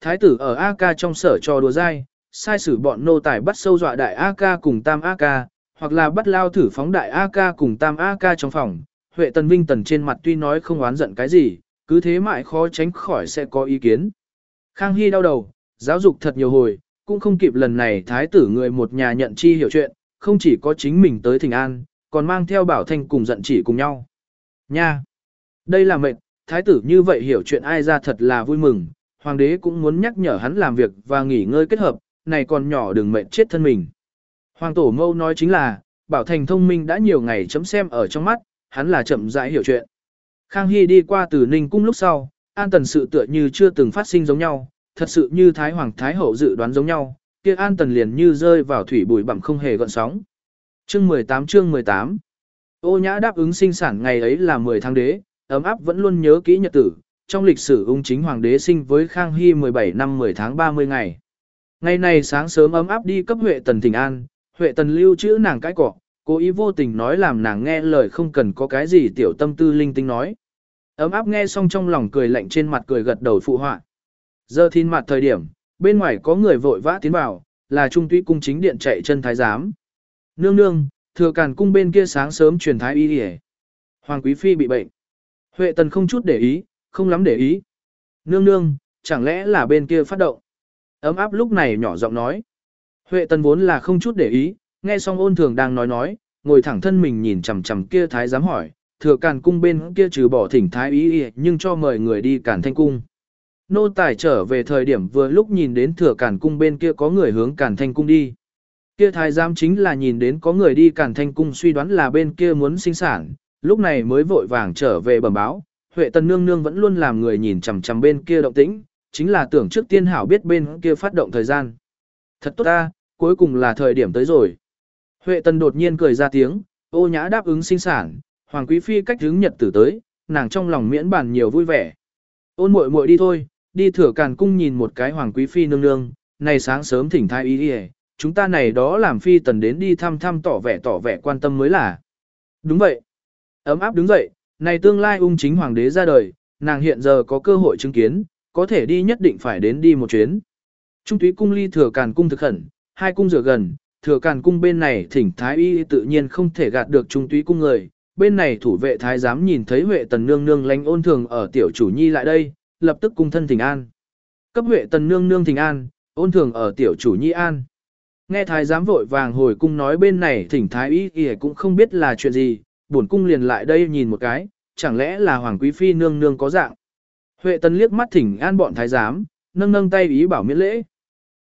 thái tử ở A-ca trong sở trò đùa dai, sai sử bọn nô tài bắt sâu dọa đại A-ca cùng tam A-ca, hoặc là bắt lao thử phóng đại A-ca cùng tam A-ca trong phòng. Huệ Tần Vinh Tần trên mặt tuy nói không oán giận cái gì, cứ thế mãi khó tránh khỏi sẽ có ý kiến. Khang Hy đau đầu, giáo dục thật nhiều hồi, cũng không kịp lần này thái tử người một nhà nhận chi hiểu chuyện, không chỉ có chính mình tới thỉnh an, còn mang theo bảo thanh cùng giận chỉ cùng nhau. Nha! Đây là mệnh, thái tử như vậy hiểu chuyện ai ra thật là vui mừng, hoàng đế cũng muốn nhắc nhở hắn làm việc và nghỉ ngơi kết hợp, này còn nhỏ đừng mệnh chết thân mình. Hoàng tổ mâu nói chính là, bảo thành thông minh đã nhiều ngày chấm xem ở trong mắt, hắn là chậm rãi hiểu chuyện. Khang Hy đi qua từ Ninh Cung lúc sau, an tần sự tựa như chưa từng phát sinh giống nhau, thật sự như Thái Hoàng Thái Hậu dự đoán giống nhau, kia an tần liền như rơi vào thủy bụi bặm không hề gợn sóng. Chương 18 chương 18 Ô nhã đáp ứng sinh sản ngày ấy là 10 tháng đế, ấm áp vẫn luôn nhớ kỹ nhật tử, trong lịch sử ung chính hoàng đế sinh với Khang Hy 17 năm 10 tháng 30 ngày. Ngày này sáng sớm ấm áp đi cấp Huệ Tần Thịnh An, Huệ Tần lưu chữ nàng cái cỏ, cố ý vô tình nói làm nàng nghe lời không cần có cái gì tiểu tâm tư linh tinh nói. Ấm áp nghe xong trong lòng cười lạnh trên mặt cười gật đầu phụ họa. Giờ thiên mặt thời điểm, bên ngoài có người vội vã tiến vào, là trung túy cung chính điện chạy chân thái giám. Nương nương, thừa càn cung bên kia sáng sớm truyền thái y đi Hoàng quý phi bị bệnh. Huệ tần không chút để ý, không lắm để ý. Nương nương, chẳng lẽ là bên kia phát động. Ấm áp lúc này nhỏ giọng nói. Huệ tần vốn là không chút để ý, nghe xong ôn thường đang nói nói, ngồi thẳng thân mình nhìn chằm chằm kia thái giám hỏi, thừa càn cung bên kia trừ bỏ thỉnh thái ý nhưng cho mời người đi cản thanh cung. Nô tài trở về thời điểm vừa lúc nhìn đến thừa càn cung bên kia có người hướng cản thanh cung đi. Kia thái giám chính là nhìn đến có người đi cản thanh cung suy đoán là bên kia muốn sinh sản, lúc này mới vội vàng trở về bẩm báo. Huệ tần nương nương vẫn luôn làm người nhìn chằm chằm bên kia động tĩnh, chính là tưởng trước tiên hảo biết bên kia phát động thời gian. Thật tốt ta, cuối cùng là thời điểm tới rồi. Huệ tần đột nhiên cười ra tiếng, ô nhã đáp ứng sinh sản, hoàng quý phi cách hướng nhật tử tới, nàng trong lòng miễn bàn nhiều vui vẻ. Ôn muội muội đi thôi, đi thửa càn cung nhìn một cái hoàng quý phi nương nương, này sáng sớm thỉnh thai ý đi chúng ta này đó làm phi tần đến đi thăm thăm tỏ vẻ tỏ vẻ quan tâm mới là. Đúng vậy. Ấm áp đứng dậy, này tương lai ung chính hoàng đế ra đời, nàng hiện giờ có cơ hội chứng kiến, có thể đi nhất định phải đến đi một chuyến. Trung túy cung ly thừa càn cung thực khẩn, hai cung rửa gần, thừa càn cung bên này thỉnh thái y tự nhiên không thể gạt được trung túy cung người. Bên này thủ vệ thái giám nhìn thấy Huệ tần nương nương lánh ôn thường ở tiểu chủ nhi lại đây, lập tức cung thân thỉnh an. Cấp Huệ tần nương nương thỉnh an, ôn thường ở tiểu chủ nhi an. Nghe thái giám vội vàng hồi cung nói bên này thỉnh thái y y cũng không biết là chuyện gì, bổn cung liền lại đây nhìn một cái, chẳng lẽ là hoàng quý phi nương nương có dạng. Huệ tần liếc mắt thỉnh an bọn thái giám, nâng nâng tay ý bảo miễn lễ.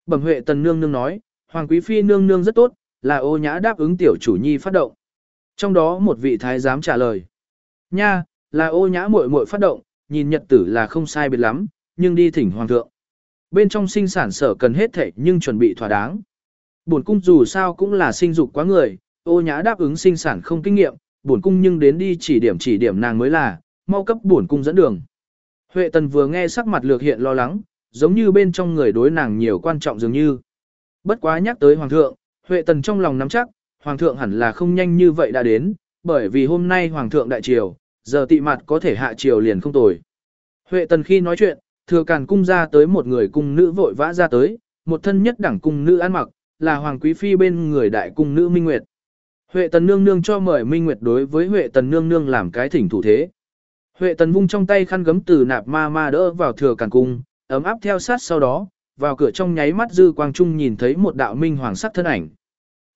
Bẩm Huệ tần nương nương nói, hoàng quý phi nương nương rất tốt, là ô nhã đáp ứng tiểu chủ nhi phát động. Trong đó một vị thái giám trả lời. Nha, là ô nhã muội muội phát động, nhìn nhật tử là không sai biệt lắm, nhưng đi thỉnh hoàng thượng. Bên trong sinh sản sở cần hết thảy nhưng chuẩn bị thỏa đáng. Bổn cung dù sao cũng là sinh dục quá người, ô nhã đáp ứng sinh sản không kinh nghiệm, bổn cung nhưng đến đi chỉ điểm chỉ điểm nàng mới là, mau cấp bổn cung dẫn đường. Huệ tần vừa nghe sắc mặt lược hiện lo lắng, giống như bên trong người đối nàng nhiều quan trọng dường như. Bất quá nhắc tới hoàng thượng, Huệ tần trong lòng nắm chắc, hoàng thượng hẳn là không nhanh như vậy đã đến, bởi vì hôm nay hoàng thượng đại triều, giờ tị mặt có thể hạ triều liền không tồi. Huệ tần khi nói chuyện, thừa càn cung ra tới một người cung nữ vội vã ra tới, một thân nhất đẳng cung nữ ăn mặc, là hoàng quý phi bên người đại cung nữ Minh Nguyệt. Huệ tần nương nương cho mời Minh Nguyệt đối với Huệ tần nương nương làm cái thỉnh thủ thế. Huệ tần vung trong tay khăn gấm từ nạp ma ma đỡ vào thừa càn cung, ấm áp theo sát sau đó, vào cửa trong nháy mắt dư quang trung nhìn thấy một đạo minh hoàng sắc thân ảnh.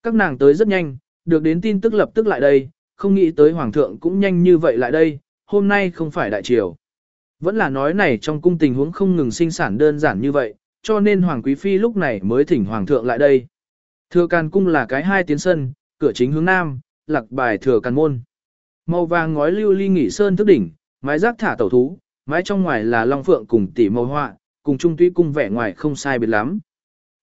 Các nàng tới rất nhanh, được đến tin tức lập tức lại đây, không nghĩ tới hoàng thượng cũng nhanh như vậy lại đây, hôm nay không phải đại triều. Vẫn là nói này trong cung tình huống không ngừng sinh sản đơn giản như vậy, cho nên hoàng quý phi lúc này mới thỉnh hoàng thượng lại đây. Thừa càn cung là cái hai tiến sân, cửa chính hướng nam, lạc bài thừa càn môn. Màu vàng ngói lưu ly nghỉ sơn thức đỉnh, mái rác thả tẩu thú, mái trong ngoài là long phượng cùng tỷ màu họa, cùng trung tuy cung vẻ ngoài không sai biệt lắm.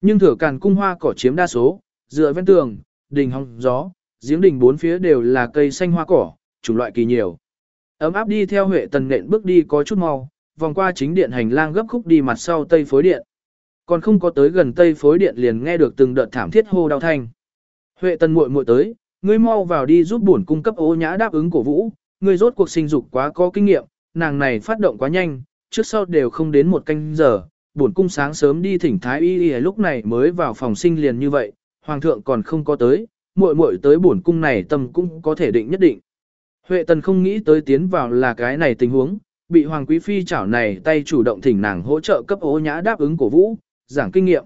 Nhưng thừa càn cung hoa cỏ chiếm đa số, dựa ven tường, đình hong gió, giếng đình bốn phía đều là cây xanh hoa cỏ, chủng loại kỳ nhiều. Ấm áp đi theo Huệ Tần nện bước đi có chút mau, vòng qua chính điện hành lang gấp khúc đi mặt sau tây phối điện. Còn không có tới gần tây phối điện liền nghe được từng đợt thảm thiết hô đau thanh. Huệ Tần muội muội tới, ngươi mau vào đi giúp bổn cung cấp ô nhã đáp ứng cổ vũ, ngươi rốt cuộc sinh dục quá có kinh nghiệm, nàng này phát động quá nhanh, trước sau đều không đến một canh giờ, bổn cung sáng sớm đi thỉnh thái y y lúc này mới vào phòng sinh liền như vậy, hoàng thượng còn không có tới, muội muội tới bổn cung này tâm cũng có thể định nhất định. Huệ tần không nghĩ tới tiến vào là cái này tình huống, bị hoàng quý phi chảo này tay chủ động thỉnh nàng hỗ trợ cấp ô nhã đáp ứng cổ vũ, giảng kinh nghiệm.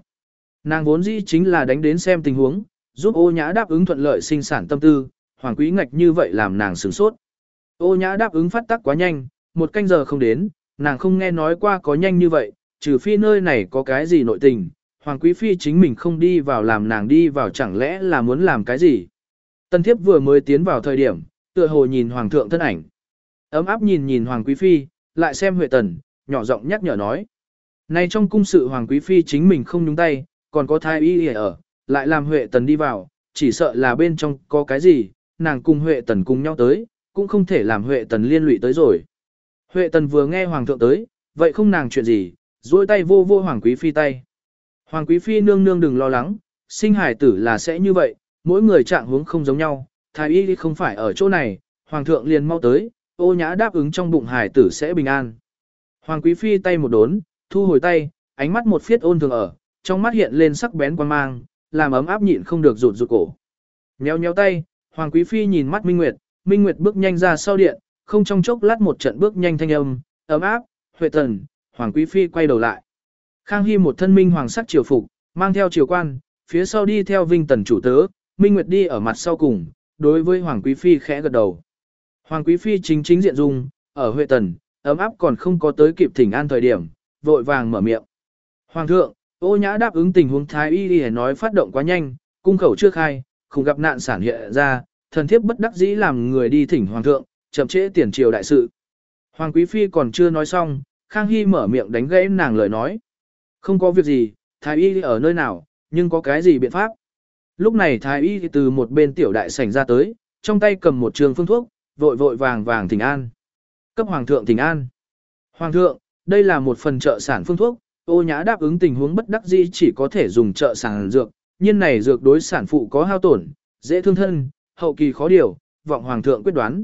Nàng vốn dĩ chính là đánh đến xem tình huống, giúp ô nhã đáp ứng thuận lợi sinh sản tâm tư, hoàng quý ngạch như vậy làm nàng sửng sốt. Ô nhã đáp ứng phát tác quá nhanh, một canh giờ không đến, nàng không nghe nói qua có nhanh như vậy, trừ phi nơi này có cái gì nội tình, hoàng quý phi chính mình không đi vào làm nàng đi vào chẳng lẽ là muốn làm cái gì. Tân thiếp vừa mới tiến vào thời điểm, tựa hồ nhìn hoàng thượng thân ảnh. Ấm áp nhìn nhìn hoàng quý phi, lại xem huệ tần, nhỏ giọng nhắc nhở nói. Này trong cung sự hoàng quý phi chính mình không nhúng tay, còn có thai y ở, lại làm huệ tần đi vào, chỉ sợ là bên trong có cái gì, nàng cùng huệ tần cùng nhau tới, cũng không thể làm huệ tần liên lụy tới rồi. Huệ tần vừa nghe hoàng thượng tới, vậy không nàng chuyện gì, duỗi tay vô vô hoàng quý phi tay. Hoàng quý phi nương nương đừng lo lắng, sinh hải tử là sẽ như vậy, mỗi người trạng huống không giống nhau, thái y không phải ở chỗ này, hoàng thượng liền mau tới, ô nhã đáp ứng trong bụng hải tử sẽ bình an. Hoàng quý phi tay một đốn, thu hồi tay, ánh mắt một phiết ôn thường ở, trong mắt hiện lên sắc bén quan mang, làm ấm áp nhịn không được rụt rụt cổ. Nhéo nhéo tay, Hoàng quý phi nhìn mắt Minh Nguyệt, Minh Nguyệt bước nhanh ra sau điện, không trong chốc lát một trận bước nhanh thanh âm, ấm áp, huệ thần, Hoàng quý phi quay đầu lại. Khang Hy một thân minh hoàng sắc triều phục, mang theo triều quan, phía sau đi theo Vinh Tần chủ tớ, Minh Nguyệt đi ở mặt sau cùng, đối với Hoàng quý phi khẽ gật đầu. Hoàng quý phi chính chính diện dung, ở Huệ Tần, ấm áp còn không có tới kịp thỉnh an thời điểm, vội vàng mở miệng. Hoàng thượng, ô nhã đáp ứng tình huống thái y đi nói phát động quá nhanh, cung khẩu chưa khai, không gặp nạn sản hiện ra, thần thiếp bất đắc dĩ làm người đi thỉnh hoàng thượng, chậm trễ tiền triều đại sự. Hoàng quý phi còn chưa nói xong, Khang Hy mở miệng đánh gãy nàng lời nói. Không có việc gì, thái y ở nơi nào, nhưng có cái gì biện pháp? Lúc này thái y từ một bên tiểu đại sảnh ra tới, trong tay cầm một trường phương thuốc, vội vội vàng vàng thỉnh an. Cấp hoàng thượng thỉnh an. Hoàng thượng, đây là một phần trợ sản phương thuốc, ô nhã đáp ứng tình huống bất đắc dĩ chỉ có thể dùng trợ sản dược, nhưng này dược đối sản phụ có hao tổn, dễ thương thân, hậu kỳ khó điều, vọng hoàng thượng quyết đoán.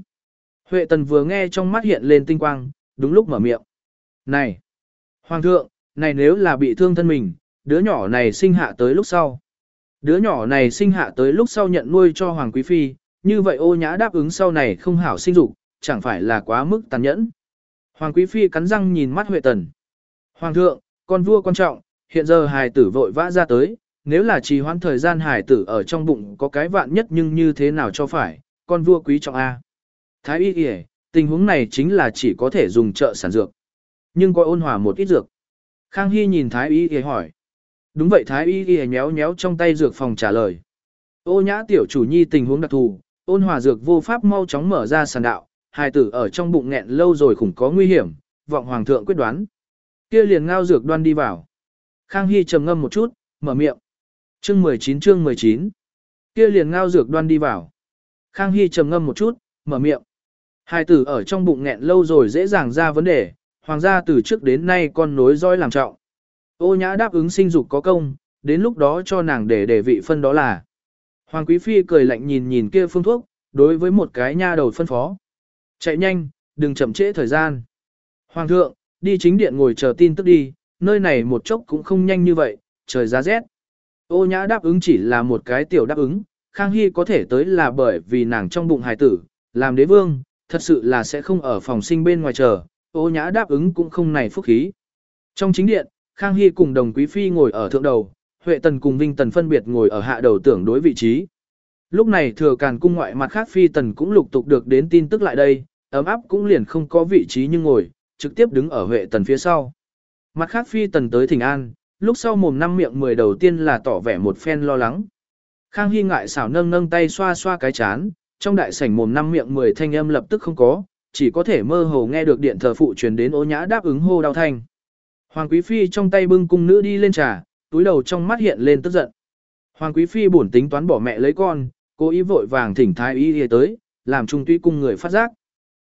Huệ tần vừa nghe trong mắt hiện lên tinh quang, đúng lúc mở miệng. Này! Hoàng thượng, này nếu là bị thương thân mình, đứa nhỏ này sinh hạ tới lúc sau. Đứa nhỏ này sinh hạ tới lúc sau nhận nuôi cho Hoàng Quý Phi, như vậy ô nhã đáp ứng sau này không hảo sinh dục, chẳng phải là quá mức tàn nhẫn. Hoàng Quý Phi cắn răng nhìn mắt Huệ Tần. Hoàng thượng, con vua quan trọng, hiện giờ hài tử vội vã ra tới, nếu là trì hoãn thời gian hài tử ở trong bụng có cái vạn nhất nhưng như thế nào cho phải, con vua quý trọng A. Thái y kìa, tình huống này chính là chỉ có thể dùng trợ sản dược. Nhưng có ôn hòa một ít dược. Khang Hy nhìn Thái y kìa hỏi. Đúng vậy Thái y kìa nhéo nhéo trong tay dược phòng trả lời. Ô nhã tiểu chủ nhi tình huống đặc thù, ôn hòa dược vô pháp mau chóng mở ra sàn đạo, hài tử ở trong bụng nghẹn lâu rồi khủng có nguy hiểm, vọng hoàng thượng quyết đoán. Kia liền ngao dược đoan đi vào. Khang Hy trầm ngâm một chút, mở miệng. Chương 19 chương 19. Kia liền ngao dược đoan đi vào. Khang Hy trầm ngâm một chút, mở miệng. Hai tử ở trong bụng nghẹn lâu rồi dễ dàng ra vấn đề, hoàng gia từ trước đến nay con nối dõi làm trọng. Ô nhã đáp ứng sinh dục có công, đến lúc đó cho nàng để để vị phân đó là. Hoàng quý phi cười lạnh nhìn nhìn kia phương thuốc, đối với một cái nha đầu phân phó. Chạy nhanh, đừng chậm trễ thời gian. Hoàng thượng, đi chính điện ngồi chờ tin tức đi, nơi này một chốc cũng không nhanh như vậy, trời giá rét. Ô nhã đáp ứng chỉ là một cái tiểu đáp ứng, Khang Hy có thể tới là bởi vì nàng trong bụng hài tử, làm đế vương, thật sự là sẽ không ở phòng sinh bên ngoài chờ, ô nhã đáp ứng cũng không này phúc khí. Trong chính điện, Khang Hy cùng đồng quý phi ngồi ở thượng đầu, Huệ Tần cùng Vinh Tần phân biệt ngồi ở hạ đầu tưởng đối vị trí. Lúc này thừa càn cung ngoại mặt khác phi tần cũng lục tục được đến tin tức lại đây, ấm áp cũng liền không có vị trí nhưng ngồi, trực tiếp đứng ở Huệ Tần phía sau. Mặt khác phi tần tới thỉnh an, lúc sau mồm năm miệng mười đầu tiên là tỏ vẻ một phen lo lắng. Khang Hy ngại xảo nâng nâng tay xoa xoa cái chán, trong đại sảnh mồm năm miệng mười thanh âm lập tức không có, chỉ có thể mơ hồ nghe được điện thờ phụ truyền đến ố nhã đáp ứng hô đau thanh. Hoàng Quý Phi trong tay bưng cung nữ đi lên trà, túi đầu trong mắt hiện lên tức giận. Hoàng Quý Phi buồn tính toán bỏ mẹ lấy con, cố ý vội vàng thỉnh thái y tới, làm trung tuy cung người phát giác.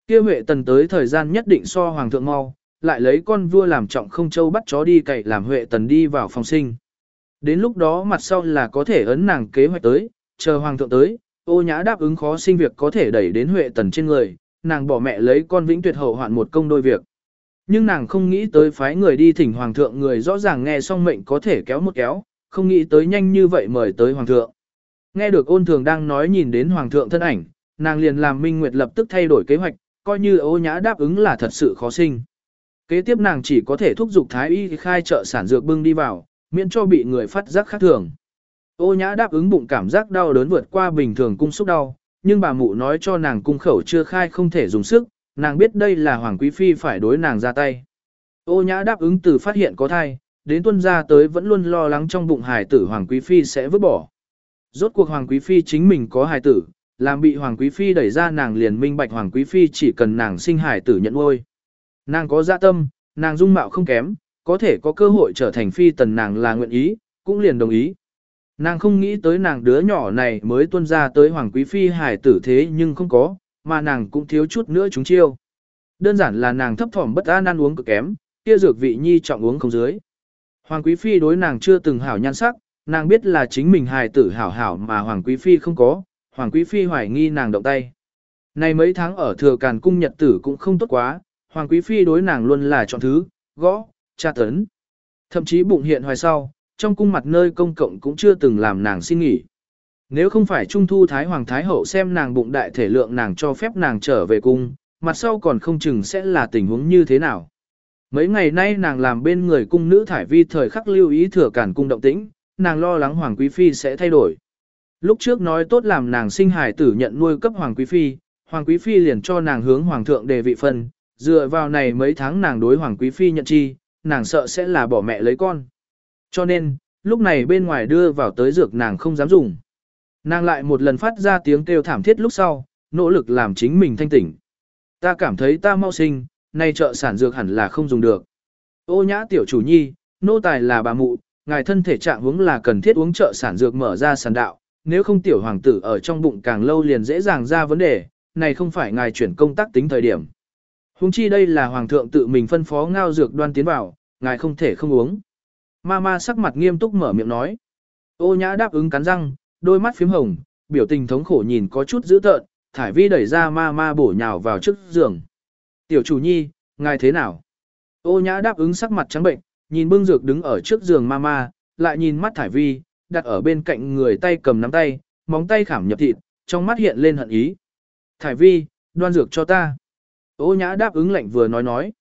Kia Huệ Tần tới thời gian nhất định so Hoàng thượng mau, lại lấy con vua làm trọng không châu bắt chó đi cậy làm Huệ Tần đi vào phòng sinh. Đến lúc đó mặt sau là có thể ấn nàng kế hoạch tới, chờ Hoàng thượng tới, ô nhã đáp ứng khó sinh việc có thể đẩy đến Huệ Tần trên người, nàng bỏ mẹ lấy con vĩnh tuyệt hậu hoạn một công đôi việc. Nhưng nàng không nghĩ tới phái người đi thỉnh hoàng thượng người rõ ràng nghe xong mệnh có thể kéo một kéo, không nghĩ tới nhanh như vậy mời tới hoàng thượng. Nghe được ôn thường đang nói nhìn đến hoàng thượng thân ảnh, nàng liền làm Minh Nguyệt lập tức thay đổi kế hoạch, coi như ô nhã đáp ứng là thật sự khó sinh. Kế tiếp nàng chỉ có thể thúc giục thái y khai trợ sản dược bưng đi vào, miễn cho bị người phát giác khác thường. Ô nhã đáp ứng bụng cảm giác đau đớn vượt qua bình thường cung xúc đau, nhưng bà mụ nói cho nàng cung khẩu chưa khai không thể dùng sức, nàng biết đây là Hoàng Quý Phi phải đối nàng ra tay. Ô nhã đáp ứng từ phát hiện có thai, đến tuân ra tới vẫn luôn lo lắng trong bụng hài tử Hoàng Quý Phi sẽ vứt bỏ. Rốt cuộc Hoàng Quý Phi chính mình có hài tử, làm bị Hoàng Quý Phi đẩy ra nàng liền minh bạch Hoàng Quý Phi chỉ cần nàng sinh hải tử nhận nuôi. Nàng có dạ tâm, nàng dung mạo không kém, có thể có cơ hội trở thành phi tần nàng là nguyện ý, cũng liền đồng ý. Nàng không nghĩ tới nàng đứa nhỏ này mới tuân ra tới Hoàng Quý Phi hải tử thế nhưng không có, mà nàng cũng thiếu chút nữa chúng chiêu. Đơn giản là nàng thấp thỏm bất an ăn uống cực kém, kia dược vị nhi trọng uống không dưới. Hoàng Quý Phi đối nàng chưa từng hảo nhan sắc, nàng biết là chính mình hài tử hảo hảo mà Hoàng Quý Phi không có, Hoàng Quý Phi hoài nghi nàng động tay. Này mấy tháng ở thừa càn cung nhật tử cũng không tốt quá, Hoàng Quý Phi đối nàng luôn là chọn thứ, gõ, tra tấn. Thậm chí bụng hiện hoài sau, trong cung mặt nơi công cộng cũng chưa từng làm nàng xin nghỉ. Nếu không phải Trung Thu Thái Hoàng Thái Hậu xem nàng bụng đại thể lượng nàng cho phép nàng trở về cung, mặt sau còn không chừng sẽ là tình huống như thế nào. Mấy ngày nay nàng làm bên người cung nữ thải vi thời khắc lưu ý thừa cản cung động tĩnh, nàng lo lắng Hoàng Quý Phi sẽ thay đổi. Lúc trước nói tốt làm nàng sinh hài tử nhận nuôi cấp Hoàng Quý Phi, Hoàng Quý Phi liền cho nàng hướng Hoàng thượng đề vị phân, dựa vào này mấy tháng nàng đối Hoàng Quý Phi nhận chi, nàng sợ sẽ là bỏ mẹ lấy con. Cho nên, lúc này bên ngoài đưa vào tới dược nàng không dám dùng. Nàng lại một lần phát ra tiếng kêu thảm thiết lúc sau, nỗ lực làm chính mình thanh tỉnh. Ta cảm thấy ta mau sinh, nay chợ sản dược hẳn là không dùng được. Ô nhã tiểu chủ nhi, nô tài là bà mụ, ngài thân thể trạng hướng là cần thiết uống chợ sản dược mở ra sản đạo, nếu không tiểu hoàng tử ở trong bụng càng lâu liền dễ dàng ra vấn đề, này không phải ngài chuyển công tác tính thời điểm. Hùng chi đây là hoàng thượng tự mình phân phó ngao dược đoan tiến vào, ngài không thể không uống. Mama sắc mặt nghiêm túc mở miệng nói. Ô nhã đáp ứng cắn răng, đôi mắt phím hồng, biểu tình thống khổ nhìn có chút dữ tợn, thải vi đẩy ra Mama bổ nhào vào trước giường. Tiểu chủ nhi, ngài thế nào? Ô nhã đáp ứng sắc mặt trắng bệnh, nhìn bưng dược đứng ở trước giường Mama, lại nhìn mắt thải vi, đặt ở bên cạnh người tay cầm nắm tay, móng tay khảm nhập thịt, trong mắt hiện lên hận ý. Thải vi, đoan dược cho ta. Ô nhã đáp ứng lệnh vừa nói nói.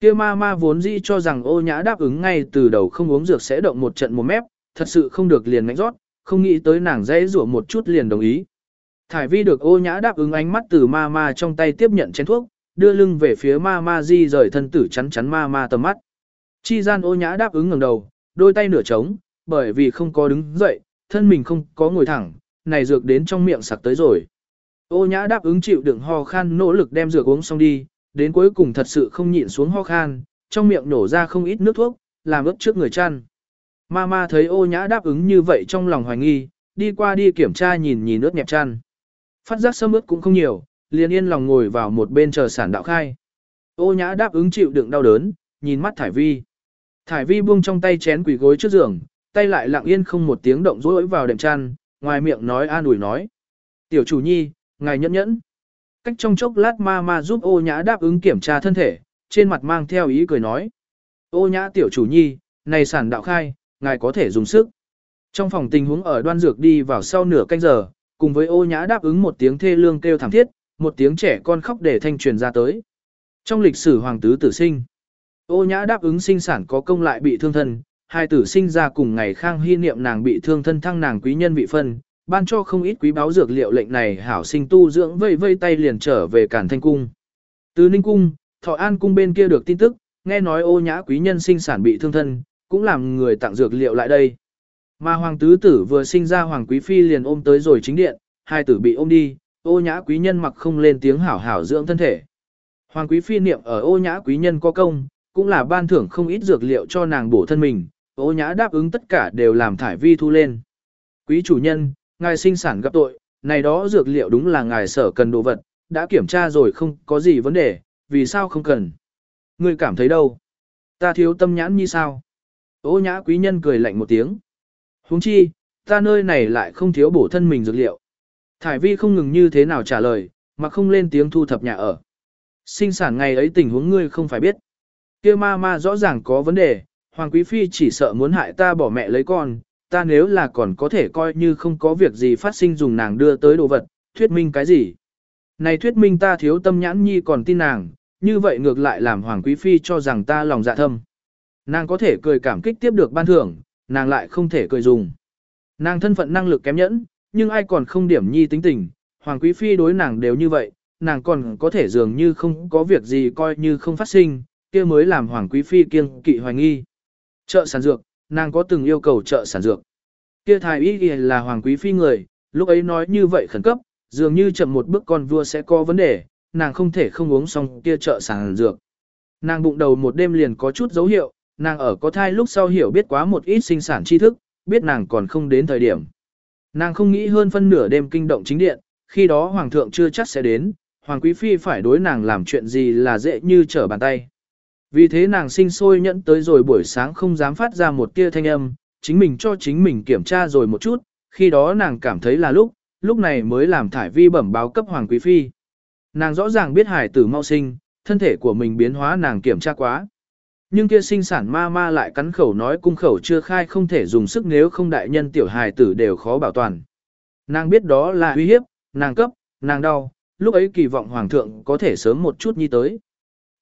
kia ma ma vốn dĩ cho rằng ô nhã đáp ứng ngay từ đầu không uống dược sẽ động một trận một mép, thật sự không được liền ngạnh rót, không nghĩ tới nàng dễ rủa một chút liền đồng ý. Thải vi được ô nhã đáp ứng ánh mắt từ ma ma trong tay tiếp nhận chén thuốc, đưa lưng về phía ma ma di rời thân tử chắn chắn ma ma tầm mắt. Chi gian ô nhã đáp ứng ngẩng đầu, đôi tay nửa trống, bởi vì không có đứng dậy, thân mình không có ngồi thẳng, này dược đến trong miệng sặc tới rồi. Ô nhã đáp ứng chịu đựng ho khan nỗ lực đem dược uống xong đi, đến cuối cùng thật sự không nhịn xuống ho khan, trong miệng nổ ra không ít nước thuốc, làm ướt trước người chăn. Mama thấy ô nhã đáp ứng như vậy trong lòng hoài nghi, đi qua đi kiểm tra nhìn nhìn ướt nhẹp chăn. Phát giác sâm ướt cũng không nhiều, liền yên lòng ngồi vào một bên chờ sản đạo khai. Ô nhã đáp ứng chịu đựng đau đớn, nhìn mắt thải vi. Thải vi buông trong tay chén quỷ gối trước giường, tay lại lặng yên không một tiếng động rối vào đệm chăn, ngoài miệng nói an ủi nói. Tiểu chủ nhi, ngài nhẫn nhẫn. Cách trong chốc lát ma ma giúp ô nhã đáp ứng kiểm tra thân thể, trên mặt mang theo ý cười nói. Ô nhã tiểu chủ nhi, này sản đạo khai, ngài có thể dùng sức. Trong phòng tình huống ở đoan dược đi vào sau nửa canh giờ, cùng với ô nhã đáp ứng một tiếng thê lương kêu thảm thiết, một tiếng trẻ con khóc để thanh truyền ra tới. Trong lịch sử hoàng tứ tử sinh, ô nhã đáp ứng sinh sản có công lại bị thương thân, hai tử sinh ra cùng ngày khang hy niệm nàng bị thương thân thăng nàng quý nhân vị phân, ban cho không ít quý báo dược liệu lệnh này hảo sinh tu dưỡng vây vây tay liền trở về cản thanh cung. Từ ninh cung, thọ an cung bên kia được tin tức, nghe nói ô nhã quý nhân sinh sản bị thương thân, cũng làm người tặng dược liệu lại đây. Mà hoàng tứ tử vừa sinh ra hoàng quý phi liền ôm tới rồi chính điện, hai tử bị ôm đi, ô nhã quý nhân mặc không lên tiếng hảo hảo dưỡng thân thể. Hoàng quý phi niệm ở ô nhã quý nhân có công, cũng là ban thưởng không ít dược liệu cho nàng bổ thân mình, ô nhã đáp ứng tất cả đều làm thải vi thu lên. Quý chủ nhân, ngài sinh sản gặp tội, này đó dược liệu đúng là ngài sở cần đồ vật, đã kiểm tra rồi không có gì vấn đề, vì sao không cần. Ngươi cảm thấy đâu? Ta thiếu tâm nhãn như sao? Ô nhã quý nhân cười lạnh một tiếng. huống chi, ta nơi này lại không thiếu bổ thân mình dược liệu. Thải vi không ngừng như thế nào trả lời, mà không lên tiếng thu thập nhà ở. Sinh sản ngày ấy tình huống ngươi không phải biết. Kia ma ma rõ ràng có vấn đề, Hoàng Quý Phi chỉ sợ muốn hại ta bỏ mẹ lấy con, ta nếu là còn có thể coi như không có việc gì phát sinh dùng nàng đưa tới đồ vật, thuyết minh cái gì. Này thuyết minh ta thiếu tâm nhãn nhi còn tin nàng, như vậy ngược lại làm Hoàng Quý Phi cho rằng ta lòng dạ thâm. Nàng có thể cười cảm kích tiếp được ban thưởng, nàng lại không thể cười dùng. Nàng thân phận năng lực kém nhẫn, nhưng ai còn không điểm nhi tính tình, Hoàng Quý Phi đối nàng đều như vậy, nàng còn có thể dường như không có việc gì coi như không phát sinh, kia mới làm Hoàng Quý Phi kiêng kỵ hoài nghi. Chợ sản dược, nàng có từng yêu cầu chợ sản dược. Kia thái y là Hoàng Quý Phi người, lúc ấy nói như vậy khẩn cấp, dường như chậm một bước con vua sẽ có vấn đề, nàng không thể không uống xong kia chợ sản dược. Nàng bụng đầu một đêm liền có chút dấu hiệu, nàng ở có thai lúc sau hiểu biết quá một ít sinh sản tri thức, biết nàng còn không đến thời điểm. Nàng không nghĩ hơn phân nửa đêm kinh động chính điện, khi đó hoàng thượng chưa chắc sẽ đến, hoàng quý phi phải đối nàng làm chuyện gì là dễ như trở bàn tay. Vì thế nàng sinh sôi nhẫn tới rồi buổi sáng không dám phát ra một tia thanh âm, chính mình cho chính mình kiểm tra rồi một chút, khi đó nàng cảm thấy là lúc, lúc này mới làm thải vi bẩm báo cấp hoàng quý phi. Nàng rõ ràng biết hải tử mau sinh, thân thể của mình biến hóa nàng kiểm tra quá. Nhưng kia sinh sản ma ma lại cắn khẩu nói cung khẩu chưa khai không thể dùng sức nếu không đại nhân tiểu hài tử đều khó bảo toàn. Nàng biết đó là uy hiếp, nàng cấp, nàng đau, lúc ấy kỳ vọng hoàng thượng có thể sớm một chút nhi tới.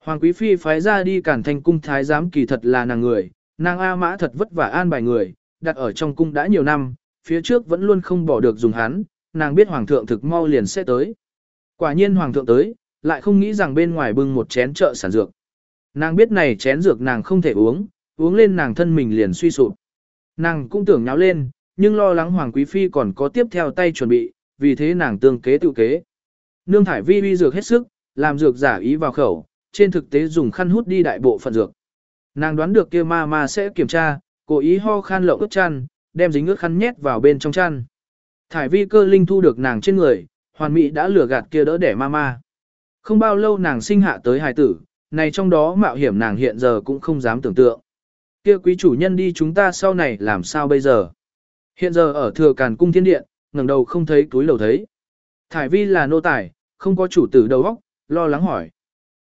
Hoàng quý phi phái ra đi cản thành cung thái giám kỳ thật là nàng người, nàng A mã thật vất vả an bài người, đặt ở trong cung đã nhiều năm, phía trước vẫn luôn không bỏ được dùng hắn, nàng biết hoàng thượng thực mau liền sẽ tới. Quả nhiên hoàng thượng tới, lại không nghĩ rằng bên ngoài bưng một chén chợ sản dược. Nàng biết này chén dược nàng không thể uống, uống lên nàng thân mình liền suy sụp. Nàng cũng tưởng nháo lên, nhưng lo lắng Hoàng Quý Phi còn có tiếp theo tay chuẩn bị, vì thế nàng tương kế tự kế. Nương thải vi vi dược hết sức, làm dược giả ý vào khẩu, trên thực tế dùng khăn hút đi đại bộ phận dược. Nàng đoán được kia ma ma sẽ kiểm tra, cố ý ho khan lậu ướt chăn, đem dính ướt khăn nhét vào bên trong chăn. Thải vi cơ linh thu được nàng trên người, hoàn mỹ đã lừa gạt kia đỡ đẻ ma ma. Không bao lâu nàng sinh hạ tới hài tử, này trong đó mạo hiểm nàng hiện giờ cũng không dám tưởng tượng. Kia quý chủ nhân đi chúng ta sau này làm sao bây giờ? Hiện giờ ở thừa càn cung thiên điện, ngẩng đầu không thấy túi lầu thấy. Thải vi là nô tài, không có chủ tử đầu óc, lo lắng hỏi.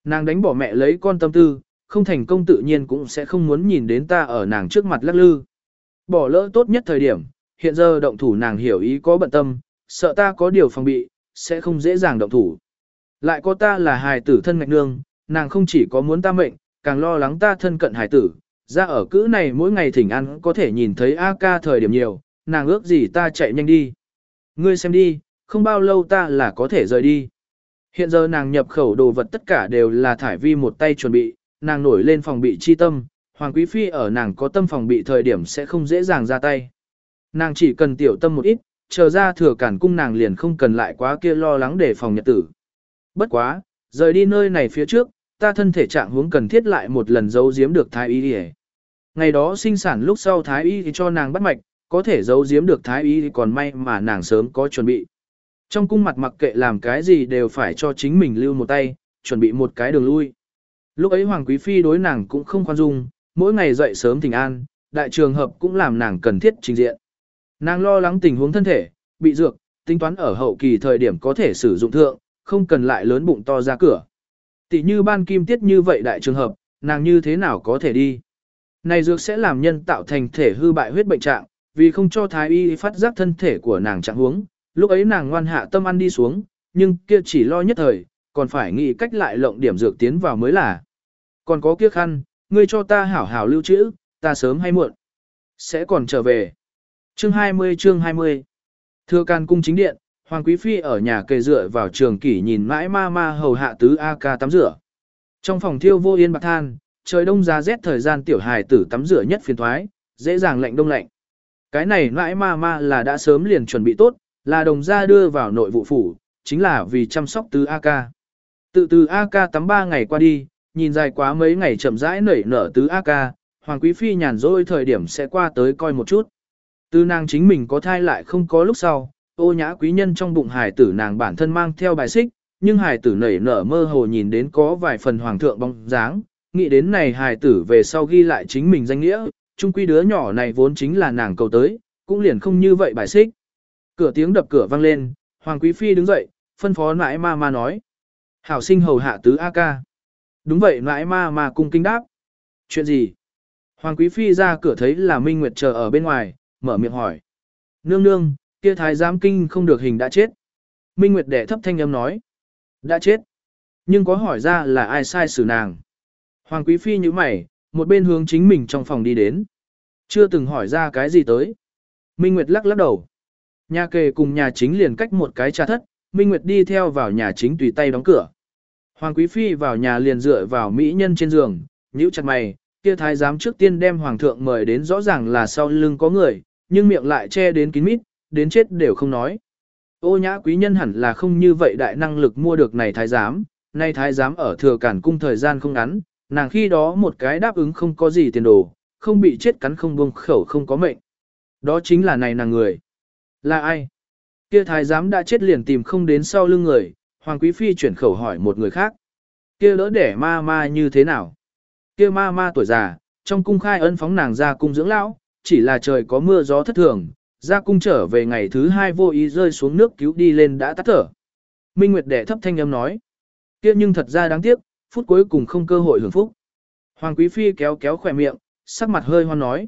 Nàng đánh bỏ mẹ lấy con tâm tư, không thành công tự nhiên cũng sẽ không muốn nhìn đến ta ở nàng trước mặt lắc lư. Bỏ lỡ tốt nhất thời điểm, hiện giờ động thủ nàng hiểu ý có bận tâm, sợ ta có điều phòng bị, sẽ không dễ dàng động thủ. Lại có ta là hài tử thân ngạch nương, nàng không chỉ có muốn ta mệnh, càng lo lắng ta thân cận hải tử, ra ở cữ này mỗi ngày thỉnh ăn có thể nhìn thấy A ca thời điểm nhiều, nàng ước gì ta chạy nhanh đi. Ngươi xem đi, không bao lâu ta là có thể rời đi. Hiện giờ nàng nhập khẩu đồ vật tất cả đều là thải vi một tay chuẩn bị, nàng nổi lên phòng bị chi tâm, Hoàng Quý Phi ở nàng có tâm phòng bị thời điểm sẽ không dễ dàng ra tay. Nàng chỉ cần tiểu tâm một ít, chờ ra thừa cản cung nàng liền không cần lại quá kia lo lắng để phòng nhật tử. Bất quá, rời đi nơi này phía trước, ta thân thể trạng huống cần thiết lại một lần giấu giếm được thái y đi Ngày đó sinh sản lúc sau thái y thì cho nàng bắt mạch, có thể giấu giếm được thái y thì còn may mà nàng sớm có chuẩn bị. Trong cung mặt mặc kệ làm cái gì đều phải cho chính mình lưu một tay, chuẩn bị một cái đường lui. Lúc ấy Hoàng Quý Phi đối nàng cũng không khoan dung, mỗi ngày dậy sớm thỉnh an, đại trường hợp cũng làm nàng cần thiết trình diện. Nàng lo lắng tình huống thân thể, bị dược, tính toán ở hậu kỳ thời điểm có thể sử dụng thượng, không cần lại lớn bụng to ra cửa. Tỷ như ban kim tiết như vậy đại trường hợp, nàng như thế nào có thể đi. Này dược sẽ làm nhân tạo thành thể hư bại huyết bệnh trạng, vì không cho thái y phát giác thân thể của nàng trạng huống, lúc ấy nàng ngoan hạ tâm ăn đi xuống, nhưng kia chỉ lo nhất thời, còn phải nghĩ cách lại lộng điểm dược tiến vào mới là. Còn có kia khăn, ngươi cho ta hảo hảo lưu trữ, ta sớm hay muộn, sẽ còn trở về. Chương 20 chương 20 Thưa can cung chính điện, Hoàng Quý Phi ở nhà kề dựa vào trường kỷ nhìn mãi ma ma hầu hạ tứ A-ca tắm rửa. Trong phòng thiêu vô yên bạc than, trời đông giá rét thời gian tiểu hài tử tắm rửa nhất phiền thoái, dễ dàng lạnh đông lạnh. Cái này mãi ma ma là đã sớm liền chuẩn bị tốt, là đồng gia đưa vào nội vụ phủ, chính là vì chăm sóc tứ A-ca. Tự từ A-ca tắm ba ngày qua đi, nhìn dài quá mấy ngày chậm rãi nảy nở tứ A-ca, Hoàng Quý Phi nhàn rỗi thời điểm sẽ qua tới coi một chút. Tư nàng chính mình có thai lại không có lúc sau, ô nhã quý nhân trong bụng hài tử nàng bản thân mang theo bài xích, nhưng hài tử nảy nở mơ hồ nhìn đến có vài phần hoàng thượng bóng dáng, nghĩ đến này hài tử về sau ghi lại chính mình danh nghĩa, chung quy đứa nhỏ này vốn chính là nàng cầu tới, cũng liền không như vậy bài xích. Cửa tiếng đập cửa vang lên, hoàng quý phi đứng dậy, phân phó nãi ma ma nói. Hảo sinh hầu hạ tứ A ca. Đúng vậy nãi ma ma cung kinh đáp, Chuyện gì? Hoàng Quý Phi ra cửa thấy là Minh Nguyệt chờ ở bên ngoài, mở miệng hỏi. Nương nương, kia thái giám kinh không được hình đã chết. Minh Nguyệt đẻ thấp thanh âm nói. Đã chết. Nhưng có hỏi ra là ai sai xử nàng. Hoàng Quý Phi như mày, một bên hướng chính mình trong phòng đi đến. Chưa từng hỏi ra cái gì tới. Minh Nguyệt lắc lắc đầu. Nhà kề cùng nhà chính liền cách một cái trà thất, Minh Nguyệt đi theo vào nhà chính tùy tay đóng cửa. Hoàng Quý Phi vào nhà liền dựa vào mỹ nhân trên giường, nhíu chặt mày, kia thái giám trước tiên đem Hoàng thượng mời đến rõ ràng là sau lưng có người, nhưng miệng lại che đến kín mít, đến chết đều không nói. Ô nhã quý nhân hẳn là không như vậy đại năng lực mua được này thái giám, nay thái giám ở thừa cản cung thời gian không ngắn, nàng khi đó một cái đáp ứng không có gì tiền đồ, không bị chết cắn không buông khẩu không có mệnh. Đó chính là này nàng người. Là ai? Kia thái giám đã chết liền tìm không đến sau lưng người, Hoàng Quý Phi chuyển khẩu hỏi một người khác. Kia lỡ đẻ ma ma như thế nào? Kia ma ma tuổi già, trong cung khai ân phóng nàng ra cung dưỡng lão, chỉ là trời có mưa gió thất thường, ra cung trở về ngày thứ hai vô ý rơi xuống nước cứu đi lên đã tắt thở. Minh Nguyệt đẻ thấp thanh âm nói. Kia nhưng thật ra đáng tiếc, phút cuối cùng không cơ hội hưởng phúc. Hoàng Quý Phi kéo kéo khỏe miệng, sắc mặt hơi hoan nói.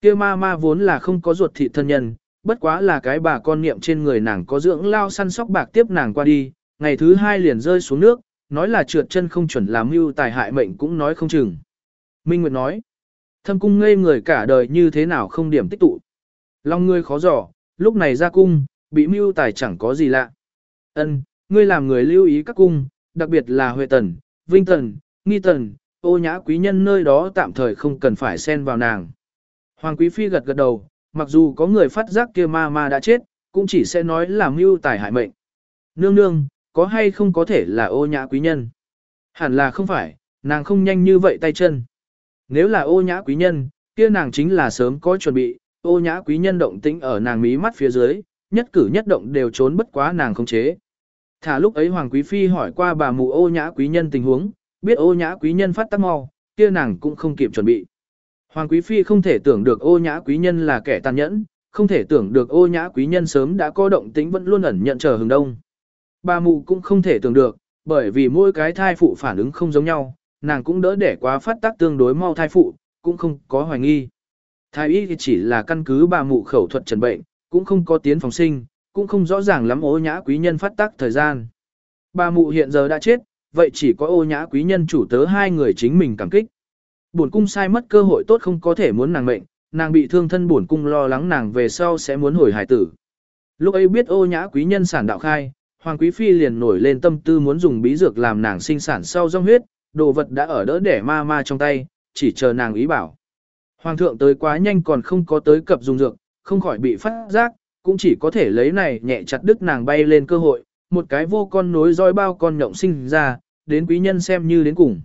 Kia ma ma vốn là không có ruột thịt thân nhân, bất quá là cái bà con niệm trên người nàng có dưỡng lao săn sóc bạc tiếp nàng qua đi, ngày thứ hai liền rơi xuống nước, nói là trượt chân không chuẩn làm mưu tài hại mệnh cũng nói không chừng. Minh Nguyệt nói, thâm cung ngây người cả đời như thế nào không điểm tích tụ. Long ngươi khó dò, lúc này ra cung, bị mưu tài chẳng có gì lạ. Ân, ngươi làm người lưu ý các cung, đặc biệt là Huệ Tần, Vinh Tần, Nghi Tần, ô nhã quý nhân nơi đó tạm thời không cần phải xen vào nàng. Hoàng Quý Phi gật gật đầu, mặc dù có người phát giác kia ma ma đã chết, cũng chỉ sẽ nói là mưu tài hại mệnh. Nương nương, có hay không có thể là ô nhã quý nhân? Hẳn là không phải, nàng không nhanh như vậy tay chân. Nếu là ô nhã quý nhân, kia nàng chính là sớm có chuẩn bị, ô nhã quý nhân động tĩnh ở nàng mí mắt phía dưới, nhất cử nhất động đều trốn bất quá nàng không chế. Thả lúc ấy Hoàng Quý Phi hỏi qua bà mụ ô nhã quý nhân tình huống, biết ô nhã quý nhân phát tắc mau, kia nàng cũng không kịp chuẩn bị. Hoàng Quý Phi không thể tưởng được ô nhã quý nhân là kẻ tàn nhẫn, không thể tưởng được ô nhã quý nhân sớm đã có động tĩnh vẫn luôn ẩn nhận chờ hừng đông. Bà mụ cũng không thể tưởng được, bởi vì mỗi cái thai phụ phản ứng không giống nhau, nàng cũng đỡ để quá phát tác tương đối mau thai phụ, cũng không có hoài nghi. Thái y thì chỉ là căn cứ bà mụ khẩu thuật trần bệnh, cũng không có tiến phòng sinh, cũng không rõ ràng lắm ô nhã quý nhân phát tác thời gian. Bà mụ hiện giờ đã chết, vậy chỉ có ô nhã quý nhân chủ tớ hai người chính mình cảm kích. Bổn cung sai mất cơ hội tốt không có thể muốn nàng mệnh, nàng bị thương thân bổn cung lo lắng nàng về sau sẽ muốn hồi hải tử. Lúc ấy biết ô nhã quý nhân sản đạo khai, Hoàng Quý Phi liền nổi lên tâm tư muốn dùng bí dược làm nàng sinh sản sau rong huyết, đồ vật đã ở đỡ đẻ ma ma trong tay, chỉ chờ nàng ý bảo. Hoàng thượng tới quá nhanh còn không có tới cập dùng dược, không khỏi bị phát giác, cũng chỉ có thể lấy này nhẹ chặt đứt nàng bay lên cơ hội, một cái vô con nối roi bao con nhộng sinh ra, đến quý nhân xem như đến cùng.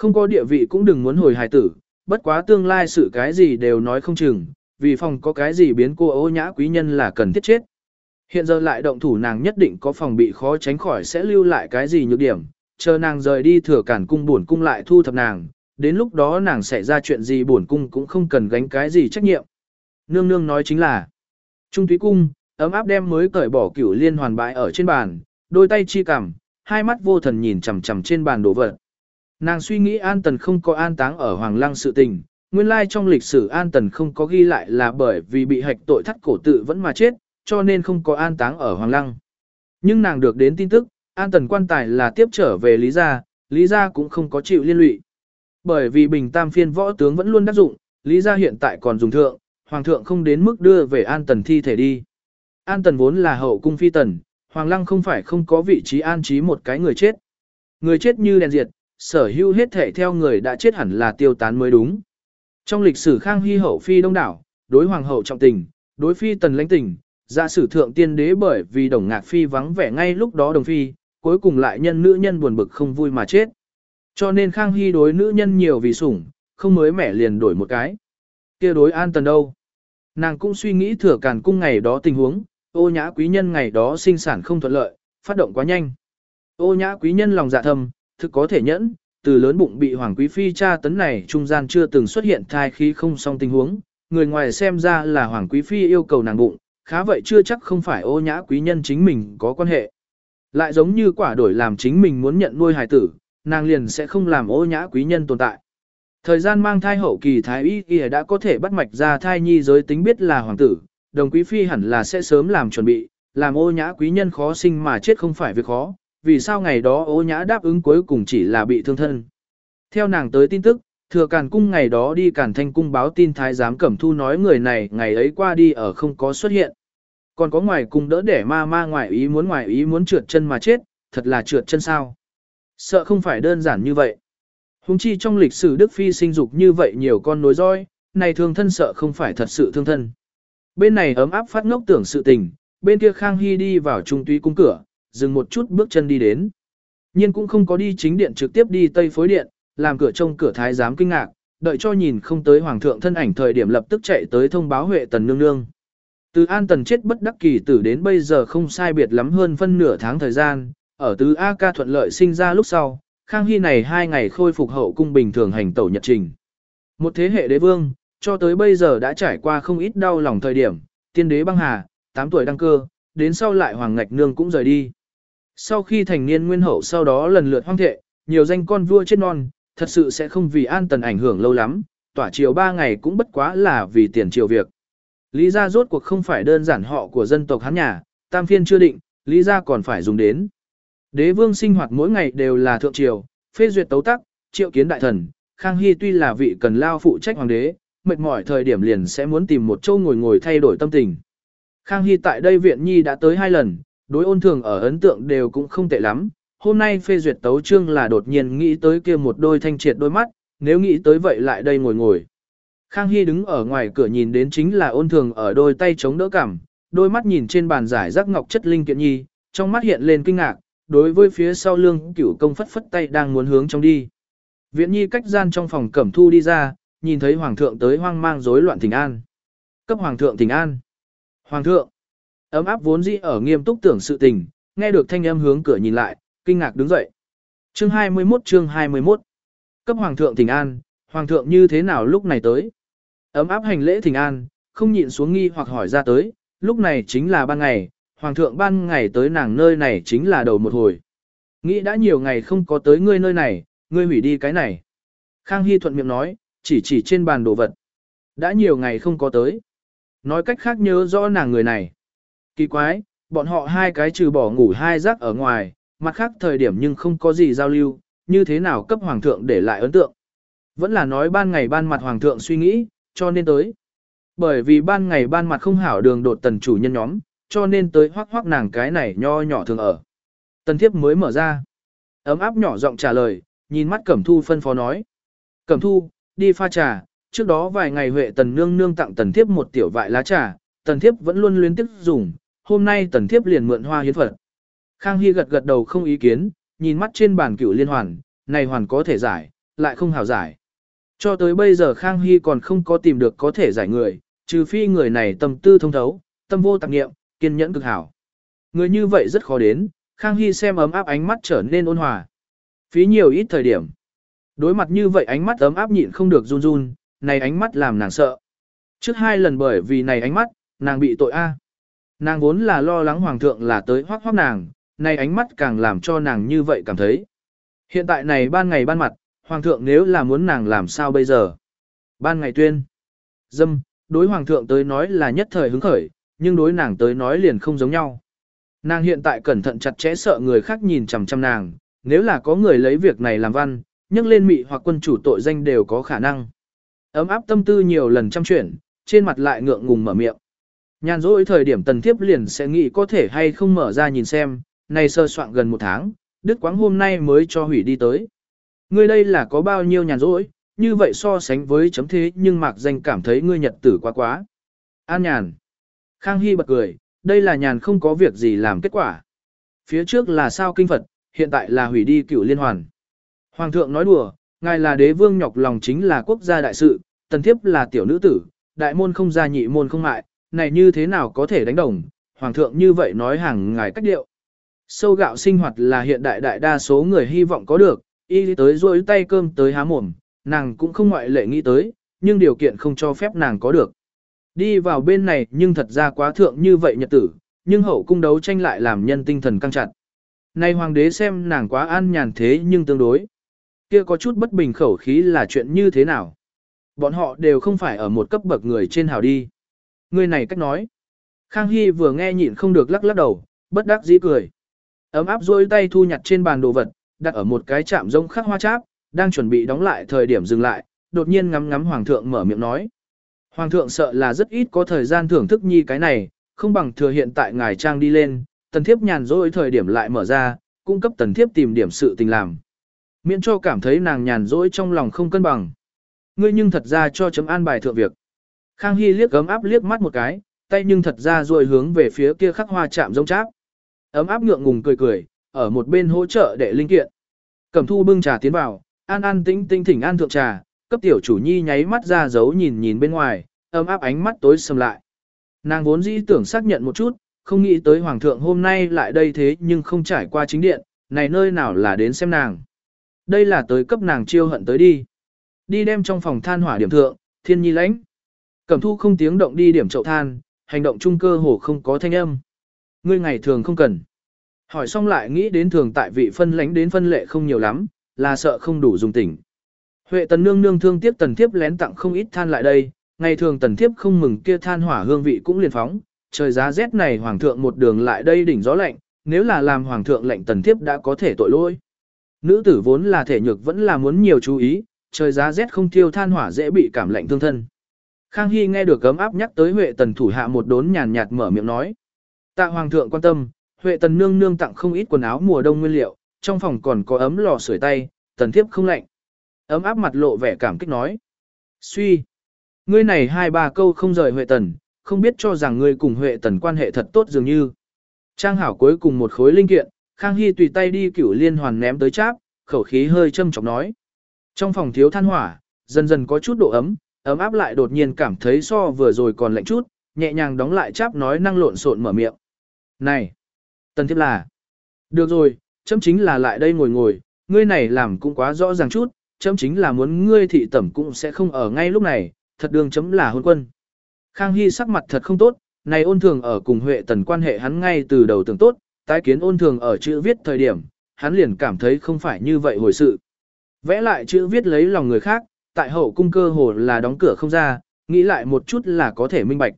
Không có địa vị cũng đừng muốn hồi hài tử, bất quá tương lai sự cái gì đều nói không chừng, vì phòng có cái gì biến cô ô nhã quý nhân là cần thiết chết. Hiện giờ lại động thủ nàng nhất định có phòng bị khó tránh khỏi sẽ lưu lại cái gì nhược điểm, chờ nàng rời đi thừa cản cung buồn cung lại thu thập nàng, đến lúc đó nàng sẽ ra chuyện gì buồn cung cũng không cần gánh cái gì trách nhiệm. Nương nương nói chính là, Trung túy cung, ấm áp đem mới cởi bỏ cửu liên hoàn bãi ở trên bàn, đôi tay chi cằm, hai mắt vô thần nhìn chằm chằm trên bàn đồ vật. Nàng suy nghĩ An Tần không có an táng ở Hoàng Lăng sự tình, nguyên lai trong lịch sử An Tần không có ghi lại là bởi vì bị hạch tội thắt cổ tự vẫn mà chết, cho nên không có an táng ở Hoàng Lăng. Nhưng nàng được đến tin tức, An Tần quan tài là tiếp trở về Lý Gia, Lý Gia cũng không có chịu liên lụy. Bởi vì bình tam phiên võ tướng vẫn luôn đắc dụng, Lý Gia hiện tại còn dùng thượng, Hoàng thượng không đến mức đưa về An Tần thi thể đi. An Tần vốn là hậu cung phi tần, Hoàng Lăng không phải không có vị trí an trí một cái người chết. Người chết như đèn diệt, sở hữu hết thể theo người đã chết hẳn là tiêu tán mới đúng. Trong lịch sử Khang Hy hậu phi đông đảo, đối hoàng hậu trọng tình, đối phi tần lãnh tình, giả sử thượng tiên đế bởi vì đồng ngạc phi vắng vẻ ngay lúc đó đồng phi, cuối cùng lại nhân nữ nhân buồn bực không vui mà chết. Cho nên Khang Hy đối nữ nhân nhiều vì sủng, không mới mẻ liền đổi một cái. kia đối an tần đâu? Nàng cũng suy nghĩ thừa càn cung ngày đó tình huống, ô nhã quý nhân ngày đó sinh sản không thuận lợi, phát động quá nhanh. Ô nhã quý nhân lòng dạ thầm, thực có thể nhẫn, từ lớn bụng bị hoàng quý phi tra tấn này trung gian chưa từng xuất hiện thai khí không song tình huống, người ngoài xem ra là hoàng quý phi yêu cầu nàng bụng, khá vậy chưa chắc không phải ô nhã quý nhân chính mình có quan hệ. Lại giống như quả đổi làm chính mình muốn nhận nuôi hài tử, nàng liền sẽ không làm ô nhã quý nhân tồn tại. Thời gian mang thai hậu kỳ thái y kia đã có thể bắt mạch ra thai nhi giới tính biết là hoàng tử, đồng quý phi hẳn là sẽ sớm làm chuẩn bị, làm ô nhã quý nhân khó sinh mà chết không phải việc khó, vì sao ngày đó ô nhã đáp ứng cuối cùng chỉ là bị thương thân. Theo nàng tới tin tức, thừa càn cung ngày đó đi càn thanh cung báo tin thái giám cẩm thu nói người này ngày ấy qua đi ở không có xuất hiện. Còn có ngoài cung đỡ để ma ma ngoài ý muốn ngoài ý muốn trượt chân mà chết, thật là trượt chân sao. Sợ không phải đơn giản như vậy. Hùng chi trong lịch sử Đức Phi sinh dục như vậy nhiều con nối roi, này thương thân sợ không phải thật sự thương thân. Bên này ấm áp phát ngốc tưởng sự tình, bên kia Khang Hy đi vào trung túy cung cửa, dừng một chút bước chân đi đến. Nhưng cũng không có đi chính điện trực tiếp đi tây phối điện, làm cửa trông cửa thái giám kinh ngạc, đợi cho nhìn không tới hoàng thượng thân ảnh thời điểm lập tức chạy tới thông báo Huệ Tần nương nương. Từ An Tần chết bất đắc kỳ tử đến bây giờ không sai biệt lắm hơn phân nửa tháng thời gian, ở tứ A ca thuận lợi sinh ra lúc sau, Khang Hy này hai ngày khôi phục hậu cung bình thường hành tẩu nhật trình. Một thế hệ đế vương, cho tới bây giờ đã trải qua không ít đau lòng thời điểm, tiên đế băng hà, 8 tuổi đăng cơ, đến sau lại hoàng ngạch nương cũng rời đi. Sau khi thành niên nguyên hậu sau đó lần lượt hoang thệ, nhiều danh con vua chết non, thật sự sẽ không vì an tần ảnh hưởng lâu lắm, tỏa chiều 3 ngày cũng bất quá là vì tiền triều việc. Lý gia rốt cuộc không phải đơn giản họ của dân tộc hắn nhà, tam phiên chưa định, lý gia còn phải dùng đến. Đế vương sinh hoạt mỗi ngày đều là thượng triều, phê duyệt tấu tắc, triệu kiến đại thần, Khang Hy tuy là vị cần lao phụ trách hoàng đế, mệt mỏi thời điểm liền sẽ muốn tìm một chỗ ngồi ngồi thay đổi tâm tình. Khang Hy tại đây viện nhi đã tới hai lần, đối ôn thường ở ấn tượng đều cũng không tệ lắm. Hôm nay phê duyệt tấu trương là đột nhiên nghĩ tới kia một đôi thanh triệt đôi mắt, nếu nghĩ tới vậy lại đây ngồi ngồi. Khang Hy đứng ở ngoài cửa nhìn đến chính là ôn thường ở đôi tay chống đỡ cảm, đôi mắt nhìn trên bàn giải rác ngọc chất linh kiện nhi, trong mắt hiện lên kinh ngạc, đối với phía sau lương cửu công phất phất tay đang muốn hướng trong đi. Viện nhi cách gian trong phòng cẩm thu đi ra, nhìn thấy hoàng thượng tới hoang mang rối loạn tình an. Cấp hoàng thượng tình an. Hoàng thượng. Ấm áp vốn dĩ ở nghiêm túc tưởng sự tình, nghe được thanh âm hướng cửa nhìn lại, kinh ngạc đứng dậy. Chương 21 chương 21 Cấp hoàng thượng thỉnh an, hoàng thượng như thế nào lúc này tới? Ấm áp hành lễ thỉnh an, không nhịn xuống nghi hoặc hỏi ra tới, lúc này chính là ban ngày, hoàng thượng ban ngày tới nàng nơi này chính là đầu một hồi. Nghĩ đã nhiều ngày không có tới ngươi nơi này, ngươi hủy đi cái này. Khang Hy thuận miệng nói, chỉ chỉ trên bàn đồ vật. Đã nhiều ngày không có tới. Nói cách khác nhớ rõ nàng người này. Kỳ quái, bọn họ hai cái trừ bỏ ngủ hai giấc ở ngoài, mặt khác thời điểm nhưng không có gì giao lưu, như thế nào cấp hoàng thượng để lại ấn tượng. Vẫn là nói ban ngày ban mặt hoàng thượng suy nghĩ, cho nên tới. Bởi vì ban ngày ban mặt không hảo đường đột tần chủ nhân nhóm, cho nên tới hoác hoác nàng cái này nho nhỏ thường ở. Tần thiếp mới mở ra. Ấm áp nhỏ giọng trả lời, nhìn mắt Cẩm Thu phân phó nói. Cẩm Thu, đi pha trà, trước đó vài ngày Huệ Tần Nương Nương tặng Tần Thiếp một tiểu vại lá trà, Tần Thiếp vẫn luôn luyến tiếp dùng, hôm nay Tần Thiếp liền mượn hoa hiến phật. Khang Hy gật gật đầu không ý kiến, nhìn mắt trên bàn cửu liên hoàn, này hoàn có thể giải, lại không hảo giải. Cho tới bây giờ Khang Hy còn không có tìm được có thể giải người, trừ phi người này tâm tư thông thấu, tâm vô tạp nghiệm, kiên nhẫn cực hảo. Người như vậy rất khó đến, Khang Hy xem ấm áp ánh mắt trở nên ôn hòa. Phí nhiều ít thời điểm. Đối mặt như vậy ánh mắt ấm áp nhịn không được run run, này ánh mắt làm nàng sợ. Trước hai lần bởi vì này ánh mắt, nàng bị tội a. Nàng vốn là lo lắng hoàng thượng là tới hoác hoác nàng, này ánh mắt càng làm cho nàng như vậy cảm thấy. Hiện tại này ban ngày ban mặt, hoàng thượng nếu là muốn nàng làm sao bây giờ? Ban ngày tuyên. Dâm, đối hoàng thượng tới nói là nhất thời hứng khởi, nhưng đối nàng tới nói liền không giống nhau. Nàng hiện tại cẩn thận chặt chẽ sợ người khác nhìn chằm chằm nàng, nếu là có người lấy việc này làm văn, nhắc lên mị hoặc quân chủ tội danh đều có khả năng. Ấm áp tâm tư nhiều lần trăm chuyển, trên mặt lại ngượng ngùng mở miệng. Nhàn rỗi thời điểm tần thiếp liền sẽ nghĩ có thể hay không mở ra nhìn xem, này sơ soạn gần một tháng, đức quáng hôm nay mới cho hủy đi tới. Ngươi đây là có bao nhiêu nhàn rỗi, như vậy so sánh với chấm thế nhưng mạc danh cảm thấy ngươi nhật tử quá quá. An nhàn. Khang Hy bật cười, đây là nhàn không có việc gì làm kết quả. Phía trước là sao kinh Phật, hiện tại là hủy đi cựu liên hoàn. Hoàng thượng nói đùa, ngài là đế vương nhọc lòng chính là quốc gia đại sự, tần thiếp là tiểu nữ tử, đại môn không gia nhị môn không mại, này như thế nào có thể đánh đồng, hoàng thượng như vậy nói hàng ngày cách điệu. Sâu gạo sinh hoạt là hiện đại đại đa số người hy vọng có được, y tới rôi tay cơm tới há mồm, nàng cũng không ngoại lệ nghĩ tới, nhưng điều kiện không cho phép nàng có được. Đi vào bên này nhưng thật ra quá thượng như vậy nhật tử, nhưng hậu cung đấu tranh lại làm nhân tinh thần căng chặt. Nay hoàng đế xem nàng quá an nhàn thế nhưng tương đối. Kia có chút bất bình khẩu khí là chuyện như thế nào? Bọn họ đều không phải ở một cấp bậc người trên hào đi. Người này cách nói. Khang Hy vừa nghe nhịn không được lắc lắc đầu, bất đắc dĩ cười. Ấm áp rôi tay thu nhặt trên bàn đồ vật, đặt ở một cái chạm rông khắc hoa cháp, đang chuẩn bị đóng lại thời điểm dừng lại, đột nhiên ngắm ngắm hoàng thượng mở miệng nói. Hoàng thượng sợ là rất ít có thời gian thưởng thức nhi cái này, không bằng thừa hiện tại ngài trang đi lên, tần thiếp nhàn rỗi thời điểm lại mở ra, cung cấp tần thiếp tìm điểm sự tình làm. Miễn cho cảm thấy nàng nhàn rỗi trong lòng không cân bằng. Ngươi nhưng thật ra cho chấm an bài thượng việc. Khang Hy liếc ấm áp liếc mắt một cái, tay nhưng thật ra rồi hướng về phía kia khắc hoa chạm giống cháp. Ấm áp ngượng ngùng cười cười, ở một bên hỗ trợ để linh kiện. Cẩm thu bưng trà tiến vào, an an tĩnh tinh thỉnh an thượng trà, cấp tiểu chủ nhi nháy mắt ra giấu nhìn nhìn bên ngoài, ấm áp ánh mắt tối sầm lại. Nàng vốn dĩ tưởng xác nhận một chút, không nghĩ tới hoàng thượng hôm nay lại đây thế nhưng không trải qua chính điện, này nơi nào là đến xem nàng. Đây là tới cấp nàng chiêu hận tới đi. Đi đem trong phòng than hỏa điểm thượng, thiên nhi lãnh. Cẩm thu không tiếng động đi điểm chậu than, hành động trung cơ hồ không có thanh âm. Ngươi ngày thường không cần. Hỏi xong lại nghĩ đến thường tại vị phân lãnh đến phân lệ không nhiều lắm, là sợ không đủ dùng tỉnh. Huệ tần nương nương thương tiếp tần thiếp lén tặng không ít than lại đây, ngày thường tần thiếp không mừng kia than hỏa hương vị cũng liền phóng, trời giá rét này hoàng thượng một đường lại đây đỉnh gió lạnh, nếu là làm hoàng thượng lệnh tần thiếp đã có thể tội lỗi. Nữ tử vốn là thể nhược vẫn là muốn nhiều chú ý, trời giá rét không thiêu than hỏa dễ bị cảm lạnh thương thân. Khang Hy nghe được gấm áp nhắc tới Huệ tần thủ hạ một đốn nhàn nhạt mở miệng nói. Tạ hoàng thượng quan tâm, Huệ tần nương nương tặng không ít quần áo mùa đông nguyên liệu, trong phòng còn có ấm lò sưởi tay, tần thiếp không lạnh. Ấm áp mặt lộ vẻ cảm kích nói. Suy. Ngươi này hai ba câu không rời Huệ tần, không biết cho rằng ngươi cùng Huệ tần quan hệ thật tốt dường như. Trang hảo cuối cùng một khối linh kiện, Khang Hy tùy tay đi cửu liên hoàn ném tới cháp, khẩu khí hơi châm chọc nói. Trong phòng thiếu than hỏa, dần dần có chút độ ấm, ấm áp lại đột nhiên cảm thấy so vừa rồi còn lạnh chút, nhẹ nhàng đóng lại cháp nói năng lộn xộn mở miệng. Này! Tần thiếp là! Được rồi, chấm chính là lại đây ngồi ngồi, ngươi này làm cũng quá rõ ràng chút, chấm chính là muốn ngươi thị tẩm cũng sẽ không ở ngay lúc này, thật đường chấm là hôn quân. Khang Hy sắc mặt thật không tốt, này ôn thường ở cùng Huệ Tần quan hệ hắn ngay từ đầu tưởng tốt, tái kiến ôn thường ở chữ viết thời điểm, hắn liền cảm thấy không phải như vậy hồi sự. Vẽ lại chữ viết lấy lòng người khác, tại hậu cung cơ hồ là đóng cửa không ra, nghĩ lại một chút là có thể minh bạch.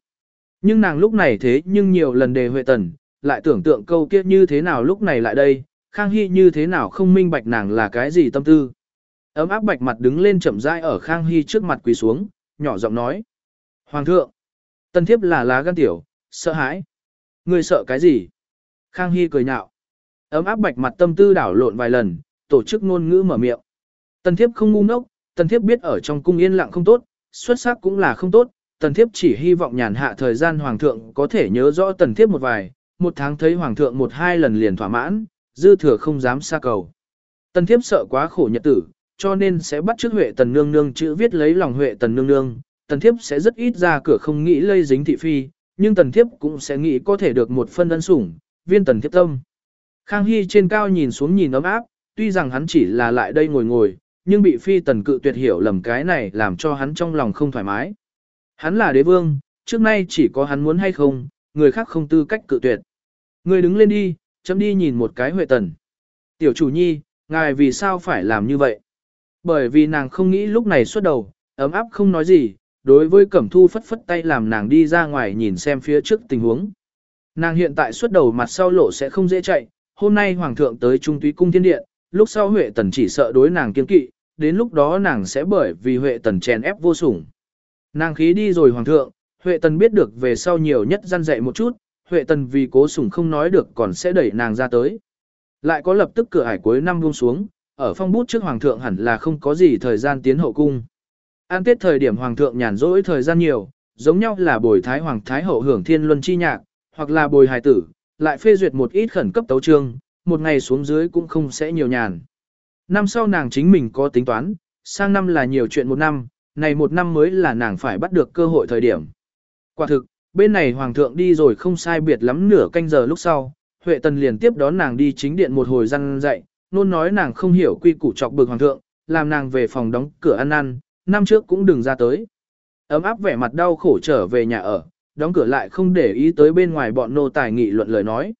Nhưng nàng lúc này thế nhưng nhiều lần đề Huệ Tần, lại tưởng tượng câu kia như thế nào lúc này lại đây, Khang Hy như thế nào không minh bạch nàng là cái gì tâm tư. Ấm áp bạch mặt đứng lên chậm rãi ở Khang Hy trước mặt quỳ xuống, nhỏ giọng nói. Hoàng thượng, tân thiếp là lá gan tiểu, sợ hãi. Người sợ cái gì? Khang Hy cười nhạo. Ấm áp bạch mặt tâm tư đảo lộn vài lần, tổ chức ngôn ngữ mở miệng. Tân thiếp không ngu ngốc, Tần thiếp biết ở trong cung yên lặng không tốt, xuất sắc cũng là không tốt. Tần thiếp chỉ hy vọng nhàn hạ thời gian hoàng thượng có thể nhớ rõ tần thiếp một vài, một tháng thấy hoàng thượng một hai lần liền thỏa mãn, dư thừa không dám xa cầu. Tần thiếp sợ quá khổ nhật tử, cho nên sẽ bắt trước Huệ Tần Nương Nương chữ viết lấy lòng Huệ Tần Nương Nương. Tần thiếp sẽ rất ít ra cửa không nghĩ lây dính thị phi, nhưng tần thiếp cũng sẽ nghĩ có thể được một phân ân sủng, viên tần thiếp tâm. Khang Hy trên cao nhìn xuống nhìn ấm áp, tuy rằng hắn chỉ là lại đây ngồi ngồi, nhưng bị phi tần cự tuyệt hiểu lầm cái này làm cho hắn trong lòng không thoải mái. Hắn là đế vương, trước nay chỉ có hắn muốn hay không, người khác không tư cách cự tuyệt. Người đứng lên đi, chấm đi nhìn một cái huệ tần. Tiểu chủ nhi, ngài vì sao phải làm như vậy? Bởi vì nàng không nghĩ lúc này xuất đầu, ấm áp không nói gì, đối với Cẩm Thu phất phất tay làm nàng đi ra ngoài nhìn xem phía trước tình huống. Nàng hiện tại xuất đầu mặt sau lộ sẽ không dễ chạy, hôm nay Hoàng thượng tới Trung túy cung thiên điện, lúc sau Huệ Tần chỉ sợ đối nàng kiên kỵ, đến lúc đó nàng sẽ bởi vì Huệ Tần chèn ép vô sủng. Nàng khí đi rồi Hoàng thượng, Huệ Tần biết được về sau nhiều nhất gian dạy một chút, Huệ Tần vì cố sủng không nói được còn sẽ đẩy nàng ra tới. Lại có lập tức cửa hải cuối năm buông xuống, ở phong bút trước Hoàng thượng hẳn là không có gì thời gian tiến hậu cung. An tiết thời điểm Hoàng thượng nhàn rỗi thời gian nhiều, giống nhau là bồi Thái Hoàng Thái Hậu hưởng thiên luân chi nhạc, hoặc là bồi hài tử, lại phê duyệt một ít khẩn cấp tấu trương, một ngày xuống dưới cũng không sẽ nhiều nhàn. Năm sau nàng chính mình có tính toán, sang năm là nhiều chuyện một năm, này một năm mới là nàng phải bắt được cơ hội thời điểm. Quả thực, bên này hoàng thượng đi rồi không sai biệt lắm nửa canh giờ lúc sau, Huệ Tần liền tiếp đón nàng đi chính điện một hồi răn dạy, nôn nói nàng không hiểu quy củ chọc bực hoàng thượng, làm nàng về phòng đóng cửa ăn ăn, năm trước cũng đừng ra tới. Ấm áp vẻ mặt đau khổ trở về nhà ở, đóng cửa lại không để ý tới bên ngoài bọn nô tài nghị luận lời nói.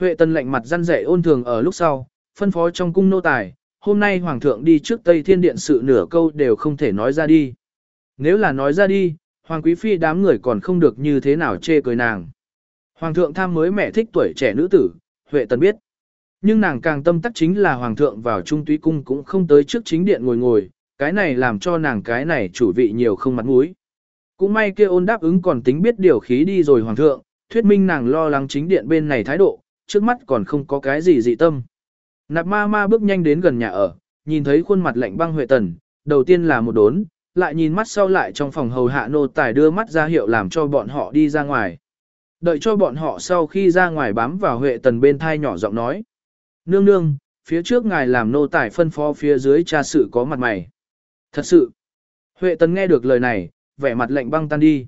Huệ Tần lạnh mặt răn rẻ ôn thường ở lúc sau, phân phó trong cung nô tài, hôm nay hoàng thượng đi trước Tây Thiên Điện sự nửa câu đều không thể nói ra đi. Nếu là nói ra đi, hoàng quý phi đám người còn không được như thế nào chê cười nàng. Hoàng thượng tham mới mẹ thích tuổi trẻ nữ tử, Huệ Tần biết. Nhưng nàng càng tâm tắc chính là hoàng thượng vào trung túy cung cũng không tới trước chính điện ngồi ngồi, cái này làm cho nàng cái này chủ vị nhiều không mặt mũi. Cũng may kia ôn đáp ứng còn tính biết điều khí đi rồi hoàng thượng, thuyết minh nàng lo lắng chính điện bên này thái độ, trước mắt còn không có cái gì dị tâm. Nạp ma ma bước nhanh đến gần nhà ở, nhìn thấy khuôn mặt lạnh băng Huệ Tần, đầu tiên là một đốn, lại nhìn mắt sau lại trong phòng hầu hạ nô tài đưa mắt ra hiệu làm cho bọn họ đi ra ngoài. Đợi cho bọn họ sau khi ra ngoài bám vào Huệ Tần bên thai nhỏ giọng nói. Nương nương, phía trước ngài làm nô tài phân phó phía dưới cha sự có mặt mày. Thật sự. Huệ Tần nghe được lời này, vẻ mặt lạnh băng tan đi.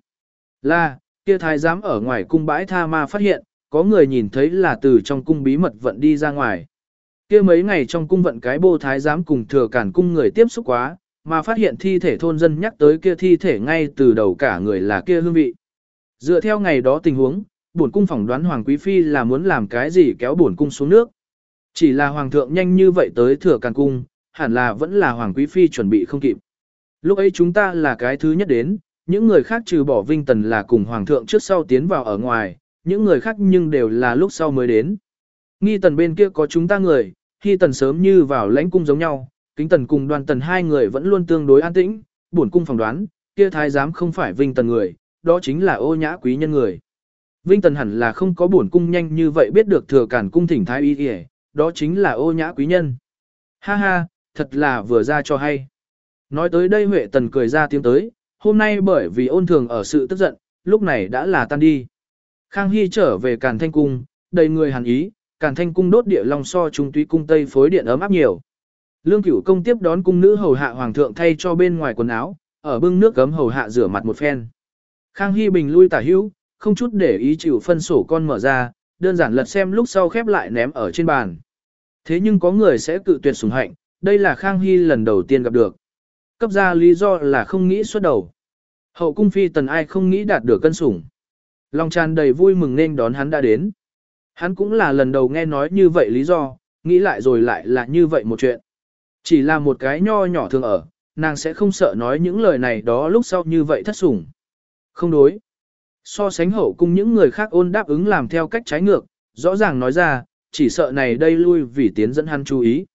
Là, kia thái giám ở ngoài cung bãi tha ma phát hiện, có người nhìn thấy là từ trong cung bí mật vận đi ra ngoài. Kia mấy ngày trong cung vận cái bô thái giám cùng thừa cản cung người tiếp xúc quá, mà phát hiện thi thể thôn dân nhắc tới kia thi thể ngay từ đầu cả người là kia hương vị. Dựa theo ngày đó tình huống, bổn cung phỏng đoán Hoàng Quý Phi là muốn làm cái gì kéo bổn cung xuống nước. Chỉ là Hoàng thượng nhanh như vậy tới thừa càn cung, hẳn là vẫn là Hoàng Quý Phi chuẩn bị không kịp. Lúc ấy chúng ta là cái thứ nhất đến, những người khác trừ bỏ Vinh Tần là cùng Hoàng thượng trước sau tiến vào ở ngoài, những người khác nhưng đều là lúc sau mới đến. Nghi tần bên kia có chúng ta người, khi tần sớm như vào lãnh cung giống nhau, kính tần cùng đoàn tần hai người vẫn luôn tương đối an tĩnh, bổn cung phỏng đoán, kia thái giám không phải Vinh Tần người, đó chính là ô nhã quý nhân người. Vinh Tần hẳn là không có bổn cung nhanh như vậy biết được thừa cản cung thỉnh thái y kìa, đó chính là ô nhã quý nhân. Ha ha, thật là vừa ra cho hay. Nói tới đây Huệ Tần cười ra tiếng tới, hôm nay bởi vì ôn thường ở sự tức giận, lúc này đã là tan đi. Khang Hy trở về Càn Thanh Cung, đầy người hàn ý, Càn Thanh Cung đốt địa long so trung túy cung Tây phối điện ấm áp nhiều. Lương Cửu công tiếp đón cung nữ hầu hạ hoàng thượng thay cho bên ngoài quần áo, ở bưng nước gấm hầu hạ rửa mặt một phen. Khang Hy Bình lui tả hữu, không chút để ý chịu phân sổ con mở ra, đơn giản lật xem lúc sau khép lại ném ở trên bàn. Thế nhưng có người sẽ cự tuyệt sủng hạnh, đây là Khang Hy lần đầu tiên gặp được. Cấp ra lý do là không nghĩ xuất đầu. Hậu cung phi tần ai không nghĩ đạt được cân sủng. Lòng tràn đầy vui mừng nên đón hắn đã đến. Hắn cũng là lần đầu nghe nói như vậy lý do, nghĩ lại rồi lại là như vậy một chuyện. Chỉ là một cái nho nhỏ thường ở, nàng sẽ không sợ nói những lời này đó lúc sau như vậy thất sủng. Không đối. So sánh hậu cung những người khác ôn đáp ứng làm theo cách trái ngược, rõ ràng nói ra, chỉ sợ này đây lui vì tiến dẫn hắn chú ý.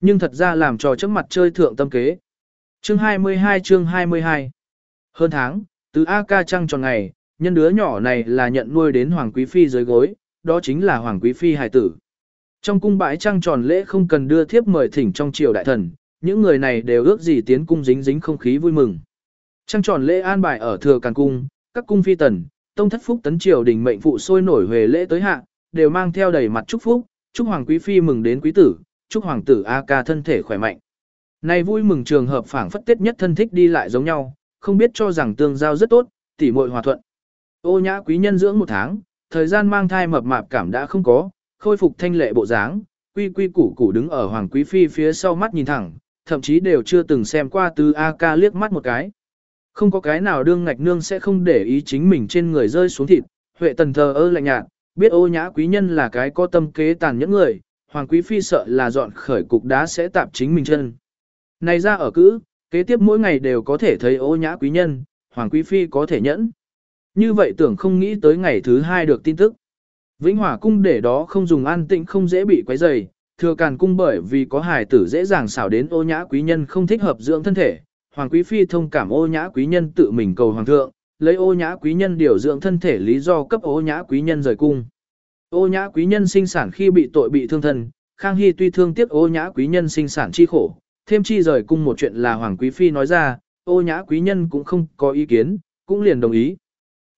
Nhưng thật ra làm trò trước mặt chơi thượng tâm kế. Chương 22 chương 22 Hơn tháng, từ A ca trăng tròn ngày, nhân đứa nhỏ này là nhận nuôi đến Hoàng Quý Phi dưới gối, đó chính là Hoàng Quý Phi hài tử. Trong cung bãi trăng tròn lễ không cần đưa thiếp mời thỉnh trong triều đại thần, những người này đều ước gì tiến cung dính dính không khí vui mừng. Trăng tròn lễ an bài ở thừa càn cung, các cung phi tần, tông thất phúc tấn triều đình mệnh phụ sôi nổi về lễ tới hạ, đều mang theo đầy mặt chúc phúc, chúc hoàng quý phi mừng đến quý tử, chúc hoàng tử A ca thân thể khỏe mạnh. Này vui mừng trường hợp phảng phất tết nhất thân thích đi lại giống nhau, không biết cho rằng tương giao rất tốt, tỉ muội hòa thuận. Ô nhã quý nhân dưỡng một tháng, thời gian mang thai mập mạp cảm đã không có, khôi phục thanh lệ bộ dáng, quy quy củ củ đứng ở hoàng quý phi phía sau mắt nhìn thẳng, thậm chí đều chưa từng xem qua từ A ca liếc mắt một cái. Không có cái nào đương ngạch nương sẽ không để ý chính mình trên người rơi xuống thịt, Huệ tần thờ ơ lạnh nhạt, biết ô nhã quý nhân là cái có tâm kế tàn nhẫn người, hoàng quý phi sợ là dọn khởi cục đá sẽ tạp chính mình chân. Này ra ở cữ, kế tiếp mỗi ngày đều có thể thấy ô nhã quý nhân, hoàng quý phi có thể nhẫn. Như vậy tưởng không nghĩ tới ngày thứ hai được tin tức. Vĩnh hỏa cung để đó không dùng an tĩnh không dễ bị quấy rầy, thừa càn cung bởi vì có hài tử dễ dàng xảo đến ô nhã quý nhân không thích hợp dưỡng thân thể, Hoàng quý phi thông cảm ô nhã quý nhân tự mình cầu hoàng thượng, lấy ô nhã quý nhân điều dưỡng thân thể lý do cấp ô nhã quý nhân rời cung. Ô nhã quý nhân sinh sản khi bị tội bị thương thân, Khang Hy tuy thương tiếc ô nhã quý nhân sinh sản chi khổ, thêm chi rời cung một chuyện là Hoàng quý phi nói ra, ô nhã quý nhân cũng không có ý kiến, cũng liền đồng ý.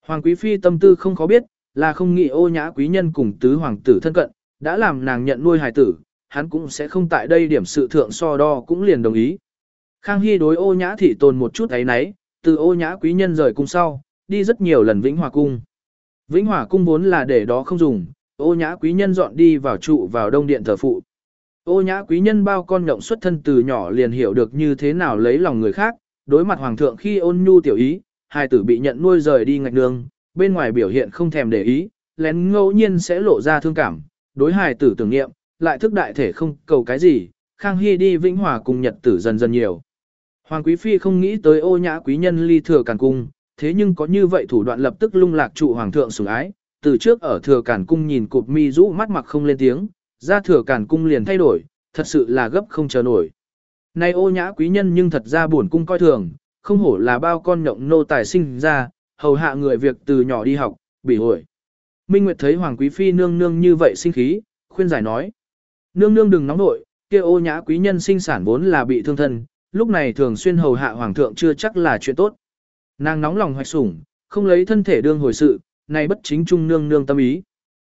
Hoàng quý phi tâm tư không khó biết, là không nghĩ ô nhã quý nhân cùng tứ hoàng tử thân cận, đã làm nàng nhận nuôi hài tử, hắn cũng sẽ không tại đây điểm sự thượng so đo cũng liền đồng ý. Khang Hy đối ô nhã thị tồn một chút ấy nấy, từ ô nhã quý nhân rời cung sau, đi rất nhiều lần Vĩnh Hòa Cung. Vĩnh Hòa Cung vốn là để đó không dùng, ô nhã quý nhân dọn đi vào trụ vào đông điện thờ phụ. Ô nhã quý nhân bao con nhộng xuất thân từ nhỏ liền hiểu được như thế nào lấy lòng người khác, đối mặt hoàng thượng khi ôn nhu tiểu ý, hai tử bị nhận nuôi rời đi ngạch đường, bên ngoài biểu hiện không thèm để ý, lén ngẫu nhiên sẽ lộ ra thương cảm, đối hài tử tưởng niệm, lại thức đại thể không cầu cái gì, Khang Hy đi Vĩnh Hòa cùng nhật tử dần dần nhiều. Hoàng Quý Phi không nghĩ tới ô nhã quý nhân ly thừa càn cung, thế nhưng có như vậy thủ đoạn lập tức lung lạc trụ Hoàng thượng sủng ái, từ trước ở thừa càn cung nhìn cụp mi rũ mắt mặc không lên tiếng, ra thừa càn cung liền thay đổi, thật sự là gấp không chờ nổi. Nay ô nhã quý nhân nhưng thật ra buồn cung coi thường, không hổ là bao con nhộng nô tài sinh ra, hầu hạ người việc từ nhỏ đi học, bị hội. Minh Nguyệt thấy Hoàng Quý Phi nương nương như vậy sinh khí, khuyên giải nói. Nương nương đừng nóng nội, kia ô nhã quý nhân sinh sản vốn là bị thương thân, lúc này thường xuyên hầu hạ Hoàng thượng chưa chắc là chuyện tốt. Nàng nóng lòng hoạch sủng, không lấy thân thể đương hồi sự, này bất chính trung nương nương tâm ý.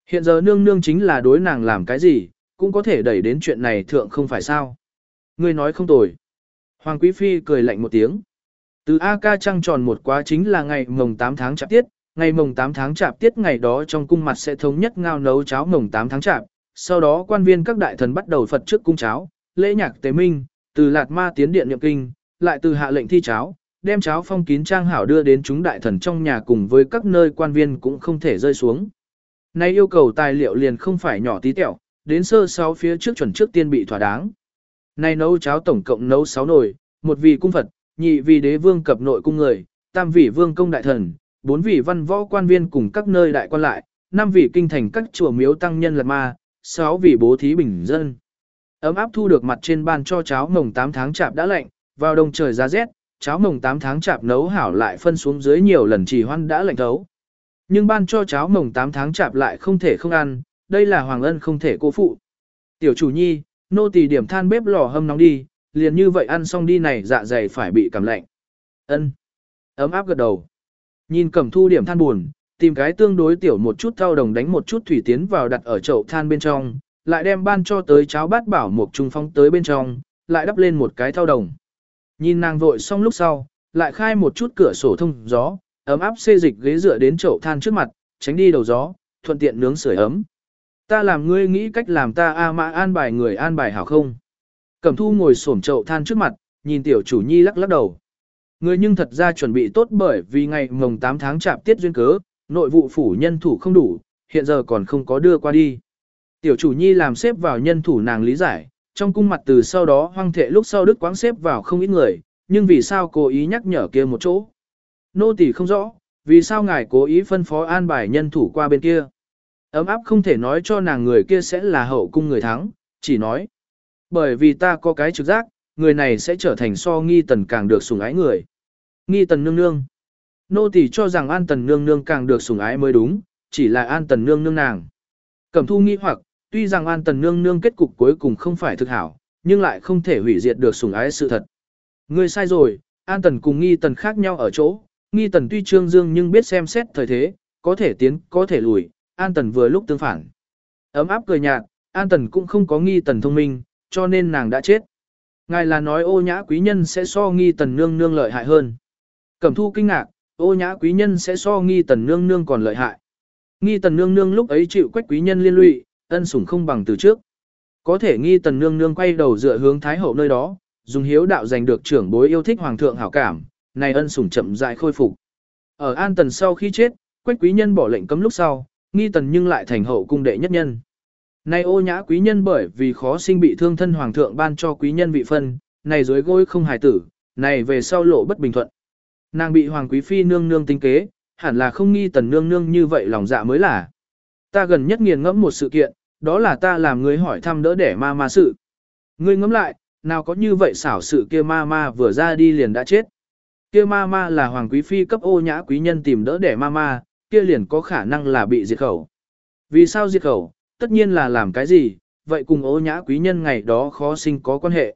Hiện giờ nương nương chính là đối nàng làm cái gì, cũng có thể đẩy đến chuyện này thượng không phải sao. Ngươi nói không tồi. Hoàng Quý Phi cười lạnh một tiếng. Từ A ca trăng tròn một quá chính là ngày mồng 8 tháng chạp tiết, ngày mồng 8 tháng chạp tiết ngày đó trong cung mặt sẽ thống nhất ngao nấu cháo mồng 8 tháng chạp, sau đó quan viên các đại thần bắt đầu Phật trước cung cháo, lễ nhạc tế minh, từ lạt ma tiến điện niệm kinh, lại từ hạ lệnh thi cháo, đem cháo phong kín trang hảo đưa đến chúng đại thần trong nhà cùng với các nơi quan viên cũng không thể rơi xuống. Nay yêu cầu tài liệu liền không phải nhỏ tí tẹo, đến sơ sáu phía trước chuẩn trước tiên bị thỏa đáng. Nay nấu cháo tổng cộng nấu 6 nồi, một vị cung Phật, nhị vị đế vương cập nội cung người, tam vị vương công đại thần, bốn vị văn võ quan viên cùng các nơi đại quan lại, năm vị kinh thành các chùa miếu tăng nhân lật ma, sáu vị bố thí bình dân. Ấm áp thu được mặt trên ban cho cháo mồng 8 tháng chạp đã lạnh, vào đông trời giá rét, cháo mồng 8 tháng chạp nấu hảo lại phân xuống dưới nhiều lần chỉ hoan đã lạnh thấu. Nhưng ban cho cháo mồng 8 tháng chạp lại không thể không ăn, đây là hoàng ân không thể cô phụ. Tiểu chủ nhi, nô tỳ điểm than bếp lò hâm nóng đi, liền như vậy ăn xong đi này dạ dày phải bị cảm lạnh. Ân. Ấm áp gật đầu. Nhìn cẩm thu điểm than buồn, tìm cái tương đối tiểu một chút thau đồng đánh một chút thủy tiến vào đặt ở chậu than bên trong, lại đem ban cho tới cháo bát bảo một trung phong tới bên trong, lại đắp lên một cái thau đồng. Nhìn nàng vội xong lúc sau, lại khai một chút cửa sổ thông gió, ấm áp xê dịch ghế dựa đến chậu than trước mặt, tránh đi đầu gió, thuận tiện nướng sưởi ấm. Ta làm ngươi nghĩ cách làm ta a mã an bài người an bài hảo không? Cẩm thu ngồi xổm chậu than trước mặt, nhìn tiểu chủ nhi lắc lắc đầu. Người nhưng thật ra chuẩn bị tốt bởi vì ngày mồng 8 tháng chạp tiết duyên cớ, nội vụ phủ nhân thủ không đủ, hiện giờ còn không có đưa qua đi. Tiểu chủ nhi làm xếp vào nhân thủ nàng lý giải, trong cung mặt từ sau đó hoang thệ lúc sau đức quáng xếp vào không ít người, nhưng vì sao cố ý nhắc nhở kia một chỗ. Nô tỳ không rõ, vì sao ngài cố ý phân phó an bài nhân thủ qua bên kia. Ấm áp không thể nói cho nàng người kia sẽ là hậu cung người thắng, chỉ nói. Bởi vì ta có cái trực giác, người này sẽ trở thành so nghi tần càng được sủng ái người. Nghi tần nương nương. Nô tỳ cho rằng an tần nương nương càng được sủng ái mới đúng, chỉ là an tần nương nương nàng. Cẩm thu nghi hoặc, tuy rằng an tần nương nương kết cục cuối cùng không phải thực hảo, nhưng lại không thể hủy diệt được sủng ái sự thật. Ngươi sai rồi, an tần cùng nghi tần khác nhau ở chỗ, nghi tần tuy trương dương nhưng biết xem xét thời thế, có thể tiến, có thể lùi, an tần vừa lúc tương phản. Ấm áp cười nhạt, an tần cũng không có nghi tần thông minh, cho nên nàng đã chết. Ngài là nói ô nhã quý nhân sẽ so nghi tần nương nương lợi hại hơn. Cẩm thu kinh ngạc, ô nhã quý nhân sẽ so nghi tần nương nương còn lợi hại. Nghi tần nương nương lúc ấy chịu quách quý nhân liên lụy, ân sủng không bằng từ trước. Có thể nghi tần nương nương quay đầu dựa hướng thái hậu nơi đó, dùng hiếu đạo giành được trưởng bối yêu thích hoàng thượng hảo cảm, này ân sủng chậm rãi khôi phục. Ở an tần sau khi chết, quách quý nhân bỏ lệnh cấm lúc sau, nghi tần nhưng lại thành hậu cung đệ nhất nhân. Này ô nhã quý nhân bởi vì khó sinh bị thương thân hoàng thượng ban cho quý nhân vị phân, này dưới gối không hài tử, này về sau lộ bất bình thuận. Nàng bị hoàng quý phi nương nương tính kế, hẳn là không nghi tần nương nương như vậy lòng dạ mới là. Ta gần nhất nghiền ngẫm một sự kiện, đó là ta làm người hỏi thăm đỡ để ma ma sự. Ngươi ngẫm lại, nào có như vậy xảo sự kia ma ma vừa ra đi liền đã chết. Kia ma ma là hoàng quý phi cấp ô nhã quý nhân tìm đỡ để ma ma, kia liền có khả năng là bị diệt khẩu. Vì sao diệt khẩu? Tất nhiên là làm cái gì, vậy cùng ô nhã quý nhân ngày đó khó sinh có quan hệ.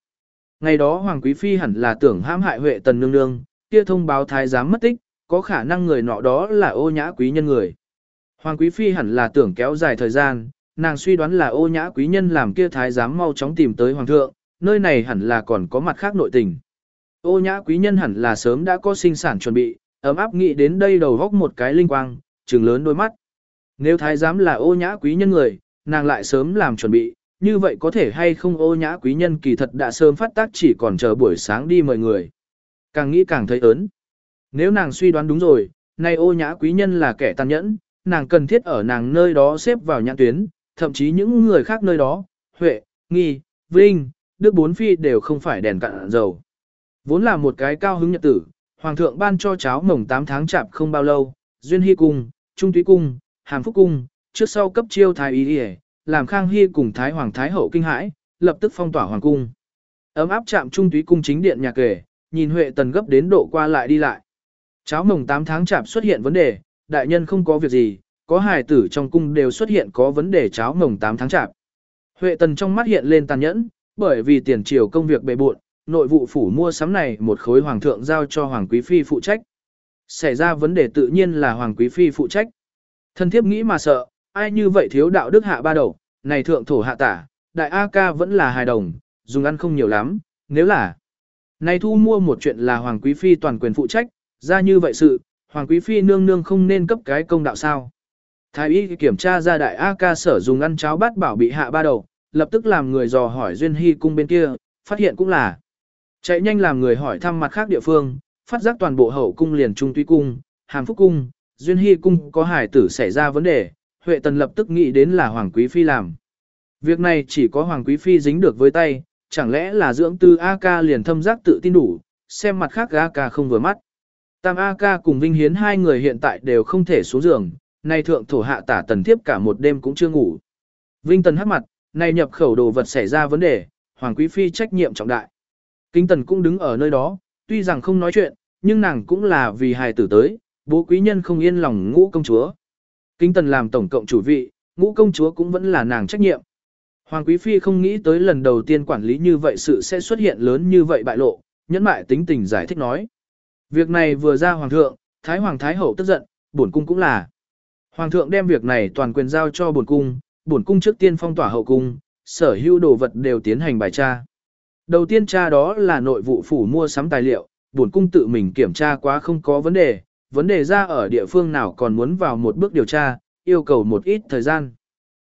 Ngày đó Hoàng Quý Phi hẳn là tưởng hãm hại Huệ Tần Nương Nương, kia thông báo thái giám mất tích, có khả năng người nọ đó là ô nhã quý nhân người. Hoàng Quý Phi hẳn là tưởng kéo dài thời gian, nàng suy đoán là ô nhã quý nhân làm kia thái giám mau chóng tìm tới Hoàng thượng, nơi này hẳn là còn có mặt khác nội tình. Ô nhã quý nhân hẳn là sớm đã có sinh sản chuẩn bị, ấm áp nghĩ đến đây đầu góc một cái linh quang, trừng lớn đôi mắt. Nếu thái giám là ô nhã quý nhân người, nàng lại sớm làm chuẩn bị, như vậy có thể hay không ô nhã quý nhân kỳ thật đã sớm phát tác chỉ còn chờ buổi sáng đi mời người. Càng nghĩ càng thấy ớn. Nếu nàng suy đoán đúng rồi, nay ô nhã quý nhân là kẻ tàn nhẫn, nàng cần thiết ở nàng nơi đó xếp vào nhãn tuyến, thậm chí những người khác nơi đó, Huệ, Nghi, Vinh, đức bốn phi đều không phải đèn cạn dầu. Vốn là một cái cao hứng nhật tử, hoàng thượng ban cho cháu mồng 8 tháng chạp không bao lâu, duyên hy cung, trung túy cung, hàm phúc cung, trước sau cấp chiêu thái y yề làm khang hy cùng thái hoàng thái hậu kinh hãi, lập tức phong tỏa hoàng cung. Ấm áp chạm trung túy cung chính điện nhà kể, nhìn Huệ Tần gấp đến độ qua lại đi lại. Cháu mồng 8 tháng chạm xuất hiện vấn đề, đại nhân không có việc gì, có hài tử trong cung đều xuất hiện có vấn đề cháu mồng 8 tháng chạm Huệ Tần trong mắt hiện lên tàn nhẫn, bởi vì tiền triều công việc bề bộn, nội vụ phủ mua sắm này một khối hoàng thượng giao cho hoàng quý phi phụ trách. Xảy ra vấn đề tự nhiên là hoàng quý phi phụ trách. Thân thiếp nghĩ mà sợ, ai như vậy thiếu đạo đức hạ ba đầu, này thượng thổ hạ tả, đại A ca vẫn là hài đồng, dùng ăn không nhiều lắm, nếu là này thu mua một chuyện là hoàng quý phi toàn quyền phụ trách, ra như vậy sự, hoàng quý phi nương nương không nên cấp cái công đạo sao. Thái y kiểm tra ra đại A ca sở dùng ăn cháo bát bảo bị hạ ba đầu, lập tức làm người dò hỏi duyên hy cung bên kia, phát hiện cũng là Chạy nhanh làm người hỏi thăm mặt khác địa phương, phát giác toàn bộ hậu cung liền trung tuy cung, hàm phúc cung, duyên hy cung có hải tử xảy ra vấn đề, Huệ Tần lập tức nghĩ đến là Hoàng Quý Phi làm. Việc này chỉ có Hoàng Quý Phi dính được với tay, chẳng lẽ là dưỡng tư A-ca liền thâm giác tự tin đủ, xem mặt khác A-ca không vừa mắt. Tam A-ca cùng Vinh Hiến hai người hiện tại đều không thể xuống giường, nay thượng thổ hạ tả tần thiếp cả một đêm cũng chưa ngủ. Vinh Tần hắc mặt, nay nhập khẩu đồ vật xảy ra vấn đề, Hoàng Quý Phi trách nhiệm trọng đại. Kinh Tần cũng đứng ở nơi đó, tuy rằng không nói chuyện, nhưng nàng cũng là vì hài tử tới, bố quý nhân không yên lòng ngũ công chúa. Kinh Tần làm tổng cộng chủ vị, ngũ công chúa cũng vẫn là nàng trách nhiệm. Hoàng Quý Phi không nghĩ tới lần đầu tiên quản lý như vậy sự sẽ xuất hiện lớn như vậy bại lộ, nhẫn mại tính tình giải thích nói. Việc này vừa ra Hoàng thượng, Thái Hoàng Thái Hậu tức giận, bổn cung cũng là. Hoàng thượng đem việc này toàn quyền giao cho bổn cung, bổn cung trước tiên phong tỏa hậu cung, sở hữu đồ vật đều tiến hành bài tra. Đầu tiên tra đó là nội vụ phủ mua sắm tài liệu, bổn cung tự mình kiểm tra quá không có vấn đề, vấn đề ra ở địa phương nào còn muốn vào một bước điều tra, yêu cầu một ít thời gian.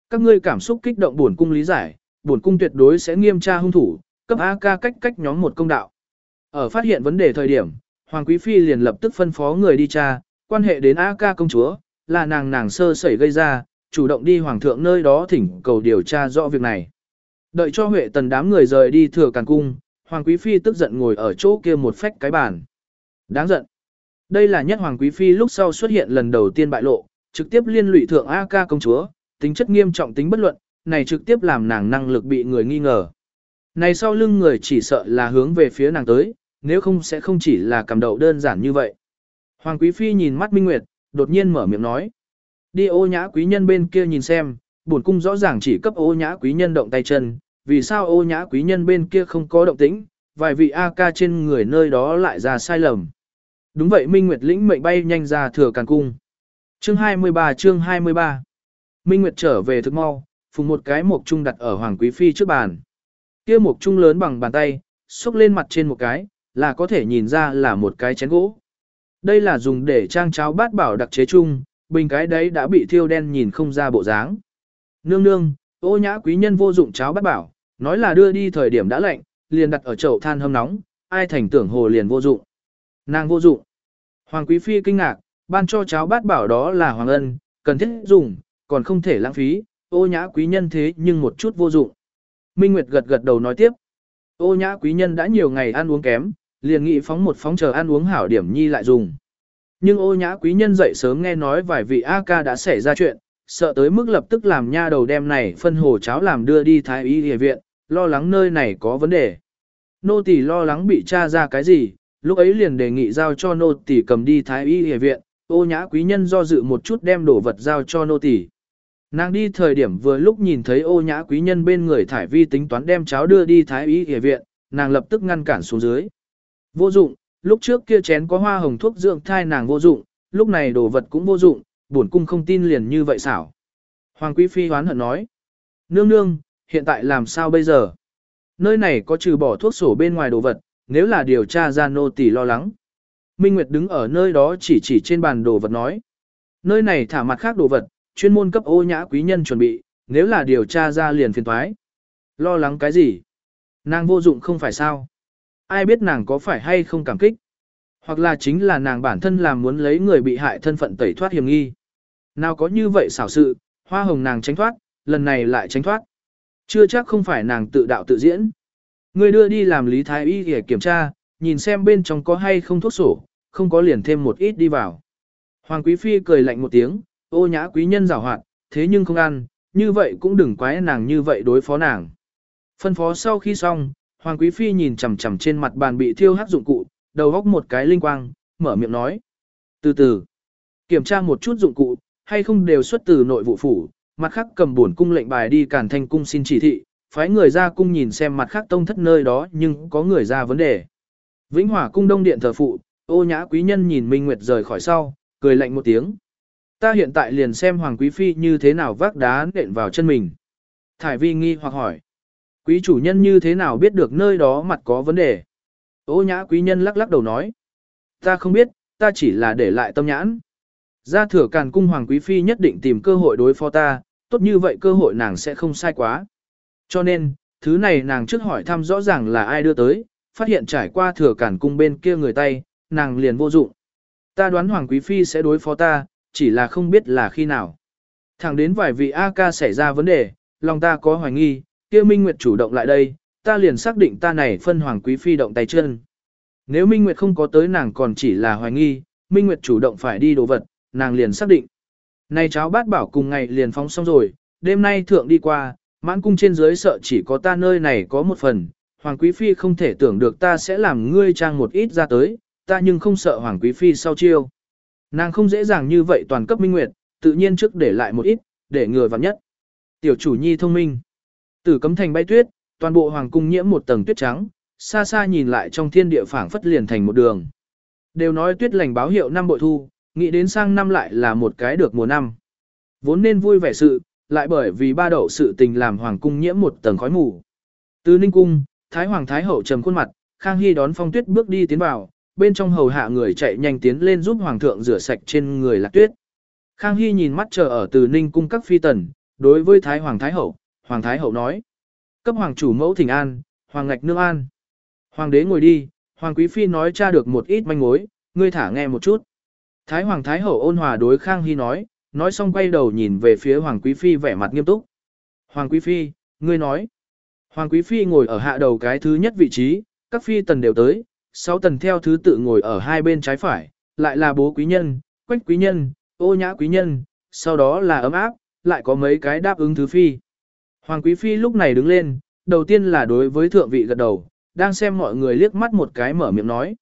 Các ngươi cảm xúc kích động buồn cung lý giải, buồn cung tuyệt đối sẽ nghiêm tra hung thủ, cấp AK ca cách cách nhóm một công đạo. Ở phát hiện vấn đề thời điểm, Hoàng Quý Phi liền lập tức phân phó người đi tra, quan hệ đến AK ca công chúa, là nàng nàng sơ sẩy gây ra, chủ động đi Hoàng thượng nơi đó thỉnh cầu điều tra rõ việc này. Đợi cho Huệ tần đám người rời đi thừa càn cung, Hoàng Quý Phi tức giận ngồi ở chỗ kia một phách cái bàn. Đáng giận. Đây là nhất Hoàng Quý Phi lúc sau xuất hiện lần đầu tiên bại lộ, trực tiếp liên lụy thượng A ca công chúa, tính chất nghiêm trọng tính bất luận, này trực tiếp làm nàng năng lực bị người nghi ngờ. Này sau lưng người chỉ sợ là hướng về phía nàng tới, nếu không sẽ không chỉ là cầm đầu đơn giản như vậy. Hoàng Quý Phi nhìn mắt Minh Nguyệt, đột nhiên mở miệng nói. Đi ô nhã quý nhân bên kia nhìn xem, bổn cung rõ ràng chỉ cấp ô nhã quý nhân động tay chân, vì sao ô nhã quý nhân bên kia không có động tĩnh, vài vị A ca trên người nơi đó lại ra sai lầm. Đúng vậy Minh Nguyệt lĩnh mệnh bay nhanh ra thừa càn cung. Chương 23 chương 23 Minh Nguyệt trở về thực mau, phùng một cái mộc trung đặt ở Hoàng Quý Phi trước bàn. kia mộc trung lớn bằng bàn tay, xúc lên mặt trên một cái, là có thể nhìn ra là một cái chén gỗ. Đây là dùng để trang cháo bát bảo đặc chế chung, bình cái đấy đã bị thiêu đen nhìn không ra bộ dáng. Nương nương, ô nhã quý nhân vô dụng cháo bát bảo, nói là đưa đi thời điểm đã lạnh, liền đặt ở chậu than hâm nóng, ai thành tưởng hồ liền vô dụng. Nàng vô dụng. Hoàng quý phi kinh ngạc, ban cho cháo bát bảo đó là hoàng ân, cần thiết dùng, còn không thể lãng phí, ô nhã quý nhân thế nhưng một chút vô dụng. Minh Nguyệt gật gật đầu nói tiếp. Ô nhã quý nhân đã nhiều ngày ăn uống kém, liền nghĩ phóng một phóng chờ ăn uống hảo điểm nhi lại dùng. Nhưng ô nhã quý nhân dậy sớm nghe nói vài vị A ca đã xảy ra chuyện, sợ tới mức lập tức làm nha đầu đem này phân hồ cháo làm đưa đi thái y địa viện, lo lắng nơi này có vấn đề. Nô tỳ lo lắng bị tra ra cái gì, lúc ấy liền đề nghị giao cho nô tỷ cầm đi thái y y viện, ô nhã quý nhân do dự một chút đem đồ vật giao cho nô tỷ. Nàng đi thời điểm vừa lúc nhìn thấy ô nhã quý nhân bên người thải vi tính toán đem cháo đưa đi thái y y viện, nàng lập tức ngăn cản xuống dưới. Vô dụng, lúc trước kia chén có hoa hồng thuốc dưỡng thai nàng vô dụng, lúc này đồ vật cũng vô dụng, bổn cung không tin liền như vậy xảo. Hoàng quý phi hoán hận nói. Nương nương, hiện tại làm sao bây giờ? Nơi này có trừ bỏ thuốc sổ bên ngoài đồ vật, nếu là điều tra ra nô tỳ lo lắng. Minh Nguyệt đứng ở nơi đó chỉ chỉ trên bàn đồ vật nói. Nơi này thả mặt khác đồ vật, chuyên môn cấp ô nhã quý nhân chuẩn bị, nếu là điều tra ra liền phiền thoái. Lo lắng cái gì? Nàng vô dụng không phải sao? Ai biết nàng có phải hay không cảm kích? Hoặc là chính là nàng bản thân làm muốn lấy người bị hại thân phận tẩy thoát hiểm nghi. Nào có như vậy xảo sự, hoa hồng nàng tránh thoát, lần này lại tránh thoát. Chưa chắc không phải nàng tự đạo tự diễn. Ngươi đưa đi làm lý thái y để kiểm tra, nhìn xem bên trong có hay không thuốc sổ, không có liền thêm một ít đi vào. Hoàng Quý Phi cười lạnh một tiếng, ô nhã quý nhân rào hoạt, thế nhưng không ăn, như vậy cũng đừng quái nàng như vậy đối phó nàng. Phân phó sau khi xong, Hoàng Quý Phi nhìn chằm chằm trên mặt bàn bị thiêu hắc dụng cụ, đầu góc một cái linh quang, mở miệng nói. Từ từ, kiểm tra một chút dụng cụ, hay không đều xuất từ nội vụ phủ, mặt khác cầm buồn cung lệnh bài đi cản thành cung xin chỉ thị, phái người ra cung nhìn xem mặt khác tông thất nơi đó nhưng có người ra vấn đề. Vĩnh Hòa cung đông điện thờ phụ, ô nhã quý nhân nhìn Minh Nguyệt rời khỏi sau, cười lạnh một tiếng. Ta hiện tại liền xem Hoàng Quý Phi như thế nào vác đá nện vào chân mình. Thải vi nghi hoặc hỏi. Quý chủ nhân như thế nào biết được nơi đó mặt có vấn đề? Ô nhã quý nhân lắc lắc đầu nói. Ta không biết, ta chỉ là để lại tâm nhãn. Gia thừa càn cung Hoàng Quý Phi nhất định tìm cơ hội đối phó ta, tốt như vậy cơ hội nàng sẽ không sai quá. Cho nên, thứ này nàng trước hỏi thăm rõ ràng là ai đưa tới, phát hiện trải qua thừa cản cung bên kia người tay, nàng liền vô dụng. Ta đoán Hoàng Quý Phi sẽ đối phó ta, chỉ là không biết là khi nào. Thẳng đến vài vị A ca xảy ra vấn đề, lòng ta có hoài nghi, kia Minh Nguyệt chủ động lại đây, ta liền xác định ta này phân Hoàng Quý Phi động tay chân. Nếu Minh Nguyệt không có tới nàng còn chỉ là hoài nghi, Minh Nguyệt chủ động phải đi đồ vật, nàng liền xác định. Này cháu bát bảo cùng ngày liền phóng xong rồi, đêm nay thượng đi qua, mãn cung trên dưới sợ chỉ có ta nơi này có một phần, Hoàng Quý Phi không thể tưởng được ta sẽ làm ngươi trang một ít ra tới, ta nhưng không sợ Hoàng Quý Phi sau chiêu. Nàng không dễ dàng như vậy toàn cấp minh nguyệt, tự nhiên trước để lại một ít, để ngừa vặn nhất. Tiểu chủ nhi thông minh. Tử cấm thành bay tuyết, toàn bộ hoàng cung nhiễm một tầng tuyết trắng, xa xa nhìn lại trong thiên địa phảng phất liền thành một đường. Đều nói tuyết lành báo hiệu năm bội thu, nghĩ đến sang năm lại là một cái được mùa năm. Vốn nên vui vẻ sự, lại bởi vì ba đậu sự tình làm hoàng cung nhiễm một tầng khói mù. Từ Ninh cung, Thái hoàng thái hậu trầm khuôn mặt, Khang Hy đón Phong Tuyết bước đi tiến vào, bên trong hầu hạ người chạy nhanh tiến lên giúp hoàng thượng rửa sạch trên người Lạc Tuyết. Khang Hy nhìn mắt chờ ở Từ Ninh cung các phi tần, đối với Thái hoàng thái hậu, hoàng thái hậu nói: "Cấp hoàng chủ mẫu thỉnh an, hoàng ngạch nương an." Hoàng đế ngồi đi, hoàng quý phi nói tra được một ít manh mối, ngươi thả nghe một chút. Thái hoàng thái hậu ôn hòa đối Khang Hy nói, nói xong quay đầu nhìn về phía Hoàng Quý Phi vẻ mặt nghiêm túc. Hoàng Quý Phi, ngươi nói. Hoàng Quý Phi ngồi ở hạ đầu cái thứ nhất vị trí, các phi tần đều tới, sáu tần theo thứ tự ngồi ở hai bên trái phải, lại là bố quý nhân, quách quý nhân, ô nhã quý nhân, sau đó là ấm áp, lại có mấy cái đáp ứng thứ phi. Hoàng Quý Phi lúc này đứng lên, đầu tiên là đối với thượng vị gật đầu, đang xem mọi người liếc mắt một cái mở miệng nói.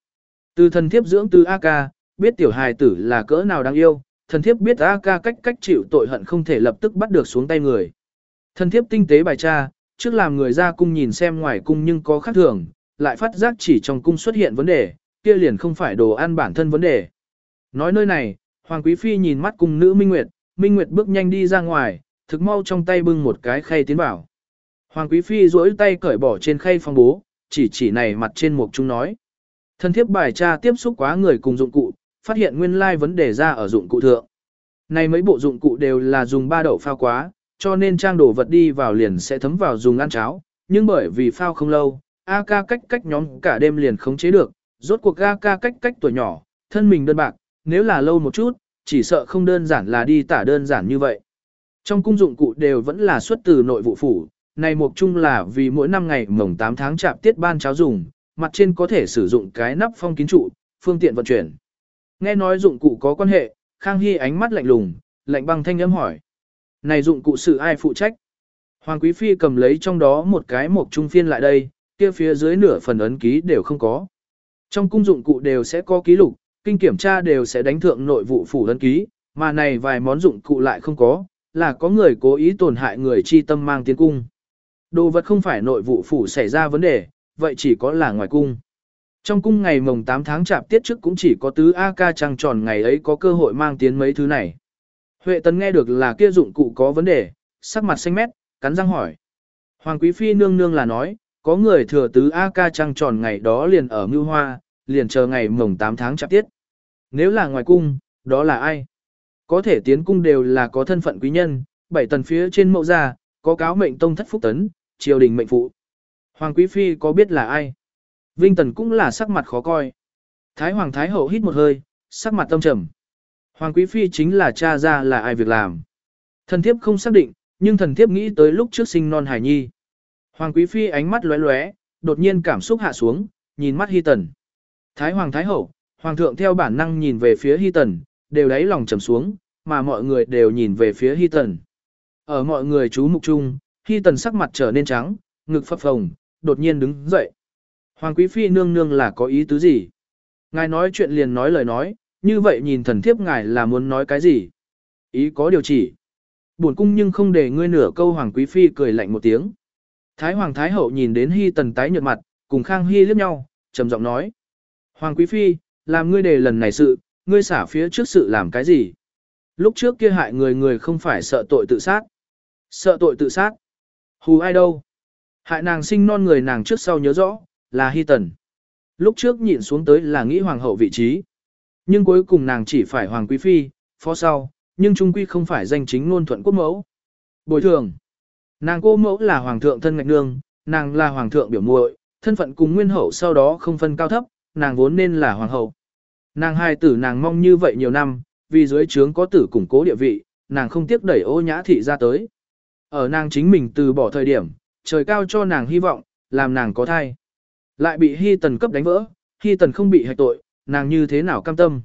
Từ thần thiếp dưỡng từ A ca, biết tiểu hài tử là cỡ nào đáng yêu, thần thiếp biết A ca cách cách chịu tội hận không thể lập tức bắt được xuống tay người. Thần thiếp tinh tế bài tra, trước làm người ra cung nhìn xem ngoài cung nhưng có khác thường, lại phát giác chỉ trong cung xuất hiện vấn đề, kia liền không phải đồ ăn bản thân vấn đề. Nói nơi này, Hoàng Quý Phi nhìn mắt cung nữ Minh Nguyệt, Minh Nguyệt bước nhanh đi ra ngoài, thực mau trong tay bưng một cái khay tiến vào. Hoàng Quý Phi duỗi tay cởi bỏ trên khay phong bố, chỉ chỉ này mặt trên một chúng nói. Thần thiếp bài tra tiếp xúc quá người cùng dụng cụ, phát hiện nguyên lai vấn đề ra ở dụng cụ thượng. Này mấy bộ dụng cụ đều là dùng ba đậu phao quá, cho nên trang đổ vật đi vào liền sẽ thấm vào dùng ăn cháo, nhưng bởi vì phao không lâu, A ca cách cách nhóm cả đêm liền khống chế được, rốt cuộc A ca cách cách tuổi nhỏ, thân mình đơn bạc, nếu là lâu một chút, chỉ sợ không đơn giản là đi tả đơn giản như vậy. Trong cung dụng cụ đều vẫn là xuất từ nội vụ phủ, này mục chung là vì mỗi năm ngày mồng 8 tháng chạp tiết ban cháo dùng, mặt trên có thể sử dụng cái nắp phong kín trụ, phương tiện vận chuyển. Nghe nói dụng cụ có quan hệ, Khang Hy ánh mắt lạnh lùng, lạnh băng thanh âm hỏi. Này dụng cụ sự ai phụ trách? Hoàng Quý Phi cầm lấy trong đó một cái mộc trung phiên lại đây, kia phía dưới nửa phần ấn ký đều không có. Trong cung dụng cụ đều sẽ có ký lục, kinh kiểm tra đều sẽ đánh thượng nội vụ phủ ấn ký, mà này vài món dụng cụ lại không có, là có người cố ý tổn hại người chi tâm mang tiến cung. Đồ vật không phải nội vụ phủ xảy ra vấn đề, vậy chỉ có là ngoài cung. Trong cung ngày mồng 8 tháng chạp tiết trước cũng chỉ có tứ A ca trăng tròn ngày ấy có cơ hội mang tiến mấy thứ này. Huệ tấn nghe được là kia dụng cụ có vấn đề, sắc mặt xanh mét, cắn răng hỏi. Hoàng quý phi nương nương là nói, có người thừa tứ A ca trăng tròn ngày đó liền ở Mưu Hoa, liền chờ ngày mồng 8 tháng chạp tiết. Nếu là ngoài cung, đó là ai? Có thể tiến cung đều là có thân phận quý nhân, bảy tần phía trên mẫu gia, có cáo mệnh tông thất phúc tấn, triều đình mệnh phụ. Hoàng quý phi có biết là ai? Vinh Tần cũng là sắc mặt khó coi. Thái Hoàng Thái Hậu hít một hơi, sắc mặt tâm trầm. Hoàng Quý Phi chính là cha ra là ai việc làm. Thần thiếp không xác định, nhưng thần thiếp nghĩ tới lúc trước sinh non hải nhi. Hoàng Quý Phi ánh mắt lóe lóe, đột nhiên cảm xúc hạ xuống, nhìn mắt Hy Tần. Thái Hoàng Thái Hậu, Hoàng thượng theo bản năng nhìn về phía Hy Tần, đều đáy lòng trầm xuống, mà mọi người đều nhìn về phía Hy Tần. Ở mọi người chú mục chung, Hy Tần sắc mặt trở nên trắng, ngực phập phồng, đột nhiên đứng dậy. Hoàng Quý Phi nương nương là có ý tứ gì? Ngài nói chuyện liền nói lời nói, như vậy nhìn thần thiếp ngài là muốn nói cái gì? Ý có điều chỉ. Buồn cung nhưng không để ngươi nửa câu Hoàng Quý Phi cười lạnh một tiếng. Thái Hoàng Thái Hậu nhìn đến hi Tần tái nhợt mặt, cùng Khang hi liếc nhau, trầm giọng nói. Hoàng Quý Phi, làm ngươi đề lần này sự, ngươi xả phía trước sự làm cái gì? Lúc trước kia hại người người không phải sợ tội tự sát. Sợ tội tự sát. Hù ai đâu? Hại nàng sinh non người nàng trước sau nhớ rõ, là Hy Tần. Lúc trước nhịn xuống tới là nghĩ hoàng hậu vị trí. Nhưng cuối cùng nàng chỉ phải hoàng quý phi, phó sau, nhưng trung quy không phải danh chính ngôn thuận quốc mẫu. Bồi thường. Nàng cô mẫu là hoàng thượng thân ngạch nương, nàng là hoàng thượng biểu muội, thân phận cùng nguyên hậu sau đó không phân cao thấp, nàng vốn nên là hoàng hậu. Nàng hai tử nàng mong như vậy nhiều năm, vì dưới trướng có tử củng cố địa vị, nàng không tiếc đẩy ô nhã thị ra tới. Ở nàng chính mình từ bỏ thời điểm, trời cao cho nàng hy vọng, làm nàng có thai. Lại bị hy tần cấp đánh vỡ, hy tần không bị hạch tội, nàng như thế nào cam tâm.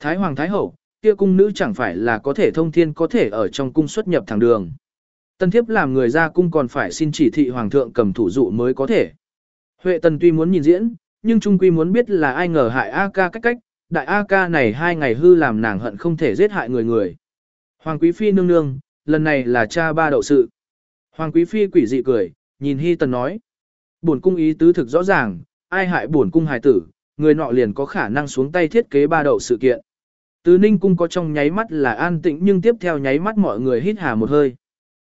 Thái hoàng thái hậu, kia cung nữ chẳng phải là có thể thông thiên có thể ở trong cung xuất nhập thẳng đường. Tân thiếp làm người ra cung còn phải xin chỉ thị hoàng thượng cầm thủ dụ mới có thể. Huệ tần tuy muốn nhìn diễn, nhưng trung quy muốn biết là ai ngờ hại A ca cách cách, đại A ca này hai ngày hư làm nàng hận không thể giết hại người người. Hoàng quý phi nương nương, lần này là cha ba đậu sự. Hoàng quý phi quỷ dị cười, nhìn Hy Tần nói. Bổn cung ý tứ thực rõ ràng, ai hại bổn cung hài tử, người nọ liền có khả năng xuống tay thiết kế ba đậu sự kiện. Từ ninh cung có trong nháy mắt là an tĩnh nhưng tiếp theo nháy mắt mọi người hít hà một hơi.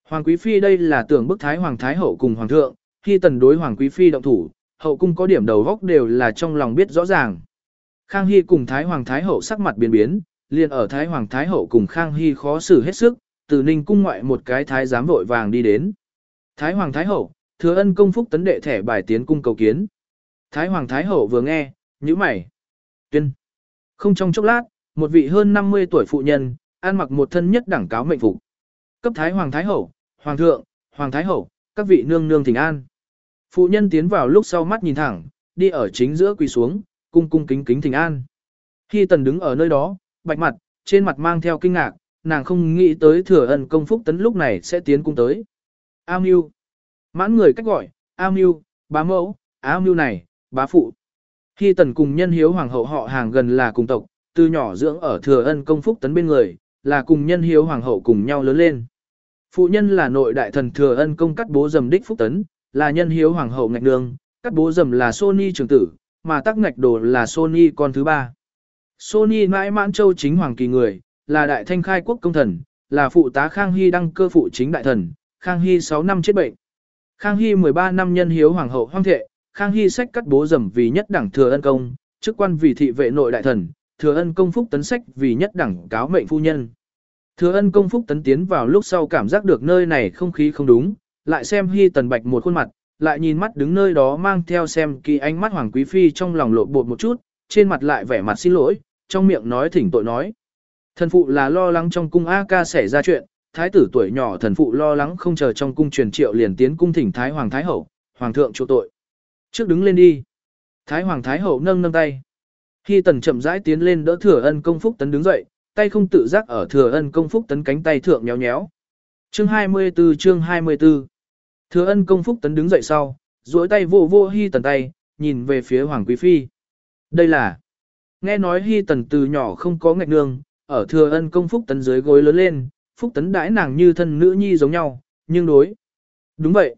Hoàng quý phi đây là tưởng bức thái hoàng thái hậu cùng hoàng thượng, khi tần đối hoàng quý phi động thủ, hậu cung có điểm đầu góc đều là trong lòng biết rõ ràng. Khang Hy cùng thái hoàng thái hậu sắc mặt biến biến, liền ở thái hoàng thái hậu cùng Khang Hy khó xử hết sức, từ ninh cung ngoại một cái thái giám vội vàng đi đến. Thái hoàng thái hậu, thừa ân công phúc tấn đệ thẻ bài tiến cung cầu kiến. Thái hoàng thái hậu vừa nghe, nhíu mày. Tuyên. Không trong chốc lát, một vị hơn 50 tuổi phụ nhân, ăn mặc một thân nhất đẳng cáo mệnh phục. Cấp thái hoàng thái hậu, hoàng thượng, hoàng thái hậu, các vị nương nương thỉnh an. Phụ nhân tiến vào lúc sau mắt nhìn thẳng, đi ở chính giữa quỳ xuống, cung cung kính kính thỉnh an. Khi tần đứng ở nơi đó, bạch mặt, trên mặt mang theo kinh ngạc, nàng không nghĩ tới thừa ân công phúc tấn lúc này sẽ tiến cung tới. amiu Mãn người cách gọi, A Mưu, bá mẫu, A Mưu này, bá phụ. Khi tần cùng nhân hiếu hoàng hậu họ hàng gần là cùng tộc, từ nhỏ dưỡng ở thừa ân công phúc tấn bên người, là cùng nhân hiếu hoàng hậu cùng nhau lớn lên. Phụ nhân là nội đại thần thừa ân công cắt bố dầm đích phúc tấn, là nhân hiếu hoàng hậu ngạch nương, cắt bố dầm là Sony trưởng tử, mà tắc ngạch đồ là Sony con thứ ba. Sony mãi mãn châu chính hoàng kỳ người, là đại thanh khai quốc công thần, là phụ tá Khang Hy đăng cơ phụ chính đại thần, Khang Hy 6 năm chết bệnh. Khang Hy 13 năm nhân hiếu hoàng hậu hoang thệ, Khang Hy sách cắt bố dầm vì nhất đẳng thừa ân công, chức quan vì thị vệ nội đại thần, thừa ân công phúc tấn sách vì nhất đẳng cáo mệnh phu nhân. Thừa ân công phúc tấn tiến vào lúc sau cảm giác được nơi này không khí không đúng, lại xem Hy tần bạch một khuôn mặt, lại nhìn mắt đứng nơi đó mang theo xem kỳ ánh mắt hoàng quý phi trong lòng lộ bột một chút, trên mặt lại vẻ mặt xin lỗi, trong miệng nói thỉnh tội nói. Thần phụ là lo lắng trong cung A ca xảy ra chuyện, thái tử tuổi nhỏ thần phụ lo lắng không chờ trong cung truyền triệu liền tiến cung thỉnh thái hoàng thái hậu, hoàng thượng chu tội. Trước đứng lên đi. Thái hoàng thái hậu nâng nâng tay. Khi tần chậm rãi tiến lên đỡ thừa ân công phúc tấn đứng dậy, tay không tự giác ở thừa ân công phúc tấn cánh tay thượng nhéo nhéo. Chương 24 chương 24 Thừa ân công phúc tấn đứng dậy sau, duỗi tay vô vô hy tần tay, nhìn về phía hoàng quý phi. Đây là Nghe nói hy tần từ nhỏ không có ngạch nương, ở thừa ân công phúc tấn dưới gối lớn lên, phúc tấn đãi nàng như thân nữ nhi giống nhau, nhưng đối. Đúng vậy.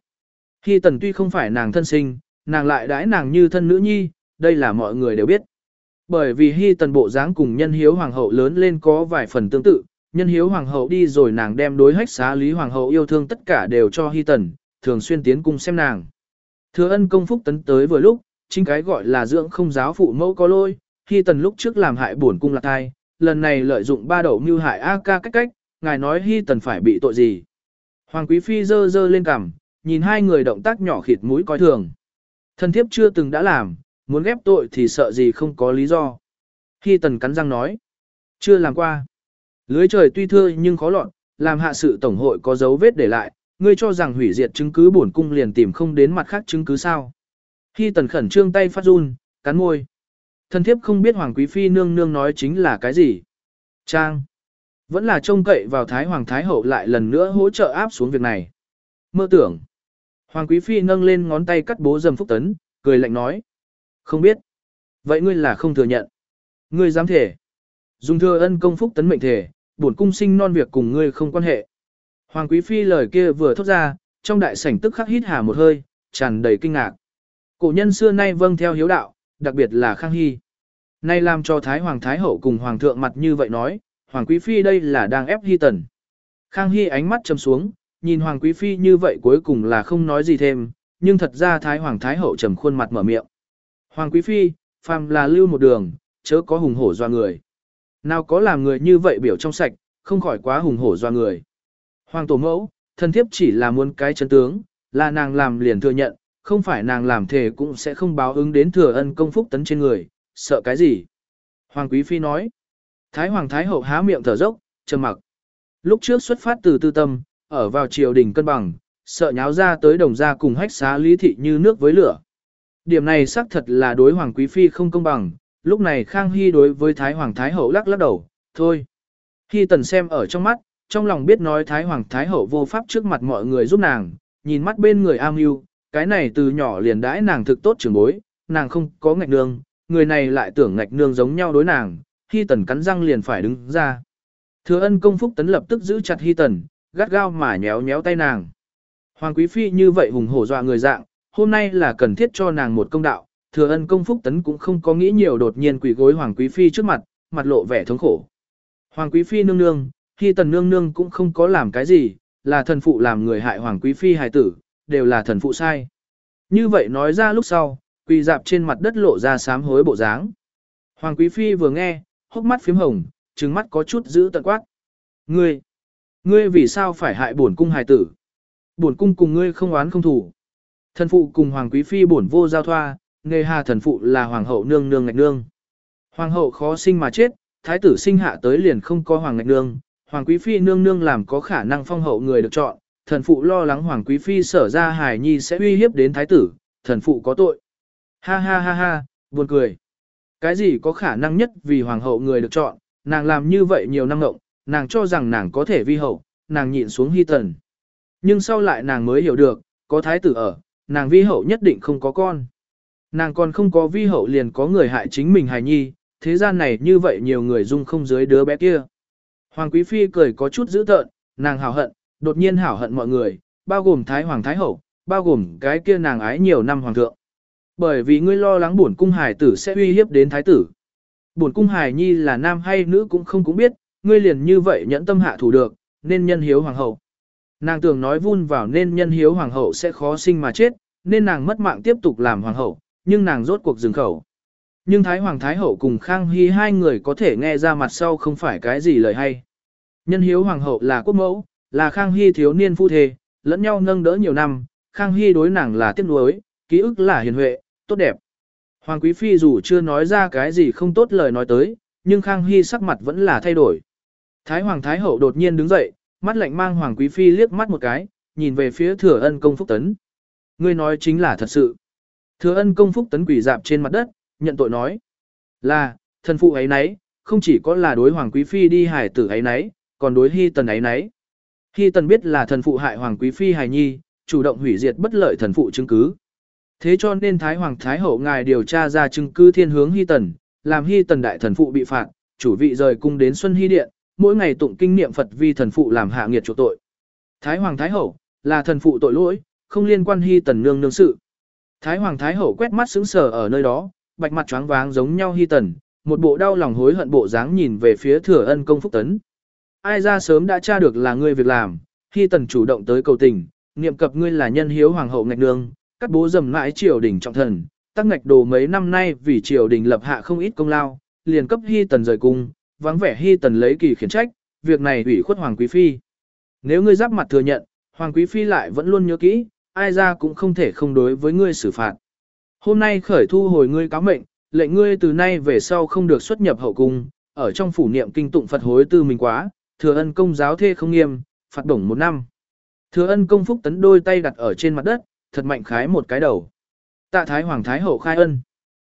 Khi tần tuy không phải nàng thân sinh, nàng lại đãi nàng như thân nữ nhi, đây là mọi người đều biết. Bởi vì hy tần bộ dáng cùng nhân hiếu hoàng hậu lớn lên có vài phần tương tự, nhân hiếu hoàng hậu đi rồi nàng đem đối hách xá lý hoàng hậu yêu thương tất cả đều cho hy tần, thường xuyên tiến cung xem nàng. Thừa ân công phúc tấn tới vừa lúc, chính cái gọi là dưỡng không giáo phụ mẫu có lôi, hy tần lúc trước làm hại bổn cung lạc thai, lần này lợi dụng ba đậu mưu hại A ca cách cách, ngài nói hy tần phải bị tội gì. Hoàng quý phi dơ dơ lên cằm, nhìn hai người động tác nhỏ khịt mũi coi thường. Thần thiếp chưa từng đã làm, muốn ghép tội thì sợ gì không có lý do. Hy tần cắn răng nói, chưa làm qua. Lưới trời tuy thưa nhưng khó lọt, làm hạ sự tổng hội có dấu vết để lại, ngươi cho rằng hủy diệt chứng cứ bổn cung liền tìm không đến mặt khác chứng cứ sao. Hy tần khẩn trương tay phát run, cắn môi. Thần thiếp không biết Hoàng Quý Phi nương nương nói chính là cái gì. Trang. Vẫn là trông cậy vào Thái Hoàng Thái Hậu lại lần nữa hỗ trợ áp xuống việc này. Mơ tưởng. Hoàng Quý Phi nâng lên ngón tay cắt bố dầm phúc tấn, cười lạnh nói. Không biết. Vậy ngươi là không thừa nhận. Ngươi dám thể. Dùng thừa ân công phúc tấn mệnh thể, bổn cung sinh non việc cùng ngươi không quan hệ. Hoàng Quý Phi lời kia vừa thốt ra, trong đại sảnh tức khắc hít hà một hơi, tràn đầy kinh ngạc. Cổ nhân xưa nay vâng theo hiếu đạo, đặc biệt là Khang Hy. Nay làm cho Thái Hoàng Thái Hậu cùng Hoàng thượng mặt như vậy nói, Hoàng Quý Phi đây là đang ép Hy Tần. Khang Hy ánh mắt chầm xuống, nhìn Hoàng Quý Phi như vậy cuối cùng là không nói gì thêm, nhưng thật ra Thái Hoàng Thái Hậu trầm khuôn mặt mở miệng. Hoàng Quý Phi, phàm là lưu một đường, chớ có hùng hổ doa người. Nào có làm người như vậy biểu trong sạch, không khỏi quá hùng hổ doa người. Hoàng Tổ Mẫu, thân thiếp chỉ là muốn cái chân tướng, là nàng làm liền thừa nhận, không phải nàng làm thề cũng sẽ không báo ứng đến thừa ân công phúc tấn trên người, sợ cái gì. Hoàng Quý Phi nói, Thái Hoàng Thái Hậu há miệng thở dốc, trầm mặc. Lúc trước xuất phát từ tư tâm, ở vào triều đình cân bằng, sợ nháo ra tới đồng gia cùng hách xá lý thị như nước với lửa. Điểm này xác thật là đối Hoàng Quý Phi không công bằng, lúc này Khang Hy đối với Thái Hoàng Thái Hậu lắc lắc đầu, thôi. Hy tần xem ở trong mắt, trong lòng biết nói Thái Hoàng Thái Hậu vô pháp trước mặt mọi người giúp nàng, nhìn mắt bên người am yêu, cái này từ nhỏ liền đãi nàng thực tốt trưởng bối, nàng không có ngạch nương, người này lại tưởng ngạch nương giống nhau đối nàng, Hy Tần cắn răng liền phải đứng ra. Thừa ân công phúc tấn lập tức giữ chặt Hy Tần, gắt gao mà nhéo nhéo tay nàng. Hoàng Quý Phi như vậy hùng hổ dọa người dạng, hôm nay là cần thiết cho nàng một công đạo, thừa ân công phúc tấn cũng không có nghĩ nhiều đột nhiên quỳ gối Hoàng Quý Phi trước mặt, mặt lộ vẻ thống khổ. Hoàng Quý Phi nương nương, Hy Tần nương nương cũng không có làm cái gì, là thần phụ làm người hại Hoàng Quý Phi hài tử, đều là thần phụ sai. Như vậy nói ra lúc sau, quỳ dạp trên mặt đất lộ ra sám hối bộ dáng. Hoàng Quý Phi vừa nghe, hốc mắt phím hồng, trừng mắt có chút giữ tận quát. Ngươi, ngươi vì sao phải hại bổn cung hài tử? Bổn cung cùng ngươi không oán không thủ. Thần phụ cùng Hoàng Quý Phi bổn vô giao thoa, nghề hà thần phụ là Hoàng hậu nương nương ngạch nương. Hoàng hậu khó sinh mà chết, thái tử sinh hạ tới liền không có Hoàng ngạch nương. Hoàng Quý Phi nương nương làm có khả năng phong hậu người được chọn, thần phụ lo lắng Hoàng Quý Phi sở ra hài nhi sẽ uy hiếp đến thái tử, thần phụ có tội. Ha ha ha ha, buồn cười. Cái gì có khả năng nhất vì hoàng hậu người được chọn, nàng làm như vậy nhiều năm ngộng, nàng cho rằng nàng có thể vi hậu, nàng nhịn xuống hy tần. Nhưng sau lại nàng mới hiểu được, có thái tử ở, nàng vi hậu nhất định không có con. Nàng còn không có vi hậu liền có người hại chính mình hài nhi, thế gian này như vậy nhiều người dung không dưới đứa bé kia. Hoàng Quý Phi cười có chút dữ tợn, nàng hảo hận, đột nhiên hảo hận mọi người, bao gồm Thái Hoàng Thái Hậu, bao gồm cái kia nàng ái nhiều năm Hoàng thượng. Bởi vì ngươi lo lắng bổn cung hài tử sẽ uy hiếp đến thái tử. Bổn cung hài nhi là nam hay nữ cũng không cũng biết, ngươi liền như vậy nhẫn tâm hạ thủ được, nên nhân hiếu hoàng hậu. Nàng tưởng nói vun vào nên nhân hiếu hoàng hậu sẽ khó sinh mà chết, nên nàng mất mạng tiếp tục làm hoàng hậu, nhưng nàng rốt cuộc dừng khẩu. Nhưng Thái Hoàng Thái Hậu cùng Khang Hy hai người có thể nghe ra mặt sau không phải cái gì lời hay. Nhân hiếu hoàng hậu là quốc mẫu, là Khang Hy thiếu niên phu thề, lẫn nhau nâng đỡ nhiều năm, Khang Hy đối nàng là tiếc nuối, ký ức là hiền huệ, tốt đẹp. Hoàng Quý Phi dù chưa nói ra cái gì không tốt lời nói tới, nhưng Khang Hy sắc mặt vẫn là thay đổi. Thái Hoàng Thái Hậu đột nhiên đứng dậy, mắt lạnh mang Hoàng Quý Phi liếc mắt một cái, nhìn về phía thừa ân công phúc tấn. Ngươi nói chính là thật sự. Thừa ân công phúc tấn quỷ dạp trên mặt đất, nhận tội nói. Là, thần phụ ấy nấy, không chỉ có là đối Hoàng Quý Phi đi hải tử ấy nấy, còn đối Hy Tần ấy nấy. Hy Tần biết là thần phụ hại Hoàng Quý Phi hài nhi, chủ động hủy diệt bất lợi thần phụ chứng cứ. Thế cho nên Thái Hoàng Thái Hậu ngài điều tra ra chứng cứ thiên hướng Hy Tần, làm Hy Tần đại thần phụ bị phạt, chủ vị rời cung đến Xuân Hy Điện, mỗi ngày tụng kinh niệm Phật vi thần phụ làm hạ nghiệt chỗ tội. Thái Hoàng Thái Hậu, là thần phụ tội lỗi, không liên quan Hy Tần nương nương sự. Thái Hoàng Thái Hậu quét mắt sững sờ ở nơi đó, bạch mặt choáng váng giống nhau Hy Tần, một bộ đau lòng hối hận bộ dáng nhìn về phía thừa ân công phúc tấn. Ai ra sớm đã tra được là ngươi việc làm, Hy Tần chủ động tới cầu tình, niệm cập ngươi là nhân hiếu hoàng hậu ngạch nương, các bố dầm mãi triều đình trọng thần, tắc ngạch đồ mấy năm nay vì triều đình lập hạ không ít công lao, liền cấp hy tần rời cung, vắng vẻ hy tần lấy kỳ khiển trách, việc này ủy khuất hoàng quý phi. Nếu ngươi giáp mặt thừa nhận, hoàng quý phi lại vẫn luôn nhớ kỹ, ai ra cũng không thể không đối với ngươi xử phạt. Hôm nay khởi thu hồi ngươi cáo mệnh, lệnh ngươi từ nay về sau không được xuất nhập hậu cung, ở trong phủ niệm kinh tụng Phật hối tư mình quá, thừa ân công giáo thê không nghiêm, phạt bổng một năm. Thừa ân công phúc tấn đôi tay đặt ở trên mặt đất, thật mạnh khái một cái đầu. Tạ Thái Hoàng Thái Hậu khai ân.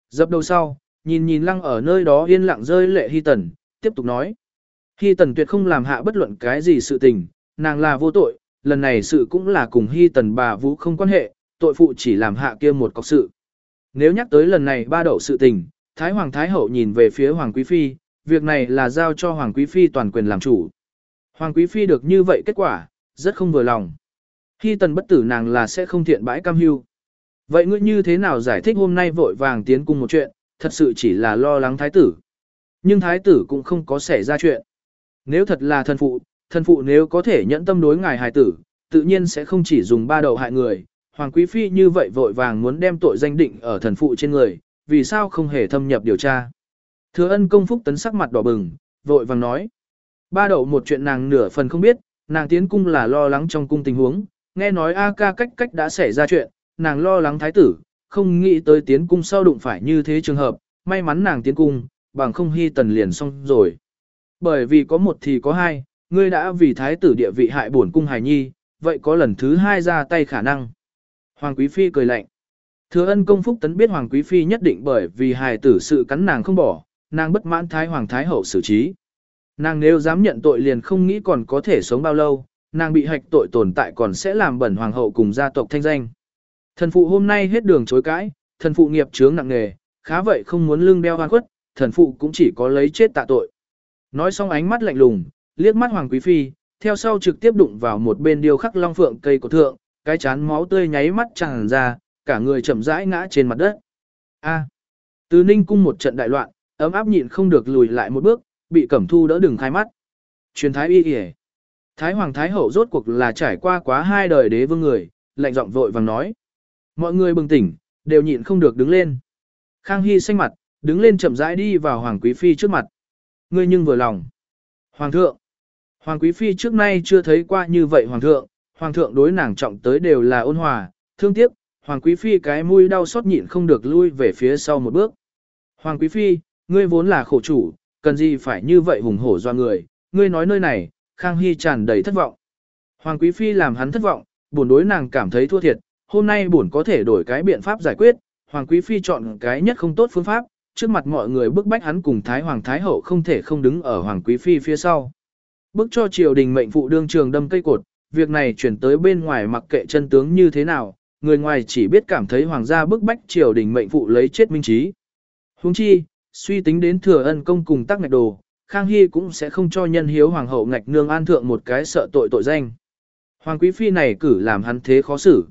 Dập đầu sau, nhìn nhìn lăng ở nơi đó yên lặng rơi lệ Hy Tần, tiếp tục nói. Hy Tần tuyệt không làm hạ bất luận cái gì sự tình, nàng là vô tội, lần này sự cũng là cùng Hy Tần bà Vũ không quan hệ, tội phụ chỉ làm hạ kia một cọc sự. Nếu nhắc tới lần này ba đậu sự tình, Thái Hoàng Thái Hậu nhìn về phía Hoàng Quý Phi, việc này là giao cho Hoàng Quý Phi toàn quyền làm chủ. Hoàng Quý Phi được như vậy kết quả, rất không vừa lòng. Hy Tần bất tử nàng là sẽ không thiện bãi cam hưu. Vậy ngươi như thế nào giải thích hôm nay vội vàng tiến cung một chuyện, thật sự chỉ là lo lắng thái tử. Nhưng thái tử cũng không có xảy ra chuyện. Nếu thật là thần phụ, thần phụ nếu có thể nhẫn tâm đối ngài hài tử, tự nhiên sẽ không chỉ dùng ba đầu hại người. Hoàng quý phi như vậy vội vàng muốn đem tội danh định ở thần phụ trên người, vì sao không hề thâm nhập điều tra. Thừa ân công phúc tấn sắc mặt đỏ bừng, vội vàng nói. Ba đầu một chuyện nàng nửa phần không biết, nàng tiến cung là lo lắng trong cung tình huống, nghe nói A ca cách cách đã xảy ra chuyện, nàng lo lắng thái tử, không nghĩ tới tiến cung sau đụng phải như thế trường hợp, may mắn nàng tiến cung, bằng không hy tần liền xong rồi. Bởi vì có một thì có hai, ngươi đã vì thái tử địa vị hại bổn cung hài nhi, vậy có lần thứ hai ra tay khả năng. Hoàng Quý Phi cười lạnh. Thừa ân công phúc tấn biết Hoàng Quý Phi nhất định bởi vì hài tử sự cắn nàng không bỏ, nàng bất mãn thái Hoàng Thái Hậu xử trí. Nàng nếu dám nhận tội liền không nghĩ còn có thể sống bao lâu, nàng bị hạch tội tồn tại còn sẽ làm bẩn Hoàng hậu cùng gia tộc thanh danh. Thần phụ hôm nay hết đường chối cãi, thần phụ nghiệp chướng nặng nề, khá vậy không muốn lưng đeo hoa khuất, thần phụ cũng chỉ có lấy chết tạ tội. Nói xong ánh mắt lạnh lùng, liếc mắt Hoàng Quý Phi, theo sau trực tiếp đụng vào một bên điêu khắc long phượng cây của thượng, cái chán máu tươi nháy mắt tràn ra, cả người chậm rãi ngã trên mặt đất. A. Từ Ninh cung một trận đại loạn, ấm áp nhịn không được lùi lại một bước, bị Cẩm Thu đỡ đừng khai mắt. Truyền thái y y. Thái hoàng thái hậu rốt cuộc là trải qua quá hai đời đế vương người, lạnh giọng vội vàng nói: Mọi người bừng tỉnh, đều nhịn không được đứng lên. Khang Hy xanh mặt, đứng lên chậm rãi đi vào Hoàng Quý Phi trước mặt. Ngươi nhưng vừa lòng. Hoàng thượng. Hoàng Quý Phi trước nay chưa thấy qua như vậy Hoàng thượng, Hoàng thượng đối nàng trọng tới đều là ôn hòa, thương tiếc, Hoàng Quý Phi cái mũi đau xót nhịn không được lui về phía sau một bước. Hoàng Quý Phi, ngươi vốn là khổ chủ, cần gì phải như vậy hùng hổ do người, ngươi nói nơi này, Khang Hy tràn đầy thất vọng. Hoàng Quý Phi làm hắn thất vọng, buồn đối nàng cảm thấy thua thiệt, hôm nay buồn có thể đổi cái biện pháp giải quyết, Hoàng Quý Phi chọn cái nhất không tốt phương pháp, trước mặt mọi người bức bách hắn cùng Thái Hoàng Thái Hậu không thể không đứng ở Hoàng Quý Phi phía sau. Bức cho triều đình mệnh phụ đương trường đâm cây cột, việc này chuyển tới bên ngoài mặc kệ chân tướng như thế nào, người ngoài chỉ biết cảm thấy hoàng gia bức bách triều đình mệnh phụ lấy chết minh trí. Huống chi, suy tính đến thừa ân công cùng tắc ngạch đồ, Khang Hy cũng sẽ không cho nhân hiếu hoàng hậu ngạch nương an thượng một cái sợ tội tội danh. Hoàng quý phi này cử làm hắn thế khó xử.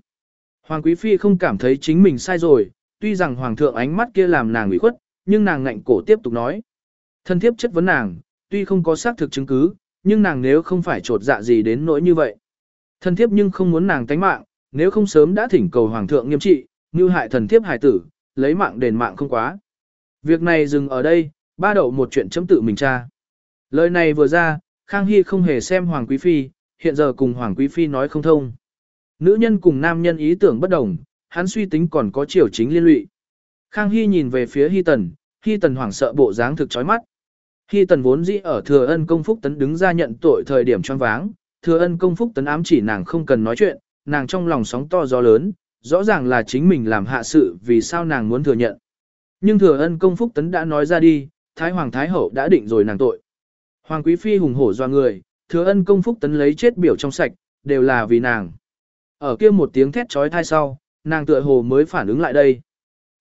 Hoàng quý phi không cảm thấy chính mình sai rồi, tuy rằng hoàng thượng ánh mắt kia làm nàng ủy khuất, nhưng nàng ngạnh cổ tiếp tục nói. Thân thiếp chất vấn nàng, tuy không có xác thực chứng cứ, nhưng nàng nếu không phải trột dạ gì đến nỗi như vậy. Thân thiếp nhưng không muốn nàng tánh mạng, nếu không sớm đã thỉnh cầu hoàng thượng nghiêm trị, như hại thần thiếp hài tử, lấy mạng đền mạng không quá. Việc này dừng ở đây, ba đậu một chuyện chấm tự mình tra. Lời này vừa ra, Khang Hy không hề xem Hoàng Quý Phi, hiện giờ cùng Hoàng Quý Phi nói không thông. Nữ nhân cùng nam nhân ý tưởng bất đồng, hắn suy tính còn có chiều chính liên lụy. Khang Hy nhìn về phía Hy Tần, Hy Tần hoảng sợ bộ dáng thực chói mắt. Hy Tần vốn dĩ ở thừa ân công phúc tấn đứng ra nhận tội thời điểm choáng váng, thừa ân công phúc tấn ám chỉ nàng không cần nói chuyện, nàng trong lòng sóng to gió lớn, rõ ràng là chính mình làm hạ sự vì sao nàng muốn thừa nhận. Nhưng thừa ân công phúc tấn đã nói ra đi, Thái Hoàng Thái Hậu đã định rồi nàng tội. Hoàng Quý Phi hùng hổ doa người, thừa ân công phúc tấn lấy chết biểu trong sạch, đều là vì nàng. Ở kia một tiếng thét trói thai sau, nàng tựa hồ mới phản ứng lại đây.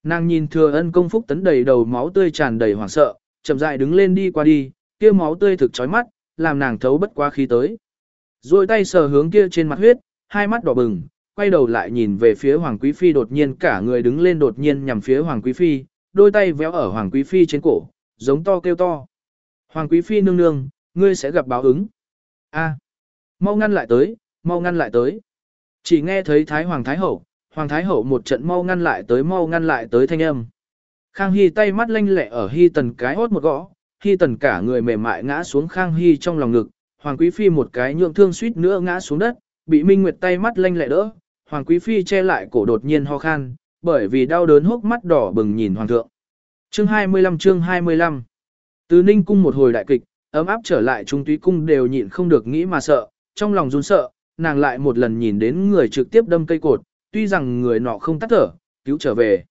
Nàng nhìn thừa ân công phúc tấn đầy đầu máu tươi tràn đầy hoảng sợ, chậm rãi đứng lên đi qua đi, kia máu tươi thực chói mắt, làm nàng thấu bất quá khí tới. Rồi tay sờ hướng kia trên mặt huyết, hai mắt đỏ bừng, quay đầu lại nhìn về phía Hoàng Quý Phi đột nhiên cả người đứng lên đột nhiên nhằm phía Hoàng Quý Phi, đôi tay véo ở Hoàng Quý Phi trên cổ, giống to kêu to. Hoàng Quý Phi nương nương, ngươi sẽ gặp báo ứng. A, mau ngăn lại tới, mau ngăn lại tới. Chỉ nghe thấy Thái Hoàng Thái Hậu, Hoàng Thái Hậu một trận mau ngăn lại tới mau ngăn lại tới thanh âm. Khang Hy tay mắt lanh lẹ ở Hy Tần cái hốt một gõ, Hy Tần cả người mềm mại ngã xuống Khang Hy trong lòng ngực, Hoàng Quý Phi một cái nhượng thương suýt nữa ngã xuống đất, bị Minh Nguyệt tay mắt lanh lẹ đỡ, Hoàng Quý Phi che lại cổ đột nhiên ho khan, bởi vì đau đớn hốc mắt đỏ bừng nhìn Hoàng thượng. Chương 25 chương 25 Từ Ninh cung một hồi đại kịch, ấm áp trở lại trung túy cung đều nhịn không được nghĩ mà sợ, trong lòng run sợ, nàng lại một lần nhìn đến người trực tiếp đâm cây cột, tuy rằng người nọ không tắt thở, cứu trở về.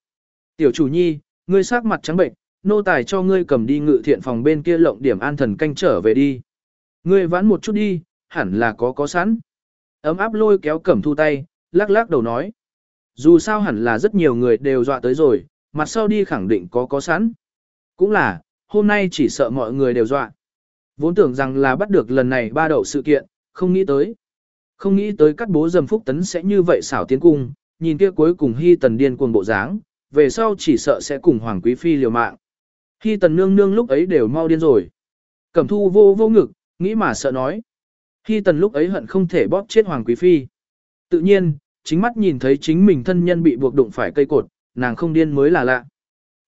Tiểu chủ nhi, ngươi sắc mặt trắng bệnh, nô tài cho ngươi cầm đi ngự thiện phòng bên kia lộng điểm an thần canh trở về đi. Ngươi vãn một chút đi, hẳn là có có sẵn. Ấm áp lôi kéo cẩm thu tay, lắc lắc đầu nói. Dù sao hẳn là rất nhiều người đều dọa tới rồi, mặt sau đi khẳng định có có sẵn. Cũng là, hôm nay chỉ sợ mọi người đều dọa. Vốn tưởng rằng là bắt được lần này ba đậu sự kiện, không nghĩ tới. Không nghĩ tới các bố dầm phúc tấn sẽ như vậy xảo tiến cung, nhìn kia cuối cùng hy tần điên cuồng bộ dáng, về sau chỉ sợ sẽ cùng Hoàng Quý Phi liều mạng. Hy tần nương nương lúc ấy đều mau điên rồi. Cẩm thu vô vô ngực, nghĩ mà sợ nói. Hy tần lúc ấy hận không thể bóp chết Hoàng Quý Phi. Tự nhiên, chính mắt nhìn thấy chính mình thân nhân bị buộc đụng phải cây cột, nàng không điên mới là lạ.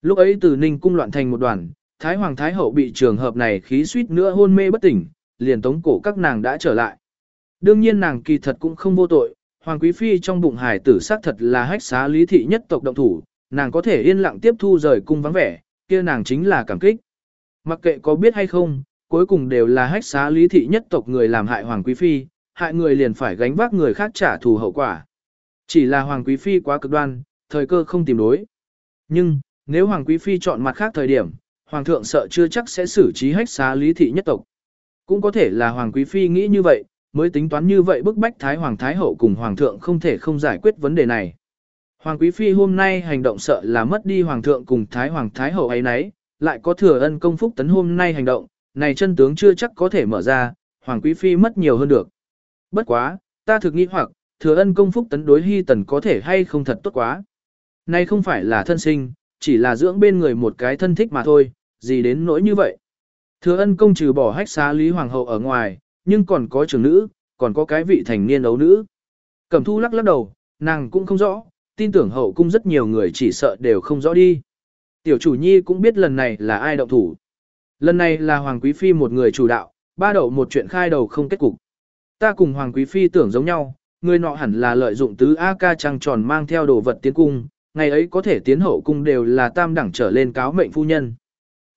Lúc ấy từ ninh cung loạn thành một đoàn, Thái Hoàng Thái Hậu bị trường hợp này khí suýt nữa hôn mê bất tỉnh, liền tống cổ các nàng đã trở lại. Đương nhiên nàng kỳ thật cũng không vô tội, Hoàng Quý Phi trong bụng hải tử xác thật là hách xá lý thị nhất tộc động thủ, nàng có thể yên lặng tiếp thu rời cung vắng vẻ, kia nàng chính là cảm kích. Mặc kệ có biết hay không, cuối cùng đều là hách xá lý thị nhất tộc người làm hại Hoàng Quý Phi, hại người liền phải gánh vác người khác trả thù hậu quả. Chỉ là Hoàng Quý Phi quá cực đoan, thời cơ không tìm đối. Nhưng, nếu Hoàng Quý Phi chọn mặt khác thời điểm, Hoàng thượng sợ chưa chắc sẽ xử trí hách xá lý thị nhất tộc. Cũng có thể là Hoàng Quý Phi nghĩ như vậy, mới tính toán như vậy bức bách Thái Hoàng Thái Hậu cùng Hoàng thượng không thể không giải quyết vấn đề này. Hoàng Quý Phi hôm nay hành động sợ là mất đi Hoàng thượng cùng Thái Hoàng Thái Hậu ấy nấy, lại có thừa ân công phúc tấn hôm nay hành động, này chân tướng chưa chắc có thể mở ra, Hoàng Quý Phi mất nhiều hơn được. Bất quá, ta thực nghĩ hoặc, thừa ân công phúc tấn đối hy tần có thể hay không thật tốt quá nay không phải là thân sinh, chỉ là dưỡng bên người một cái thân thích mà thôi, gì đến nỗi như vậy. Thừa ân công trừ bỏ hách xá Lý Hoàng hậu ở ngoài, nhưng còn có trưởng nữ, còn có cái vị thành niên ấu nữ. Cẩm thu lắc lắc đầu, nàng cũng không rõ, tin tưởng hậu cung rất nhiều người chỉ sợ đều không rõ đi. Tiểu chủ nhi cũng biết lần này là ai động thủ. Lần này là Hoàng Quý Phi một người chủ đạo, ba đầu một chuyện khai đầu không kết cục. Ta cùng Hoàng Quý Phi tưởng giống nhau, người nọ hẳn là lợi dụng tứ A ca trăng tròn mang theo đồ vật tiến cung, ngày ấy có thể tiến hậu cung đều là tam đẳng trở lên cáo mệnh phu nhân.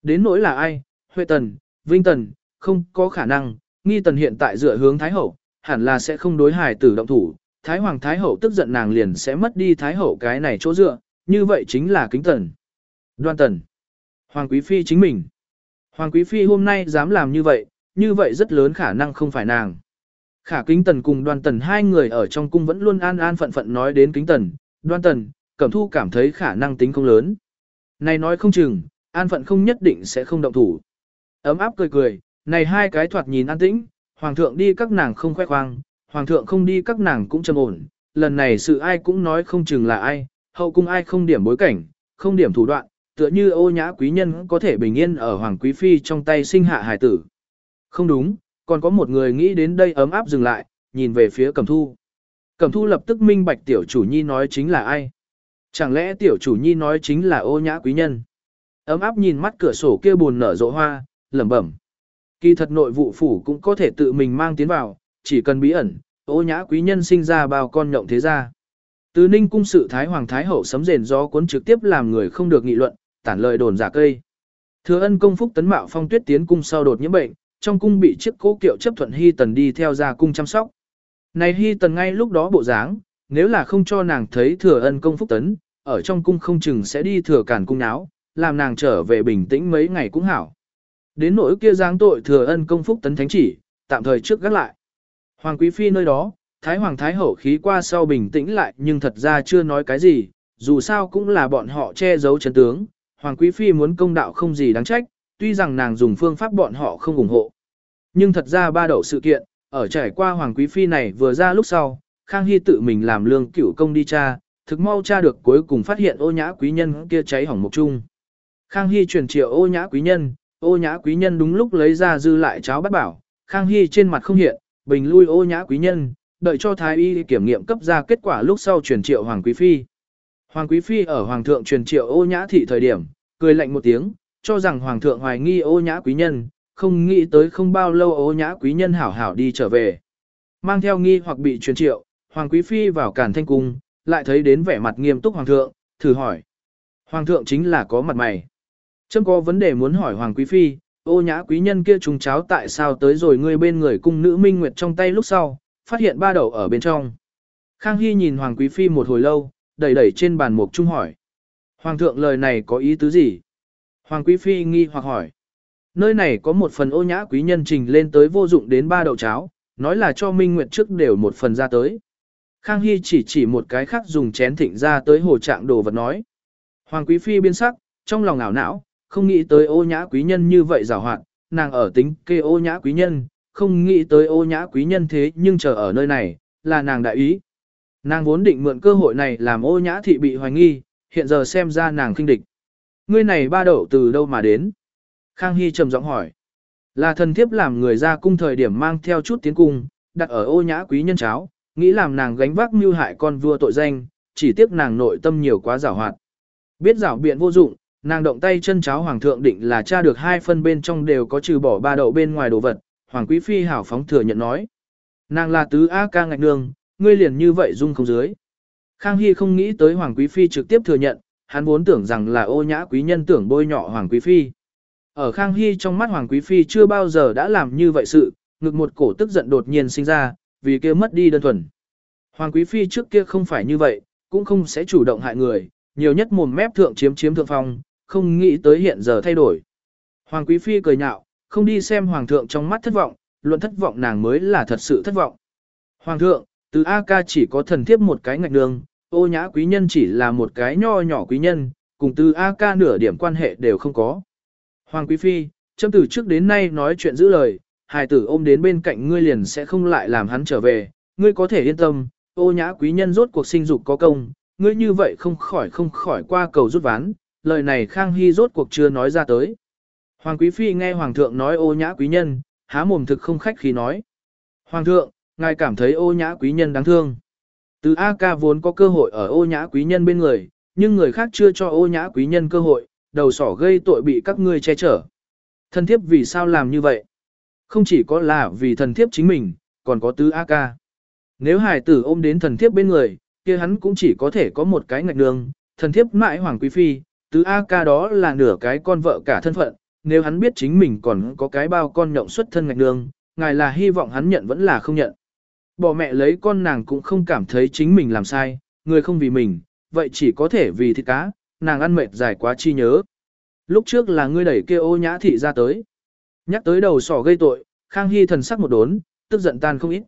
Đến nỗi là ai, Huệ Tần, Vinh Tần, không có khả năng, nghi tần hiện tại dựa hướng Thái Hậu, hẳn là sẽ không đối hài tử động thủ, Thái Hoàng Thái Hậu tức giận nàng liền sẽ mất đi Thái Hậu cái này chỗ dựa, như vậy chính là kính tần. Đoan tần. Hoàng Quý Phi chính mình. Hoàng Quý Phi hôm nay dám làm như vậy, như vậy rất lớn khả năng không phải nàng. Khả kính tần cùng đoan tần hai người ở trong cung vẫn luôn an an phận phận nói đến kính tần, đoan tần, cẩm thu cảm thấy khả năng tính không lớn. Này nói không chừng, an phận không nhất định sẽ không động thủ. Ấm áp cười cười, này hai cái thoạt nhìn an tĩnh, hoàng thượng đi các nàng không khoe khoang, hoàng thượng không đi các nàng cũng trầm ổn, lần này sự ai cũng nói không chừng là ai, hậu cung ai không điểm bối cảnh, không điểm thủ đoạn, tựa như ô nhã quý nhân có thể bình yên ở hoàng quý phi trong tay sinh hạ hài tử. Không đúng, còn có một người nghĩ đến đây ấm áp dừng lại, nhìn về phía cẩm thu. Cẩm thu lập tức minh bạch tiểu chủ nhi nói chính là ai. Chẳng lẽ tiểu chủ nhi nói chính là ô nhã quý nhân. Ấm áp nhìn mắt cửa sổ kia buồn nở rộ hoa, lẩm bẩm. Kỳ thật nội vụ phủ cũng có thể tự mình mang tiến vào, chỉ cần bí ẩn, ô nhã quý nhân sinh ra bao con nhộng thế ra. Từ ninh cung sự Thái Hoàng Thái Hậu sấm rền gió cuốn trực tiếp làm người không được nghị luận, tản lời đồn giả cây. Thừa ân công phúc tấn mạo phong tuyết tiến cung sau đột nhiễm bệnh, trong cung bị chiếc cố kiệu chấp thuận hy tần đi theo ra cung chăm sóc. Này hy tần ngay lúc đó bộ dáng, nếu là không cho nàng thấy thừa ân công phúc tấn, ở trong cung không chừng sẽ đi thừa cản cung náo, làm nàng trở về bình tĩnh mấy ngày cũng hảo. Đến nỗi kia giáng tội thừa ân công phúc tấn thánh chỉ, tạm thời trước gác lại. Hoàng quý phi nơi đó, Thái Hoàng Thái Hậu khí qua sau bình tĩnh lại nhưng thật ra chưa nói cái gì, dù sao cũng là bọn họ che giấu chấn tướng. Hoàng quý phi muốn công đạo không gì đáng trách, tuy rằng nàng dùng phương pháp bọn họ không ủng hộ. Nhưng thật ra ba đậu sự kiện, ở trải qua Hoàng quý phi này vừa ra lúc sau, Khang Hy tự mình làm lương cửu công đi tra, thực mau tra được cuối cùng phát hiện ô nhã quý nhân kia cháy hỏng một chung. Khang Hy truyền triệu ô nhã quý nhân, Ô nhã quý nhân đúng lúc lấy ra dư lại cháo bắt bảo, Khang Hy trên mặt không hiện, bình lui ô nhã quý nhân, đợi cho thái y kiểm nghiệm cấp ra kết quả lúc sau truyền triệu Hoàng Quý Phi. Hoàng Quý Phi ở Hoàng thượng truyền triệu ô nhã thị thời điểm, cười lạnh một tiếng, cho rằng Hoàng thượng hoài nghi ô nhã quý nhân, không nghĩ tới không bao lâu ô nhã quý nhân hảo hảo đi trở về. Mang theo nghi hoặc bị truyền triệu, Hoàng Quý Phi vào cản thanh cung, lại thấy đến vẻ mặt nghiêm túc Hoàng thượng, thử hỏi. Hoàng thượng chính là có mặt mày. Trâm có vấn đề muốn hỏi Hoàng Quý Phi, ô nhã quý nhân kia trùng cháo tại sao tới rồi ngươi bên người cung nữ minh nguyệt trong tay lúc sau, phát hiện ba đầu ở bên trong. Khang Hy nhìn Hoàng Quý Phi một hồi lâu, đẩy đẩy trên bàn mục trung hỏi. Hoàng thượng lời này có ý tứ gì? Hoàng quý phi nghi hoặc hỏi. Nơi này có một phần ô nhã quý nhân trình lên tới vô dụng đến ba đậu cháo, nói là cho Minh Nguyệt trước đều một phần ra tới. Khang Hy chỉ chỉ một cái khác dùng chén thịnh ra tới hồ trạng đồ vật nói. Hoàng quý phi biên sắc, trong lòng ảo não, không nghĩ tới ô nhã quý nhân như vậy rào hoạt, nàng ở tính kê ô nhã quý nhân, không nghĩ tới ô nhã quý nhân thế nhưng chờ ở nơi này, là nàng đại ý. Nàng vốn định mượn cơ hội này làm ô nhã thị bị hoài nghi, hiện giờ xem ra nàng kinh địch. Ngươi này ba đậu từ đâu mà đến? Khang Hy trầm giọng hỏi. Là thần thiếp làm người ra cung thời điểm mang theo chút tiến cung, đặt ở ô nhã quý nhân cháo, nghĩ làm nàng gánh vác mưu hại con vua tội danh, chỉ tiếc nàng nội tâm nhiều quá giảo hoạt. Biết giảo biện vô dụng, nàng động tay chân cháo hoàng thượng định là tra được hai phân bên trong đều có trừ bỏ ba đậu bên ngoài đồ vật, hoàng quý phi hảo phóng thừa nhận nói. Nàng là tứ A ca ngạch nương, ngươi liền như vậy dung không dưới. Khang Hy không nghĩ tới hoàng quý phi trực tiếp thừa nhận, hắn vốn tưởng rằng là ô nhã quý nhân tưởng bôi nhọ hoàng quý phi. Ở Khang Hy trong mắt hoàng quý phi chưa bao giờ đã làm như vậy sự, ngực một cổ tức giận đột nhiên sinh ra, vì kia mất đi đơn thuần. Hoàng quý phi trước kia không phải như vậy, cũng không sẽ chủ động hại người, nhiều nhất mồm mép thượng chiếm chiếm thượng phong, không nghĩ tới hiện giờ thay đổi. Hoàng quý phi cười nhạo, không đi xem hoàng thượng trong mắt thất vọng, luận thất vọng nàng mới là thật sự thất vọng. Hoàng thượng, từ A ca chỉ có thần thiếp một cái ngạch đường, ô nhã quý nhân chỉ là một cái nho nhỏ quý nhân, cùng từ A ca nửa điểm quan hệ đều không có. Hoàng quý phi, châm từ trước đến nay nói chuyện giữ lời, hài tử ôm đến bên cạnh ngươi liền sẽ không lại làm hắn trở về, ngươi có thể yên tâm, ô nhã quý nhân rốt cuộc sinh dục có công, ngươi như vậy không khỏi không khỏi qua cầu rút ván, lời này Khang Hy rốt cuộc chưa nói ra tới. Hoàng quý phi nghe hoàng thượng nói ô nhã quý nhân, há mồm thực không khách khí nói. Hoàng thượng, ngài cảm thấy ô nhã quý nhân đáng thương. Từ A ca vốn có cơ hội ở ô nhã quý nhân bên người, nhưng người khác chưa cho ô nhã quý nhân cơ hội, đầu sỏ gây tội bị các ngươi che chở. thân thiếp vì sao làm như vậy? Không chỉ có là vì thần thiếp chính mình, còn có tứ A ca. Nếu hải tử ôm đến thần thiếp bên người, kia hắn cũng chỉ có thể có một cái ngạch đường, thần thiếp mãi hoàng quý phi, tứ A ca đó là nửa cái con vợ cả thân phận, nếu hắn biết chính mình còn có cái bao con nhộng xuất thân ngạch đường, ngài là hy vọng hắn nhận vẫn là không nhận. Bỏ mẹ lấy con nàng cũng không cảm thấy chính mình làm sai, người không vì mình, vậy chỉ có thể vì thịt cá, nàng ăn mệt dài quá chi nhớ. Lúc trước là ngươi đẩy kia ô nhã thị ra tới. Nhắc tới đầu sỏ gây tội, Khang Hy thần sắc một đốn, tức giận tan không ít.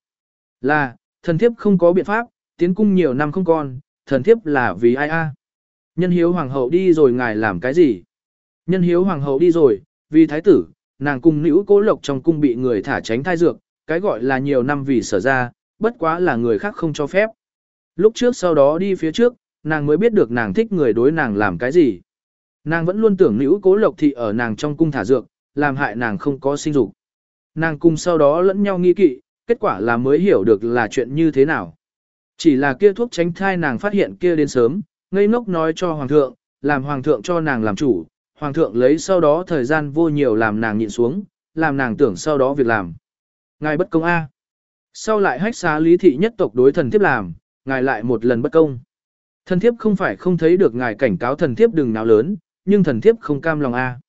Là, thần thiếp không có biện pháp, tiến cung nhiều năm không còn, thần thiếp là vì ai a? Nhân hiếu hoàng hậu đi rồi ngài làm cái gì? Nhân hiếu hoàng hậu đi rồi, vì thái tử, nàng cung nữ cố lộc trong cung bị người thả tránh thai dược, cái gọi là nhiều năm vì sở ra, bất quá là người khác không cho phép. Lúc trước sau đó đi phía trước, nàng mới biết được nàng thích người đối nàng làm cái gì. Nàng vẫn luôn tưởng nữ cố lộc thị ở nàng trong cung thả dược, làm hại nàng không có sinh dục. Nàng cùng sau đó lẫn nhau nghi kỵ, kết quả là mới hiểu được là chuyện như thế nào. Chỉ là kia thuốc tránh thai nàng phát hiện kia đến sớm, ngây ngốc nói cho hoàng thượng, làm hoàng thượng cho nàng làm chủ, hoàng thượng lấy sau đó thời gian vô nhiều làm nàng nhịn xuống, làm nàng tưởng sau đó việc làm. Ngài bất công A. Sau lại hách xá lý thị nhất tộc đối thần thiếp làm, ngài lại một lần bất công. Thần thiếp không phải không thấy được ngài cảnh cáo thần thiếp đừng nào lớn, nhưng thần thiếp không cam lòng A.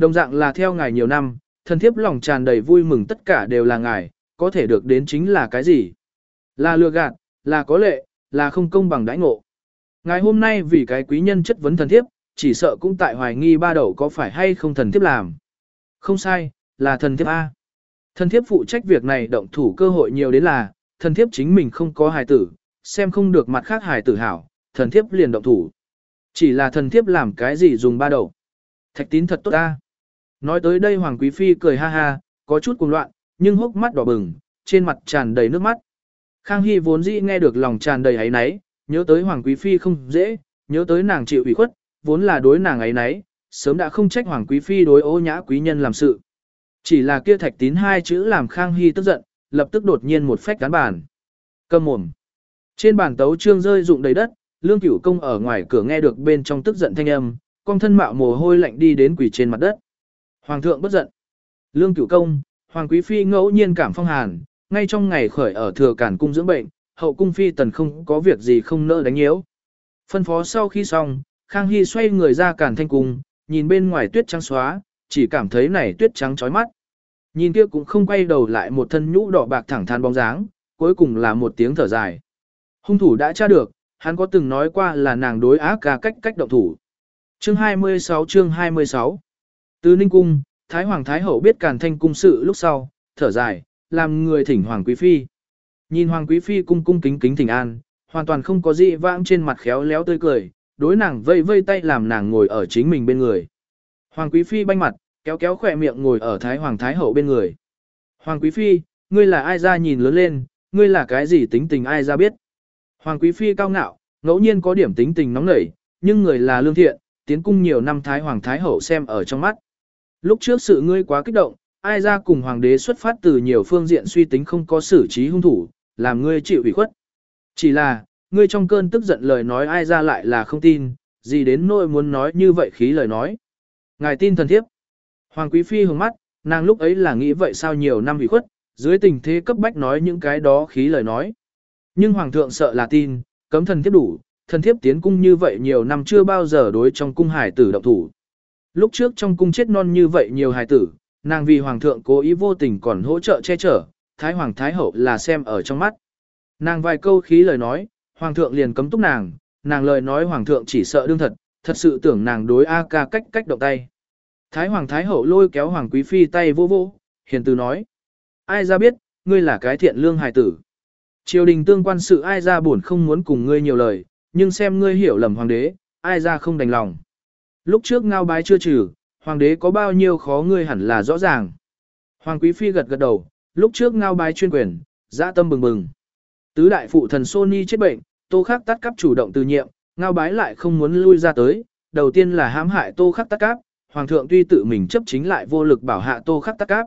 Đồng dạng là theo ngài nhiều năm, thần thiếp lòng tràn đầy vui mừng tất cả đều là ngài, có thể được đến chính là cái gì? Là lừa gạt, là có lệ, là không công bằng đãi ngộ. Ngài hôm nay vì cái quý nhân chất vấn thần thiếp, chỉ sợ cũng tại hoài nghi ba đầu có phải hay không thần thiếp làm. Không sai, là thần thiếp A. Thần thiếp phụ trách việc này động thủ cơ hội nhiều đến là, thần thiếp chính mình không có hài tử, xem không được mặt khác hài tử hảo, thần thiếp liền động thủ. Chỉ là thần thiếp làm cái gì dùng ba đầu. Thạch tín thật tốt a. Nói tới đây Hoàng Quý Phi cười ha ha, có chút cuồng loạn, nhưng hốc mắt đỏ bừng, trên mặt tràn đầy nước mắt. Khang Hy vốn dĩ nghe được lòng tràn đầy ấy náy, nhớ tới Hoàng Quý Phi không dễ, nhớ tới nàng chịu ủy khuất, vốn là đối nàng ấy náy, sớm đã không trách Hoàng Quý Phi đối ô nhã quý nhân làm sự. Chỉ là kia thạch tín hai chữ làm Khang Hy tức giận, lập tức đột nhiên một phách cán bàn. Cầm mồm. Trên bàn tấu trương rơi rụng đầy đất, lương cửu công ở ngoài cửa nghe được bên trong tức giận thanh âm, con thân mạo mồ hôi lạnh đi đến quỷ trên mặt đất. Hoàng thượng bất giận. Lương cửu công, Hoàng quý phi ngẫu nhiên cảm phong hàn, ngay trong ngày khởi ở thừa cản cung dưỡng bệnh, hậu cung phi tần không có việc gì không nỡ đánh nhiễu. Phân phó sau khi xong, Khang Hy xoay người ra cản thanh cung, nhìn bên ngoài tuyết trắng xóa, chỉ cảm thấy này tuyết trắng chói mắt. Nhìn kia cũng không quay đầu lại một thân nhũ đỏ bạc thẳng than bóng dáng, cuối cùng là một tiếng thở dài. Hung thủ đã tra được, hắn có từng nói qua là nàng đối ác ca cách cách động thủ. Chương 26 chương 26 từ Ninh Cung, Thái Hoàng Thái Hậu biết Càn Thanh Cung sự lúc sau, thở dài, làm người thỉnh Hoàng Quý Phi. Nhìn Hoàng Quý Phi cung cung kính kính thỉnh an, hoàn toàn không có gì vãng trên mặt khéo léo tươi cười, đối nàng vây vây tay làm nàng ngồi ở chính mình bên người. Hoàng Quý Phi banh mặt, kéo kéo khỏe miệng ngồi ở Thái Hoàng Thái Hậu bên người. Hoàng Quý Phi, ngươi là ai ra nhìn lớn lên, ngươi là cái gì tính tình ai ra biết. Hoàng Quý Phi cao ngạo, ngẫu nhiên có điểm tính tình nóng nảy, nhưng người là lương thiện, tiến cung nhiều năm Thái Hoàng Thái Hậu xem ở trong mắt. Lúc trước sự ngươi quá kích động, ai ra cùng Hoàng đế xuất phát từ nhiều phương diện suy tính không có xử trí hung thủ, làm ngươi chịu ủy khuất. Chỉ là, ngươi trong cơn tức giận lời nói ai ra lại là không tin, gì đến nỗi muốn nói như vậy khí lời nói. Ngài tin thần thiếp. Hoàng Quý Phi hướng mắt, nàng lúc ấy là nghĩ vậy sao nhiều năm ủy khuất, dưới tình thế cấp bách nói những cái đó khí lời nói. Nhưng Hoàng thượng sợ là tin, cấm thần thiếp đủ, thần thiếp tiến cung như vậy nhiều năm chưa bao giờ đối trong cung hải tử động thủ. Lúc trước trong cung chết non như vậy nhiều hài tử, nàng vì Hoàng thượng cố ý vô tình còn hỗ trợ che chở, Thái Hoàng Thái Hậu là xem ở trong mắt. Nàng vài câu khí lời nói, Hoàng thượng liền cấm túc nàng, nàng lời nói Hoàng thượng chỉ sợ đương thật, thật sự tưởng nàng đối A ca cách cách động tay. Thái Hoàng Thái Hậu lôi kéo Hoàng Quý Phi tay vô vô, hiền từ nói. Ai ra biết, ngươi là cái thiện lương hài tử. Triều đình tương quan sự ai ra buồn không muốn cùng ngươi nhiều lời, nhưng xem ngươi hiểu lầm hoàng đế, ai ra không đành lòng. Lúc trước ngao bái chưa trừ, hoàng đế có bao nhiêu khó ngươi hẳn là rõ ràng. Hoàng Quý Phi gật gật đầu, lúc trước ngao bái chuyên quyền, dã tâm bừng bừng. Tứ đại phụ thần Sony chết bệnh, tô khắc tắt cắp chủ động từ nhiệm, ngao bái lại không muốn lui ra tới, đầu tiên là hãm hại tô khắc tắt cắp, hoàng thượng tuy tự mình chấp chính lại vô lực bảo hạ tô khắc tắt cắp.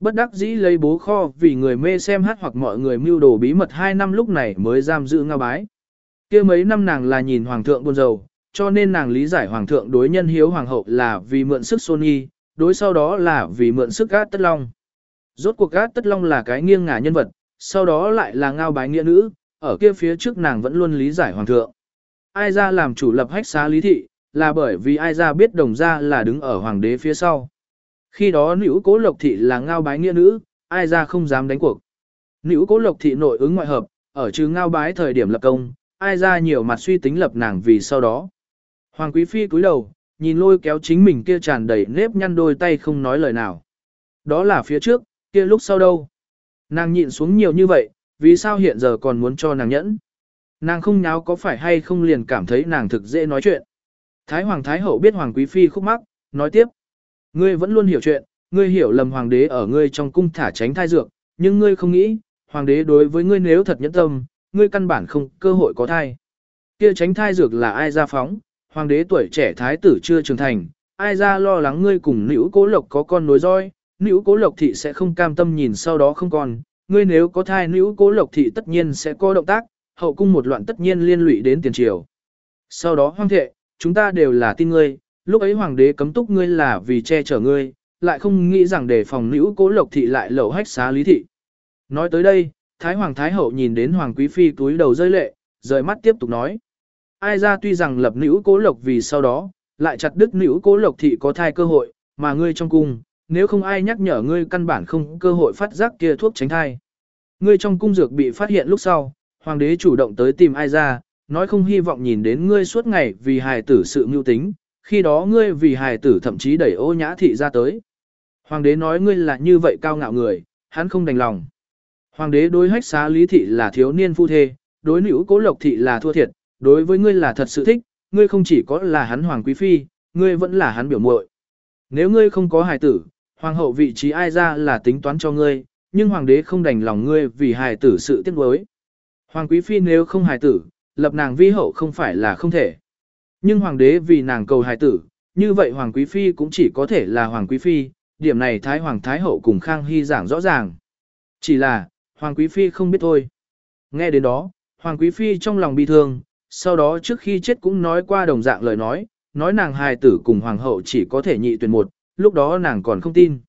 Bất đắc dĩ lấy bố kho vì người mê xem hát hoặc mọi người mưu đồ bí mật hai năm lúc này mới giam giữ ngao bái. kia mấy năm nàng là nhìn hoàng thượng buồn rầu, cho nên nàng lý giải hoàng thượng đối nhân hiếu hoàng hậu là vì mượn sức Sony, đối sau đó là vì mượn sức gát tất long. Rốt cuộc gát tất long là cái nghiêng ngả nhân vật, sau đó lại là ngao bái nghĩa nữ, ở kia phía trước nàng vẫn luôn lý giải hoàng thượng. Ai ra làm chủ lập hách xá lý thị, là bởi vì ai ra biết đồng ra là đứng ở hoàng đế phía sau. Khi đó nữ cố lộc thị là ngao bái nghĩa nữ, ai ra không dám đánh cuộc. Nữ cố lộc thị nội ứng ngoại hợp, ở trừ ngao bái thời điểm lập công, ai ra nhiều mặt suy tính lập nàng vì sau đó. Hoàng quý phi cúi đầu, nhìn lôi kéo chính mình kia tràn đầy nếp nhăn đôi tay không nói lời nào. Đó là phía trước, kia lúc sau đâu. Nàng nhịn xuống nhiều như vậy, vì sao hiện giờ còn muốn cho nàng nhẫn. Nàng không nháo có phải hay không liền cảm thấy nàng thực dễ nói chuyện. Thái Hoàng Thái Hậu biết Hoàng Quý Phi khúc mắc, nói tiếp. Ngươi vẫn luôn hiểu chuyện, ngươi hiểu lầm Hoàng đế ở ngươi trong cung thả tránh thai dược, nhưng ngươi không nghĩ, Hoàng đế đối với ngươi nếu thật nhẫn tâm, ngươi căn bản không cơ hội có thai. Kia tránh thai dược là ai ra phóng, Hoàng đế tuổi trẻ thái tử chưa trưởng thành, ai ra lo lắng ngươi cùng nữ cố lộc có con nối roi, nữ cố lộc thị sẽ không cam tâm nhìn sau đó không còn, ngươi nếu có thai nữ cố lộc thị tất nhiên sẽ có động tác, hậu cung một loạn tất nhiên liên lụy đến tiền triều. Sau đó hoang thệ, chúng ta đều là tin ngươi, lúc ấy hoàng đế cấm túc ngươi là vì che chở ngươi, lại không nghĩ rằng để phòng nữ cố lộc thị lại lẩu hách xá lý thị. Nói tới đây, Thái Hoàng Thái Hậu nhìn đến Hoàng Quý Phi túi đầu rơi lệ, rời mắt tiếp tục nói. Ai ra tuy rằng lập nữ cố lộc vì sau đó, lại chặt đứt nữ cố lộc thị có thai cơ hội, mà ngươi trong cung, nếu không ai nhắc nhở ngươi căn bản không cơ hội phát giác kia thuốc tránh thai. Ngươi trong cung dược bị phát hiện lúc sau, hoàng đế chủ động tới tìm ai ra, nói không hy vọng nhìn đến ngươi suốt ngày vì hài tử sự mưu tính, khi đó ngươi vì hài tử thậm chí đẩy ô nhã thị ra tới. Hoàng đế nói ngươi là như vậy cao ngạo người, hắn không đành lòng. Hoàng đế đối hách xá lý thị là thiếu niên phu thê, đối nữ cố lộc thị là thua thiệt, đối với ngươi là thật sự thích, ngươi không chỉ có là hắn hoàng quý phi, ngươi vẫn là hắn biểu muội. Nếu ngươi không có hài tử, hoàng hậu vị trí ai ra là tính toán cho ngươi, nhưng hoàng đế không đành lòng ngươi vì hài tử sự tiếc nuối. Hoàng quý phi nếu không hài tử, lập nàng vi hậu không phải là không thể. Nhưng hoàng đế vì nàng cầu hài tử, như vậy hoàng quý phi cũng chỉ có thể là hoàng quý phi, điểm này thái hoàng thái hậu cùng khang hy giảng rõ ràng. Chỉ là, hoàng quý phi không biết thôi. Nghe đến đó, hoàng quý phi trong lòng bi thương, sau đó trước khi chết cũng nói qua đồng dạng lời nói, nói nàng hài tử cùng hoàng hậu chỉ có thể nhị tuyển một, lúc đó nàng còn không tin.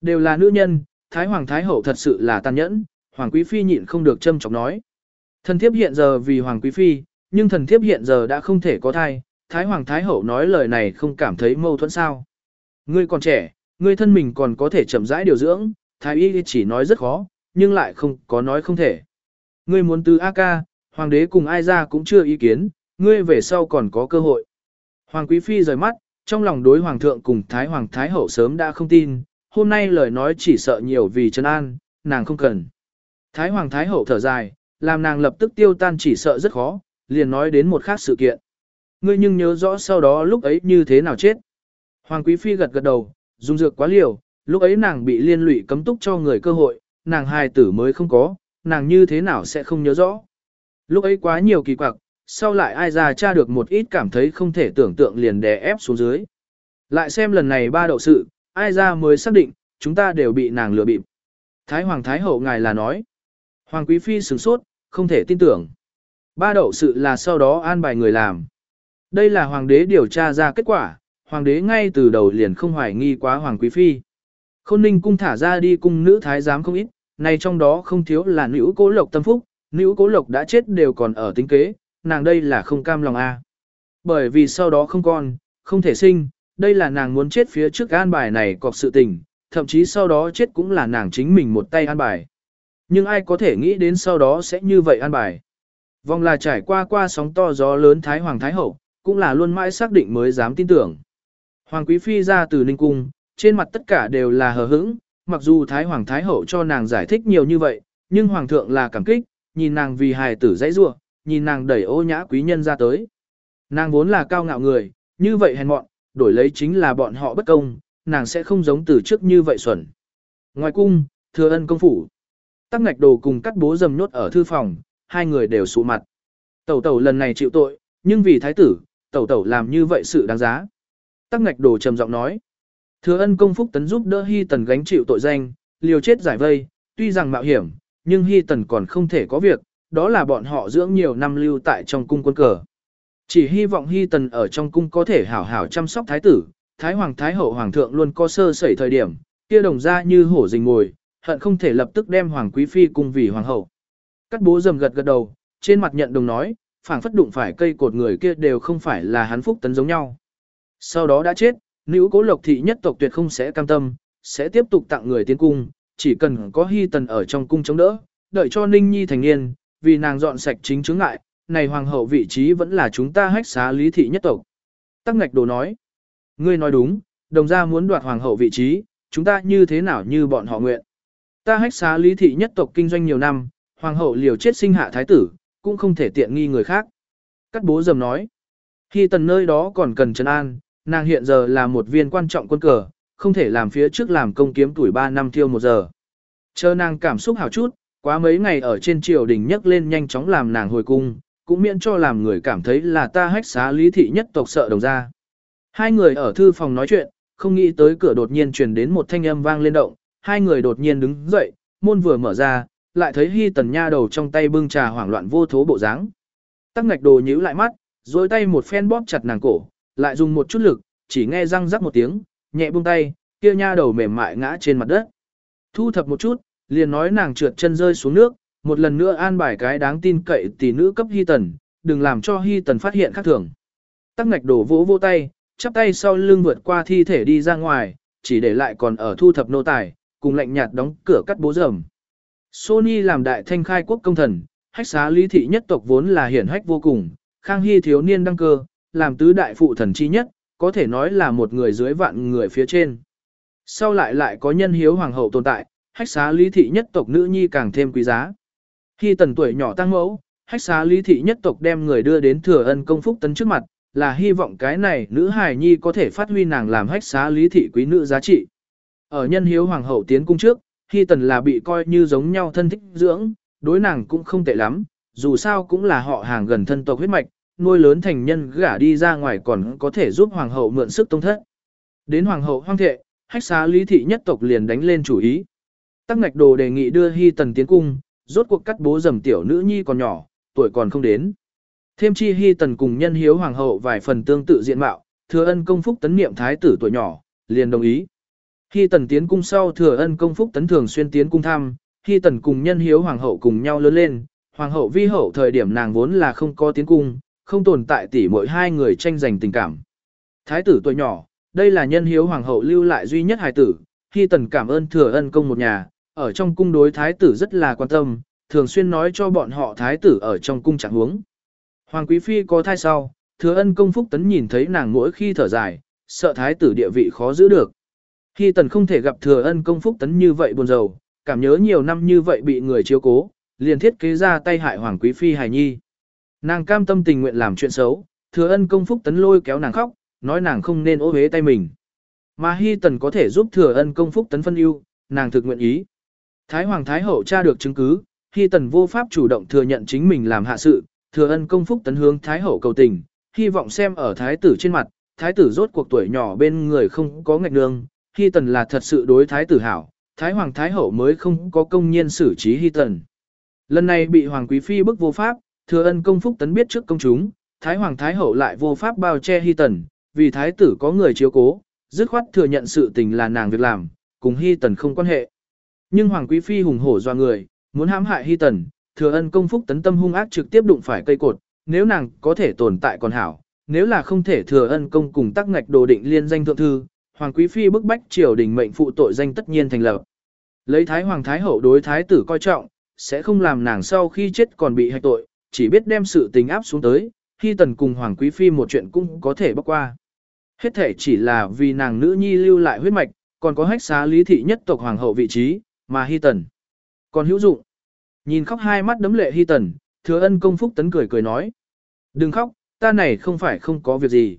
Đều là nữ nhân, Thái Hoàng Thái Hậu thật sự là tàn nhẫn, Hoàng Quý Phi nhịn không được châm chọc nói. Thần thiếp hiện giờ vì Hoàng Quý Phi, nhưng thần thiếp hiện giờ đã không thể có thai, Thái Hoàng Thái Hậu nói lời này không cảm thấy mâu thuẫn sao. Ngươi còn trẻ, ngươi thân mình còn có thể chậm rãi điều dưỡng, Thái Y chỉ nói rất khó, nhưng lại không có nói không thể. Ngươi muốn từ A ca, hoàng đế cùng ai ra cũng chưa ý kiến, ngươi về sau còn có cơ hội. Hoàng quý phi rời mắt, trong lòng đối hoàng thượng cùng thái hoàng thái hậu sớm đã không tin, hôm nay lời nói chỉ sợ nhiều vì trấn an, nàng không cần. Thái hoàng thái hậu thở dài, làm nàng lập tức tiêu tan chỉ sợ rất khó, liền nói đến một khác sự kiện. Ngươi nhưng nhớ rõ sau đó lúc ấy như thế nào chết. Hoàng quý phi gật gật đầu, dùng dược quá liều, lúc ấy nàng bị liên lụy cấm túc cho người cơ hội, nàng hài tử mới không có, nàng như thế nào sẽ không nhớ rõ. Lúc ấy quá nhiều kỳ quặc, sau lại ai ra tra được một ít cảm thấy không thể tưởng tượng liền đè ép xuống dưới. Lại xem lần này ba đậu sự, ai ra mới xác định, chúng ta đều bị nàng lừa bịp. Thái Hoàng Thái Hậu ngài là nói. Hoàng Quý Phi sửng sốt, không thể tin tưởng. Ba đậu sự là sau đó an bài người làm. Đây là Hoàng đế điều tra ra kết quả, Hoàng đế ngay từ đầu liền không hoài nghi quá Hoàng Quý Phi. Khôn ninh cung thả ra đi cung nữ thái giám không ít, này trong đó không thiếu là nữ cố lộc tâm phúc, nữ cố lộc đã chết đều còn ở tính kế, nàng đây là không cam lòng a. Bởi vì sau đó không con, không thể sinh, đây là nàng muốn chết phía trước an bài này cọc sự tình, thậm chí sau đó chết cũng là nàng chính mình một tay an bài. Nhưng ai có thể nghĩ đến sau đó sẽ như vậy an bài. Vòng là trải qua qua sóng to gió lớn Thái Hoàng Thái Hậu, cũng là luôn mãi xác định mới dám tin tưởng. Hoàng Quý Phi ra từ Ninh Cung, trên mặt tất cả đều là hờ hững, mặc dù Thái Hoàng Thái Hậu cho nàng giải thích nhiều như vậy, nhưng Hoàng thượng là cảm kích, nhìn nàng vì hài tử dãy rua, nhìn nàng đẩy ô nhã quý nhân ra tới. Nàng vốn là cao ngạo người, như vậy hèn mọn, đổi lấy chính là bọn họ bất công, nàng sẽ không giống từ trước như vậy xuẩn. Ngoài cung, thừa ân công phủ. Tắc ngạch đồ cùng cắt bố dầm nhốt ở thư phòng, hai người đều sụ mặt. Tẩu tẩu lần này chịu tội, nhưng vì thái tử, tẩu tẩu làm như vậy sự đáng giá. Tắc ngạch đồ trầm giọng nói. Thừa ân công phúc tấn giúp đỡ Hy Tần gánh chịu tội danh, liều chết giải vây, tuy rằng mạo hiểm, nhưng Hy Tần còn không thể có việc, đó là bọn họ dưỡng nhiều năm lưu tại trong cung quân cờ. Chỉ hy vọng Hy Tần ở trong cung có thể hảo hảo chăm sóc thái tử, thái hoàng thái hậu hoàng thượng luôn có sơ sẩy thời điểm, kia đồng ra như hổ rình ngồi, hận không thể lập tức đem hoàng quý phi cung vì hoàng hậu. Cắt bố dầm gật gật đầu, trên mặt nhận đồng nói, phảng phất đụng phải cây cột người kia đều không phải là hắn phúc tấn giống nhau. Sau đó đã chết, nữ cố lộc thị nhất tộc tuyệt không sẽ cam tâm, sẽ tiếp tục tặng người tiến cung, chỉ cần có hy tần ở trong cung chống đỡ, đợi cho Ninh Nhi thành niên, vì nàng dọn sạch chính chứng ngại, này hoàng hậu vị trí vẫn là chúng ta hách xá lý thị nhất tộc. Tắc ngạch đồ nói, ngươi nói đúng, đồng gia muốn đoạt hoàng hậu vị trí, chúng ta như thế nào như bọn họ nguyện. Ta hách xá lý thị nhất tộc kinh doanh nhiều năm, hoàng hậu liều chết sinh hạ thái tử, cũng không thể tiện nghi người khác. Cắt bố dầm nói, khi tần nơi đó còn cần trấn an, nàng hiện giờ là một viên quan trọng quân cờ, không thể làm phía trước làm công kiếm tuổi 3 năm thiêu một giờ. Chờ nàng cảm xúc hào chút, quá mấy ngày ở trên triều đình nhấc lên nhanh chóng làm nàng hồi cung, cũng miễn cho làm người cảm thấy là ta hách xá lý thị nhất tộc sợ đồng ra. Hai người ở thư phòng nói chuyện, không nghĩ tới cửa đột nhiên truyền đến một thanh âm vang lên động, hai người đột nhiên đứng dậy, môn vừa mở ra, lại thấy hy tần nha đầu trong tay bưng trà hoảng loạn vô thố bộ dáng. Tắc ngạch đồ nhíu lại mắt, dối tay một phen bóp chặt nàng cổ, lại dùng một chút lực, chỉ nghe răng rắc một tiếng, nhẹ buông tay, kia nha đầu mềm mại ngã trên mặt đất. Thu thập một chút, liền nói nàng trượt chân rơi xuống nước, một lần nữa an bài cái đáng tin cậy tỷ nữ cấp hy tần, đừng làm cho hy tần phát hiện khác thường. Tắc ngạch đổ vỗ vô tay, chắp tay sau lưng vượt qua thi thể đi ra ngoài, chỉ để lại còn ở thu thập nô tài, cùng lạnh nhạt đóng cửa cắt bố rầm. Sony làm đại thanh khai quốc công thần, hách xá lý thị nhất tộc vốn là hiển hách vô cùng, khang hy thiếu niên đăng cơ, làm tứ đại phụ thần chi nhất, có thể nói là một người dưới vạn người phía trên. Sau lại lại có nhân hiếu hoàng hậu tồn tại, hách xá lý thị nhất tộc nữ nhi càng thêm quý giá. Khi tần tuổi nhỏ tăng mẫu, hách xá lý thị nhất tộc đem người đưa đến thừa ân công phúc tấn trước mặt, là hy vọng cái này nữ hài nhi có thể phát huy nàng làm hách xá lý thị quý nữ giá trị. Ở nhân hiếu hoàng hậu tiến cung trước, khi tần là bị coi như giống nhau thân thích dưỡng, đối nàng cũng không tệ lắm, dù sao cũng là họ hàng gần thân tộc huyết mạch, nuôi lớn thành nhân gả đi ra ngoài còn có thể giúp hoàng hậu mượn sức tông thất. Đến hoàng hậu hoang thệ, hách xá lý thị nhất tộc liền đánh lên chủ ý. Tắc ngạch đồ đề nghị đưa hy tần tiến cung, rốt cuộc cắt bố dầm tiểu nữ nhi còn nhỏ, tuổi còn không đến. Thêm chi hy tần cùng nhân hiếu hoàng hậu vài phần tương tự diện mạo, thừa ân công phúc tấn niệm thái tử tuổi nhỏ, liền đồng ý. Hy tần tiến cung sau thừa ân công phúc tấn thường xuyên tiến cung thăm, hy tần cùng nhân hiếu hoàng hậu cùng nhau lớn lên, hoàng hậu vi hậu thời điểm nàng vốn là không có tiến cung, không tồn tại tỉ mỗi hai người tranh giành tình cảm. Thái tử tuổi nhỏ, đây là nhân hiếu hoàng hậu lưu lại duy nhất hài tử, khi tần cảm ơn thừa ân công một nhà, ở trong cung đối thái tử rất là quan tâm, thường xuyên nói cho bọn họ thái tử ở trong cung trạng huống. Hoàng quý phi có thai sau, thừa ân công phúc tấn nhìn thấy nàng mỗi khi thở dài, sợ thái tử địa vị khó giữ được. Khi tần không thể gặp thừa ân công phúc tấn như vậy buồn rầu, cảm nhớ nhiều năm như vậy bị người chiếu cố, liền thiết kế ra tay hại hoàng quý phi hài nhi. Nàng cam tâm tình nguyện làm chuyện xấu, thừa ân công phúc tấn lôi kéo nàng khóc, nói nàng không nên ô hế tay mình. Mà Hy Tần có thể giúp thừa ân công phúc tấn phân ưu, nàng thực nguyện ý. Thái Hoàng Thái Hậu tra được chứng cứ, Hy Tần vô pháp chủ động thừa nhận chính mình làm hạ sự, thừa ân công phúc tấn hướng Thái Hậu cầu tình, hy vọng xem ở Thái tử trên mặt, Thái tử rốt cuộc tuổi nhỏ bên người không có ngạch nương, Hy Tần là thật sự đối Thái tử hảo, Thái Hoàng Thái Hậu mới không có công nhiên xử trí Hy Tần. Lần này bị Hoàng Quý Phi bức vô pháp, thừa ân công phúc tấn biết trước công chúng, Thái Hoàng Thái Hậu lại vô pháp bao che Hy Tần, vì Thái tử có người chiếu cố, dứt khoát thừa nhận sự tình là nàng việc làm, cùng Hy Tần không quan hệ. Nhưng Hoàng Quý Phi hùng hổ doa người, muốn hãm hại Hy Tần, thừa ân công phúc tấn tâm hung ác trực tiếp đụng phải cây cột, nếu nàng có thể tồn tại còn hảo, nếu là không thể thừa ân công cùng tắc ngạch đồ định liên danh thượng thư, Hoàng Quý Phi bức bách triều đình mệnh phụ tội danh tất nhiên thành lập. Lấy Thái Hoàng Thái Hậu đối Thái tử coi trọng, sẽ không làm nàng sau khi chết còn bị hạch tội, chỉ biết đem sự tình áp xuống tới, khi tần cùng Hoàng Quý Phi một chuyện cũng có thể bắt qua. Hết thể chỉ là vì nàng nữ nhi lưu lại huyết mạch, còn có hách xá lý thị nhất tộc hoàng hậu vị trí, mà hy tần. Còn hữu dụng. Nhìn khóc hai mắt đấm lệ hy tần, thừa ân công phúc tấn cười cười nói. Đừng khóc, ta này không phải không có việc gì.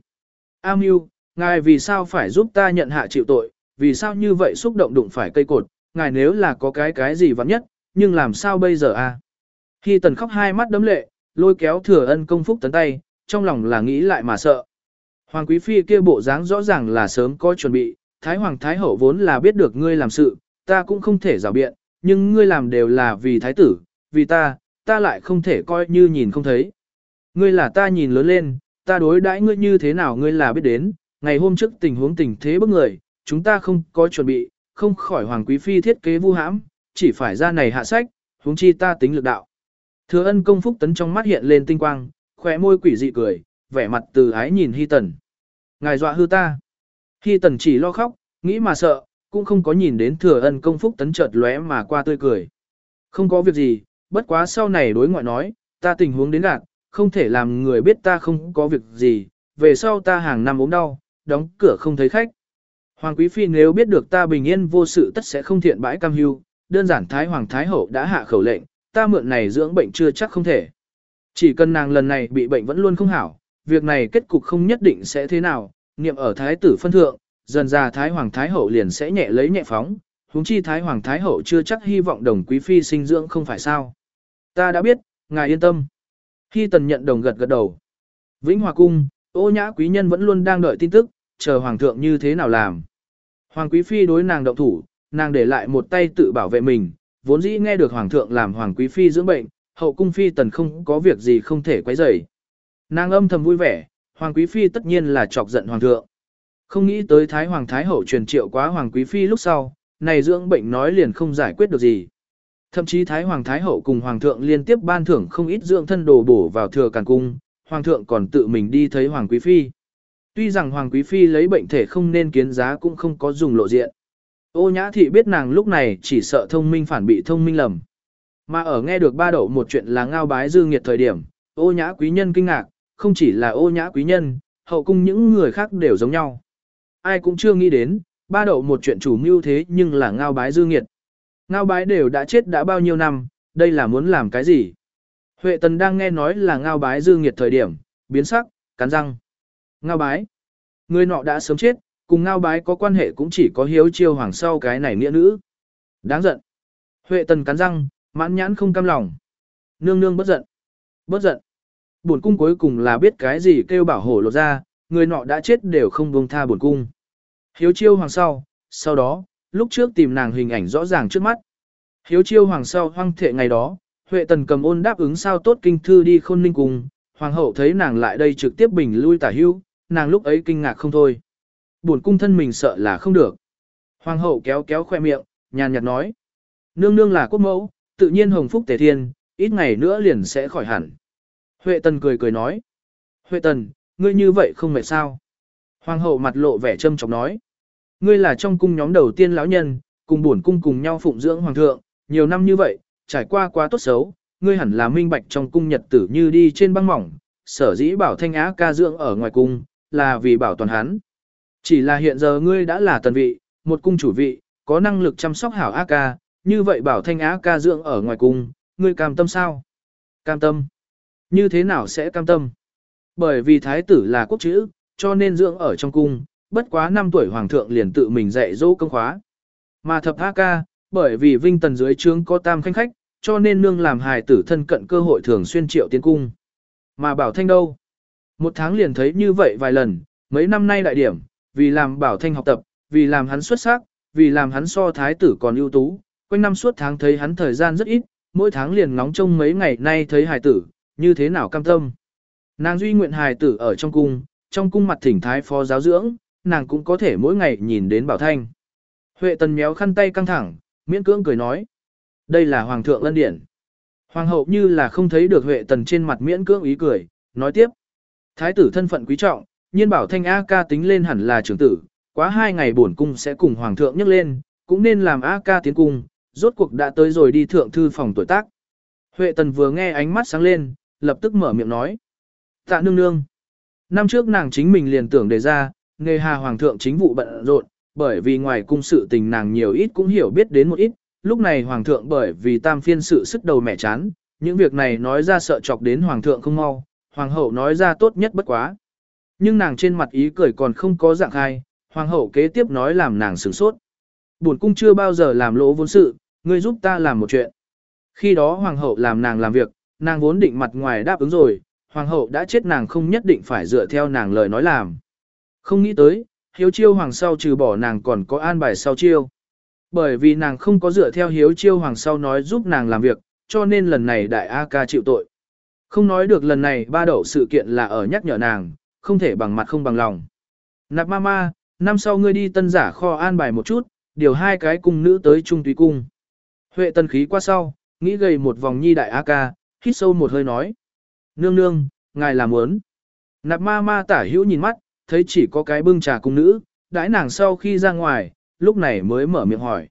A Mưu, ngài vì sao phải giúp ta nhận hạ chịu tội, vì sao như vậy xúc động đụng phải cây cột, ngài nếu là có cái cái gì vắng nhất, nhưng làm sao bây giờ a? À? Hy tần khóc hai mắt đấm lệ, lôi kéo thừa ân công phúc tấn tay, trong lòng là nghĩ lại mà sợ. Hoàng quý phi kia bộ dáng rõ ràng là sớm có chuẩn bị, Thái Hoàng Thái Hậu vốn là biết được ngươi làm sự, ta cũng không thể rào biện, nhưng ngươi làm đều là vì Thái tử, vì ta, ta lại không thể coi như nhìn không thấy. Ngươi là ta nhìn lớn lên, ta đối đãi ngươi như thế nào ngươi là biết đến, ngày hôm trước tình huống tình thế bức người, chúng ta không có chuẩn bị, không khỏi Hoàng Quý Phi thiết kế vu hãm, chỉ phải ra này hạ sách, huống chi ta tính lực đạo. Thừa ân công phúc tấn trong mắt hiện lên tinh quang, khỏe môi quỷ dị cười, vẻ mặt từ ái nhìn Hy Tần. Ngài dọa hư ta. Hy Tần chỉ lo khóc, nghĩ mà sợ, cũng không có nhìn đến thừa ân công phúc tấn chợt lóe mà qua tươi cười. Không có việc gì, bất quá sau này đối ngoại nói, ta tình huống đến lạc, không thể làm người biết ta không có việc gì, về sau ta hàng năm ốm đau, đóng cửa không thấy khách. Hoàng Quý Phi nếu biết được ta bình yên vô sự tất sẽ không thiện bãi cam hưu, đơn giản Thái Hoàng Thái Hậu đã hạ khẩu lệnh, ta mượn này dưỡng bệnh chưa chắc không thể. Chỉ cần nàng lần này bị bệnh vẫn luôn không hảo, việc này kết cục không nhất định sẽ thế nào, niệm ở Thái tử phân thượng, dần ra Thái Hoàng Thái Hậu liền sẽ nhẹ lấy nhẹ phóng, huống chi Thái Hoàng Thái Hậu chưa chắc hy vọng đồng quý phi sinh dưỡng không phải sao. Ta đã biết, ngài yên tâm. Khi tần nhận đồng gật gật đầu. Vĩnh Hòa Cung, ô nhã quý nhân vẫn luôn đang đợi tin tức, chờ Hoàng thượng như thế nào làm. Hoàng quý phi đối nàng động thủ, nàng để lại một tay tự bảo vệ mình, vốn dĩ nghe được Hoàng thượng làm Hoàng quý phi dưỡng bệnh, hậu cung phi tần không có việc gì không thể quấy rầy. Nàng âm thầm vui vẻ, Hoàng quý phi tất nhiên là chọc giận Hoàng thượng. Không nghĩ tới Thái Hoàng Thái Hậu truyền triệu quá Hoàng Quý Phi lúc sau, này dưỡng bệnh nói liền không giải quyết được gì. Thậm chí Thái Hoàng Thái Hậu cùng Hoàng thượng liên tiếp ban thưởng không ít dưỡng thân đồ bổ vào thừa càn cung, Hoàng thượng còn tự mình đi thấy Hoàng Quý Phi. Tuy rằng Hoàng Quý Phi lấy bệnh thể không nên kiến giá cũng không có dùng lộ diện. Ô nhã thị biết nàng lúc này chỉ sợ thông minh phản bị thông minh lầm. Mà ở nghe được ba đậu một chuyện là ngao bái dư nghiệt thời điểm, ô nhã quý nhân kinh ngạc, không chỉ là ô nhã quý nhân, hậu cung những người khác đều giống nhau ai cũng chưa nghĩ đến, ba đậu một chuyện chủ mưu thế nhưng là ngao bái dư nghiệt. Ngao bái đều đã chết đã bao nhiêu năm, đây là muốn làm cái gì? Huệ tần đang nghe nói là ngao bái dư nghiệt thời điểm, biến sắc, cắn răng. Ngao bái. Người nọ đã sớm chết, cùng ngao bái có quan hệ cũng chỉ có hiếu chiêu hoàng sau cái này nghĩa nữ. Đáng giận. Huệ tần cắn răng, mãn nhãn không cam lòng. Nương nương bất giận. Bất giận. Bổn cung cuối cùng là biết cái gì kêu bảo hổ lột ra, người nọ đã chết đều không buông tha bổn cung. Hiếu chiêu hoàng sau, sau đó, lúc trước tìm nàng hình ảnh rõ ràng trước mắt. Hiếu chiêu hoàng sau hoang thệ ngày đó, Huệ tần cầm ôn đáp ứng sao tốt kinh thư đi khôn ninh cùng, hoàng hậu thấy nàng lại đây trực tiếp bình lui tả hưu, nàng lúc ấy kinh ngạc không thôi. Buồn cung thân mình sợ là không được. Hoàng hậu kéo kéo khoe miệng, nhàn nhạt nói. Nương nương là quốc mẫu, tự nhiên hồng phúc tề thiên, ít ngày nữa liền sẽ khỏi hẳn. Huệ tần cười cười nói. Huệ tần, ngươi như vậy không mệt sao? Hoàng hậu mặt lộ vẻ châm chọc nói. Ngươi là trong cung nhóm đầu tiên lão nhân, cùng buồn cung cùng nhau phụng dưỡng hoàng thượng, nhiều năm như vậy, trải qua quá tốt xấu, ngươi hẳn là minh bạch trong cung nhật tử như đi trên băng mỏng, sở dĩ bảo thanh á ca dưỡng ở ngoài cung, là vì bảo toàn hắn. Chỉ là hiện giờ ngươi đã là tần vị, một cung chủ vị, có năng lực chăm sóc hảo á ca, như vậy bảo thanh á ca dưỡng ở ngoài cung, ngươi cam tâm sao? Cam tâm. Như thế nào sẽ cam tâm? Bởi vì thái tử là quốc chữ, cho nên dưỡng ở trong cung, bất quá 5 tuổi hoàng thượng liền tự mình dạy dỗ công khóa. Mà thập á ca, bởi vì vinh tần dưới trướng có tam khanh khách, cho nên nương làm hài tử thân cận cơ hội thường xuyên triệu tiến cung. Mà bảo thanh đâu? Một tháng liền thấy như vậy vài lần, mấy năm nay đại điểm, vì làm bảo thanh học tập, vì làm hắn xuất sắc, vì làm hắn so thái tử còn ưu tú, quanh năm suốt tháng thấy hắn thời gian rất ít, mỗi tháng liền ngóng trông mấy ngày nay thấy hài tử, như thế nào cam tâm. Nàng duy nguyện hài tử ở trong cung, trong cung mặt thỉnh thái phó giáo dưỡng, nàng cũng có thể mỗi ngày nhìn đến bảo thanh. Huệ tần méo khăn tay căng thẳng, miễn cưỡng cười nói. Đây là hoàng thượng lân điển. Hoàng hậu như là không thấy được Huệ tần trên mặt miễn cưỡng ý cười, nói tiếp. Thái tử thân phận quý trọng, nhiên bảo thanh A ca tính lên hẳn là trưởng tử, quá hai ngày bổn cung sẽ cùng hoàng thượng nhắc lên, cũng nên làm A ca tiến cung, rốt cuộc đã tới rồi đi thượng thư phòng tuổi tác. Huệ tần vừa nghe ánh mắt sáng lên, lập tức mở miệng nói. Tạ nương nương. Năm trước nàng chính mình liền tưởng đề ra, nghề hà hoàng thượng chính vụ bận rộn, bởi vì ngoài cung sự tình nàng nhiều ít cũng hiểu biết đến một ít, lúc này hoàng thượng bởi vì tam phiên sự sức đầu mẹ chán, những việc này nói ra sợ chọc đến hoàng thượng không mau, hoàng hậu nói ra tốt nhất bất quá. Nhưng nàng trên mặt ý cười còn không có dạng khai, hoàng hậu kế tiếp nói làm nàng sửng sốt. Buồn cung chưa bao giờ làm lỗ vốn sự, ngươi giúp ta làm một chuyện. Khi đó hoàng hậu làm nàng làm việc, nàng vốn định mặt ngoài đáp ứng rồi, hoàng hậu đã chết nàng không nhất định phải dựa theo nàng lời nói làm. Không nghĩ tới, hiếu chiêu hoàng sau trừ bỏ nàng còn có an bài sau chiêu. Bởi vì nàng không có dựa theo hiếu chiêu hoàng sau nói giúp nàng làm việc, cho nên lần này đại A ca chịu tội. Không nói được lần này ba đậu sự kiện là ở nhắc nhở nàng, không thể bằng mặt không bằng lòng. Nạp ma ma, năm sau ngươi đi tân giả kho an bài một chút, điều hai cái cung nữ tới trung tùy cung. Huệ tân khí qua sau, nghĩ gầy một vòng nhi đại A ca, hít sâu một hơi nói. Nương nương, ngài làm muốn. Nạp ma ma tả hữu nhìn mắt, thấy chỉ có cái bưng trà cung nữ, đãi nàng sau khi ra ngoài, lúc này mới mở miệng hỏi.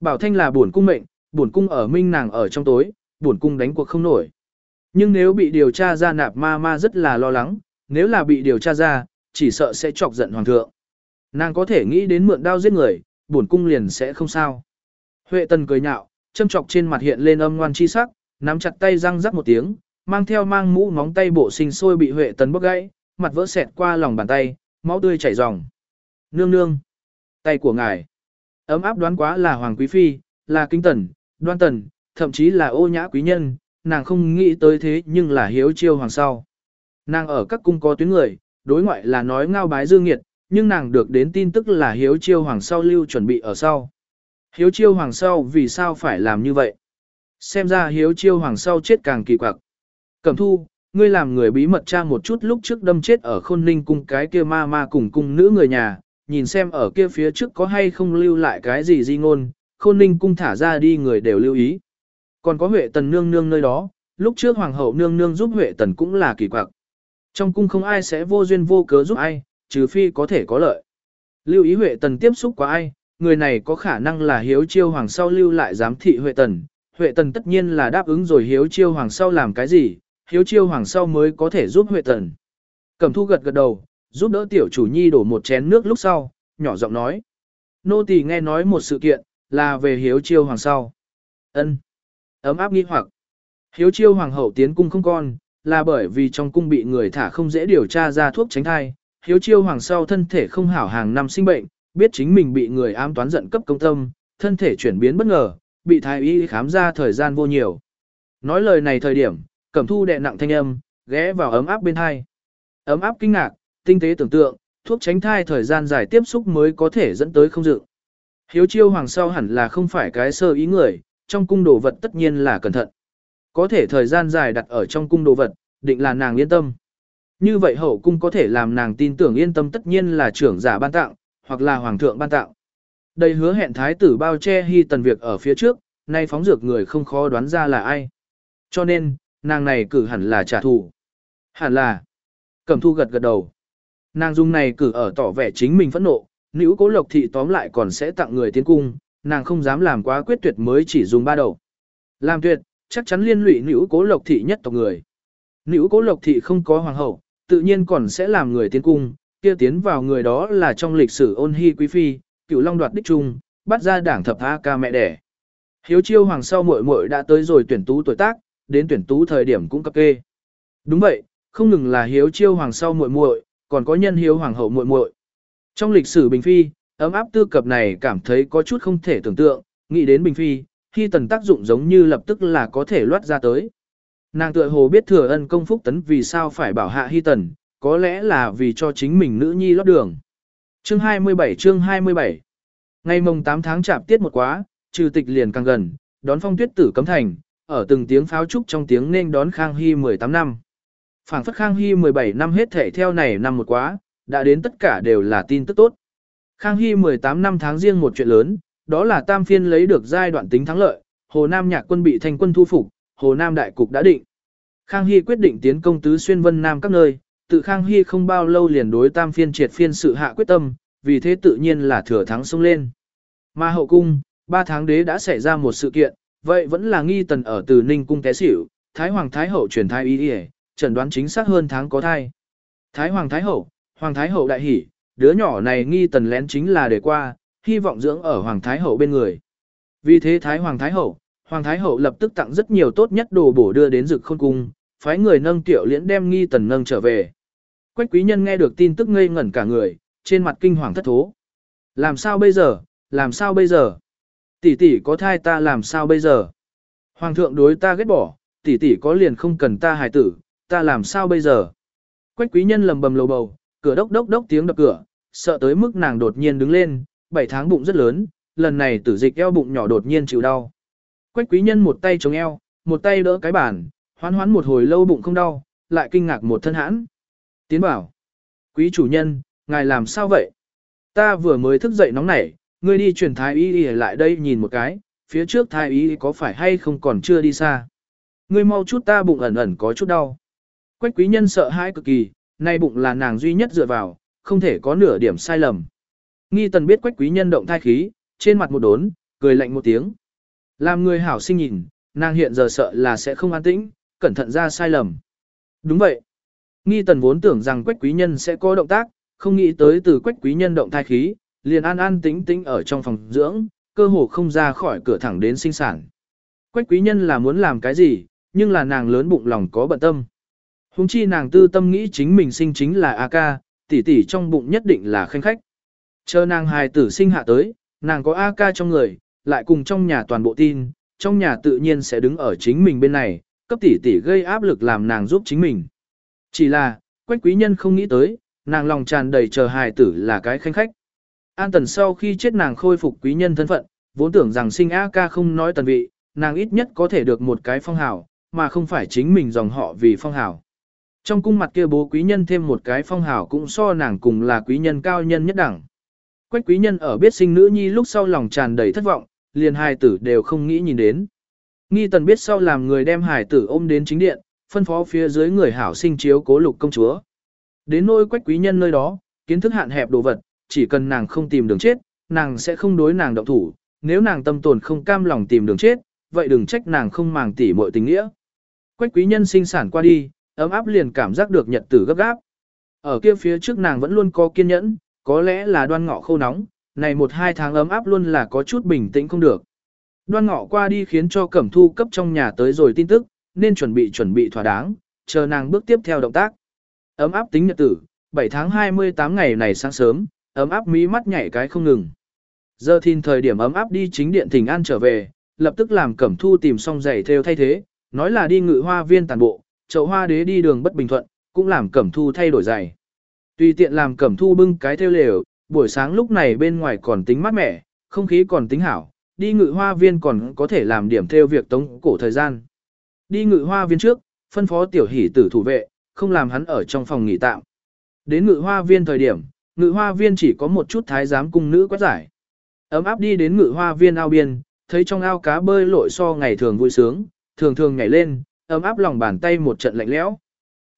Bảo Thanh là buồn cung mệnh, buồn cung ở minh nàng ở trong tối, buồn cung đánh cuộc không nổi. Nhưng nếu bị điều tra ra nạp ma ma rất là lo lắng, nếu là bị điều tra ra, chỉ sợ sẽ chọc giận hoàng thượng. Nàng có thể nghĩ đến mượn đao giết người, bổn cung liền sẽ không sao. Huệ tần cười nhạo, châm chọc trên mặt hiện lên âm ngoan chi sắc, nắm chặt tay răng rắc một tiếng, mang theo mang mũ móng tay bộ sinh sôi bị Huệ tần bóc gãy, mặt vỡ xẹt qua lòng bàn tay, máu tươi chảy ròng. Nương nương, tay của ngài, ấm áp đoán quá là hoàng quý phi, là kinh tần, đoan tần, thậm chí là ô nhã quý nhân, nàng không nghĩ tới thế nhưng là hiếu chiêu hoàng sau. Nàng ở các cung có tuyến người, đối ngoại là nói ngao bái dương nghiệt, nhưng nàng được đến tin tức là hiếu chiêu hoàng sau lưu chuẩn bị ở sau. Hiếu chiêu hoàng sau vì sao phải làm như vậy? Xem ra hiếu chiêu hoàng sau chết càng kỳ quặc. Cẩm thu, ngươi làm người bí mật tra một chút lúc trước đâm chết ở khôn ninh cung cái kia ma ma cùng cung nữ người nhà, nhìn xem ở kia phía trước có hay không lưu lại cái gì di ngôn, khôn ninh cung thả ra đi người đều lưu ý. Còn có Huệ Tần nương nương nơi đó, lúc trước Hoàng hậu nương nương giúp Huệ Tần cũng là kỳ quặc. Trong cung không ai sẽ vô duyên vô cớ giúp ai, trừ phi có thể có lợi. Lưu ý Huệ Tần tiếp xúc qua ai, người này có khả năng là hiếu chiêu hoàng sau lưu lại giám thị Huệ Tần. Huệ Tần tất nhiên là đáp ứng rồi hiếu chiêu hoàng sau làm cái gì, hiếu chiêu hoàng sau mới có thể giúp Huệ Tần. Cẩm thu gật gật đầu, giúp đỡ tiểu chủ nhi đổ một chén nước lúc sau, nhỏ giọng nói. Nô tỳ nghe nói một sự kiện, là về hiếu chiêu hoàng sau. ân Ấm áp nghi hoặc. Hiếu chiêu hoàng hậu tiến cung không con, là bởi vì trong cung bị người thả không dễ điều tra ra thuốc tránh thai. Hiếu chiêu hoàng sau thân thể không hảo hàng năm sinh bệnh, biết chính mình bị người ám toán giận cấp công tâm, thân thể chuyển biến bất ngờ, bị thái y khám ra thời gian vô nhiều. Nói lời này thời điểm, cẩm thu đè nặng thanh âm, ghé vào ấm áp bên thai. Ấm áp kinh ngạc, tinh tế tưởng tượng, thuốc tránh thai thời gian dài tiếp xúc mới có thể dẫn tới không dự. Hiếu chiêu hoàng sau hẳn là không phải cái sơ ý người, trong cung đồ vật tất nhiên là cẩn thận. Có thể thời gian dài đặt ở trong cung đồ vật, định là nàng yên tâm. Như vậy hậu cung có thể làm nàng tin tưởng yên tâm tất nhiên là trưởng giả ban tặng, hoặc là hoàng thượng ban tặng. Đây hứa hẹn thái tử bao che hy tần việc ở phía trước, nay phóng dược người không khó đoán ra là ai. Cho nên, nàng này cử hẳn là trả thù. Hẳn là. Cẩm thu gật gật đầu. Nàng dung này cử ở tỏ vẻ chính mình phẫn nộ, nữ cố lộc thị tóm lại còn sẽ tặng người tiến cung, nàng không dám làm quá quyết tuyệt mới chỉ dùng ba đầu. Làm tuyệt, chắc chắn liên lụy nữ cố lộc thị nhất tộc người. Nữ cố lộc thị không có hoàng hậu, tự nhiên còn sẽ làm người tiến cung, kia tiến vào người đó là trong lịch sử ôn hy quý phi, cựu long đoạt đích trung, bắt ra đảng thập A ca mẹ đẻ. Hiếu chiêu hoàng sau muội muội đã tới rồi tuyển tú tuổi tác, đến tuyển tú thời điểm cũng cập kê. Đúng vậy, không ngừng là hiếu chiêu hoàng sau muội muội, còn có nhân hiếu hoàng hậu muội muội. Trong lịch sử Bình Phi, ấm áp tư cập này cảm thấy có chút không thể tưởng tượng, nghĩ đến Bình Phi, khi tần tác dụng giống như lập tức là có thể loát ra tới. Nàng tựa hồ biết thừa ân công phúc tấn vì sao phải bảo hạ hy tần, có lẽ là vì cho chính mình nữ nhi lót đường. Chương 27 chương 27 Ngày mùng 8 tháng chạp tiết một quá, trừ tịch liền càng gần, đón phong tuyết tử cấm thành, ở từng tiếng pháo trúc trong tiếng nên đón Khang Hy 18 năm. Phảng phất Khang Hy 17 năm hết thể theo này năm một quá, đã đến tất cả đều là tin tức tốt. Khang Hy 18 năm tháng riêng một chuyện lớn, đó là Tam Phiên lấy được giai đoạn tính thắng lợi, Hồ Nam nhạc quân bị thành quân thu phục, Hồ Nam đại cục đã định. Khang Hy quyết định tiến công tứ xuyên vân Nam các nơi, tự Khang Hy không bao lâu liền đối Tam Phiên triệt phiên sự hạ quyết tâm, vì thế tự nhiên là thừa thắng xông lên. Mà hậu cung, ba tháng đế đã xảy ra một sự kiện, vậy vẫn là nghi tần ở từ Ninh cung té xỉu, Thái Hoàng Thái Hậu truyền thai ý đi chẩn đoán chính xác hơn tháng có thai. Thái Hoàng Thái Hậu, Hoàng Thái Hậu đại hỉ, đứa nhỏ này nghi tần lén chính là để qua, hy vọng dưỡng ở Hoàng Thái Hậu bên người. Vì thế Thái Hoàng Thái Hậu, Hoàng Thái Hậu lập tức tặng rất nhiều tốt nhất đồ bổ đưa đến rực khôn cung, phái người nâng tiểu liễn đem nghi tần nâng trở về. Quách quý nhân nghe được tin tức ngây ngẩn cả người, trên mặt kinh hoàng thất thố. Làm sao bây giờ, làm sao bây giờ? Tỷ tỷ có thai ta làm sao bây giờ? Hoàng thượng đối ta ghét bỏ, tỷ tỷ có liền không cần ta hài tử, ta làm sao bây giờ? Quách quý nhân lầm bầm lầu bầu, cửa đốc đốc đốc tiếng đập cửa, sợ tới mức nàng đột nhiên đứng lên, 7 tháng bụng rất lớn, lần này tử dịch eo bụng nhỏ đột nhiên chịu đau. Quách quý nhân một tay chống eo, một tay đỡ cái bàn, hoán hoán một hồi lâu bụng không đau, lại kinh ngạc một thân hãn. Tiến bảo, quý chủ nhân, ngài làm sao vậy? Ta vừa mới thức dậy nóng nảy, ngươi đi truyền thái y y lại đây nhìn một cái, phía trước thái y có phải hay không còn chưa đi xa. Ngươi mau chút ta bụng ẩn ẩn có chút đau. Quách quý nhân sợ hãi cực kỳ, nay bụng là nàng duy nhất dựa vào, không thể có nửa điểm sai lầm. Nghi tần biết quách quý nhân động thai khí, trên mặt một đốn, cười lạnh một tiếng. Làm người hảo sinh nhìn, nàng hiện giờ sợ là sẽ không an tĩnh, cẩn thận ra sai lầm. Đúng vậy. Nghi tần vốn tưởng rằng quách quý nhân sẽ có động tác, không nghĩ tới từ quách quý nhân động thai khí, liền an an tĩnh tĩnh ở trong phòng dưỡng, cơ hồ không ra khỏi cửa thẳng đến sinh sản. Quách quý nhân là muốn làm cái gì, nhưng là nàng lớn bụng lòng có bận tâm. Hùng chi nàng tư tâm nghĩ chính mình sinh chính là A ca, tỷ tỷ trong bụng nhất định là khanh khách. Chờ nàng hài tử sinh hạ tới, nàng có A ca trong người, lại cùng trong nhà toàn bộ tin, trong nhà tự nhiên sẽ đứng ở chính mình bên này, cấp tỷ tỷ gây áp lực làm nàng giúp chính mình. Chỉ là, quách quý nhân không nghĩ tới, nàng lòng tràn đầy chờ hài tử là cái khanh khách. An tần sau khi chết nàng khôi phục quý nhân thân phận, vốn tưởng rằng sinh A ca không nói tần vị, nàng ít nhất có thể được một cái phong hào, mà không phải chính mình dòng họ vì phong hào. Trong cung mặt kia bố quý nhân thêm một cái phong hào cũng so nàng cùng là quý nhân cao nhân nhất đẳng. Quách quý nhân ở biết sinh nữ nhi lúc sau lòng tràn đầy thất vọng, liền hài tử đều không nghĩ nhìn đến. Nghi tần biết sau làm người đem hài tử ôm đến chính điện, phân phó phía dưới người hảo sinh chiếu cố lục công chúa. Đến nôi quách quý nhân nơi đó, kiến thức hạn hẹp đồ vật, chỉ cần nàng không tìm đường chết, nàng sẽ không đối nàng động thủ, nếu nàng tâm tồn không cam lòng tìm đường chết, vậy đừng trách nàng không màng tỉ muội tình nghĩa. Quách quý nhân sinh sản qua đi, ấm áp liền cảm giác được nhật tử gấp gáp. Ở kia phía trước nàng vẫn luôn có kiên nhẫn, có lẽ là đoan ngọ khô nóng, này một hai tháng ấm áp luôn là có chút bình tĩnh không được. Đoan ngọ qua đi khiến cho cẩm thu cấp trong nhà tới rồi tin tức, nên chuẩn bị chuẩn bị thỏa đáng, chờ nàng bước tiếp theo động tác. Ấm áp tính nhật tử, 7 tháng 28 ngày này sáng sớm, ấm áp mí mắt nhảy cái không ngừng. Giờ thìn thời điểm ấm áp đi chính điện thỉnh an trở về, lập tức làm cẩm thu tìm xong giày theo thay thế, nói là đi ngự hoa viên tàn bộ, chậu hoa đế đi đường bất bình thuận, cũng làm cẩm thu thay đổi giày. Tùy tiện làm cẩm thu bưng cái theo lều, buổi sáng lúc này bên ngoài còn tính mát mẻ, không khí còn tính hảo, đi ngự hoa viên còn có thể làm điểm theo việc tống cổ thời gian. Đi ngự hoa viên trước, phân phó tiểu hỷ tử thủ vệ, không làm hắn ở trong phòng nghỉ tạm. Đến ngự hoa viên thời điểm, ngự hoa viên chỉ có một chút thái giám cung nữ quét giải. Ấm áp đi đến ngự hoa viên ao biên, thấy trong ao cá bơi lội so ngày thường vui sướng, thường thường nhảy lên, ấm áp lòng bàn tay một trận lạnh lẽo.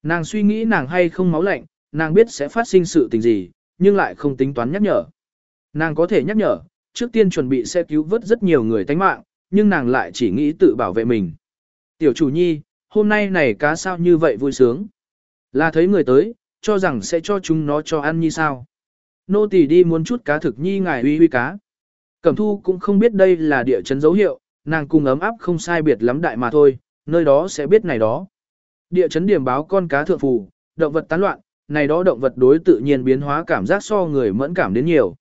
Nàng suy nghĩ nàng hay không máu lạnh, nàng biết sẽ phát sinh sự tình gì, nhưng lại không tính toán nhắc nhở. Nàng có thể nhắc nhở, trước tiên chuẩn bị xe cứu vớt rất nhiều người tánh mạng, nhưng nàng lại chỉ nghĩ tự bảo vệ mình. Tiểu chủ nhi, hôm nay này cá sao như vậy vui sướng. Là thấy người tới, cho rằng sẽ cho chúng nó cho ăn như sao. Nô tỳ đi muốn chút cá thực nhi ngài uy uy cá. Cẩm thu cũng không biết đây là địa chấn dấu hiệu, nàng cùng ấm áp không sai biệt lắm đại mà thôi, nơi đó sẽ biết này đó. Địa chấn điểm báo con cá thượng phù, động vật tán loạn, này đó động vật đối tự nhiên biến hóa cảm giác so người mẫn cảm đến nhiều.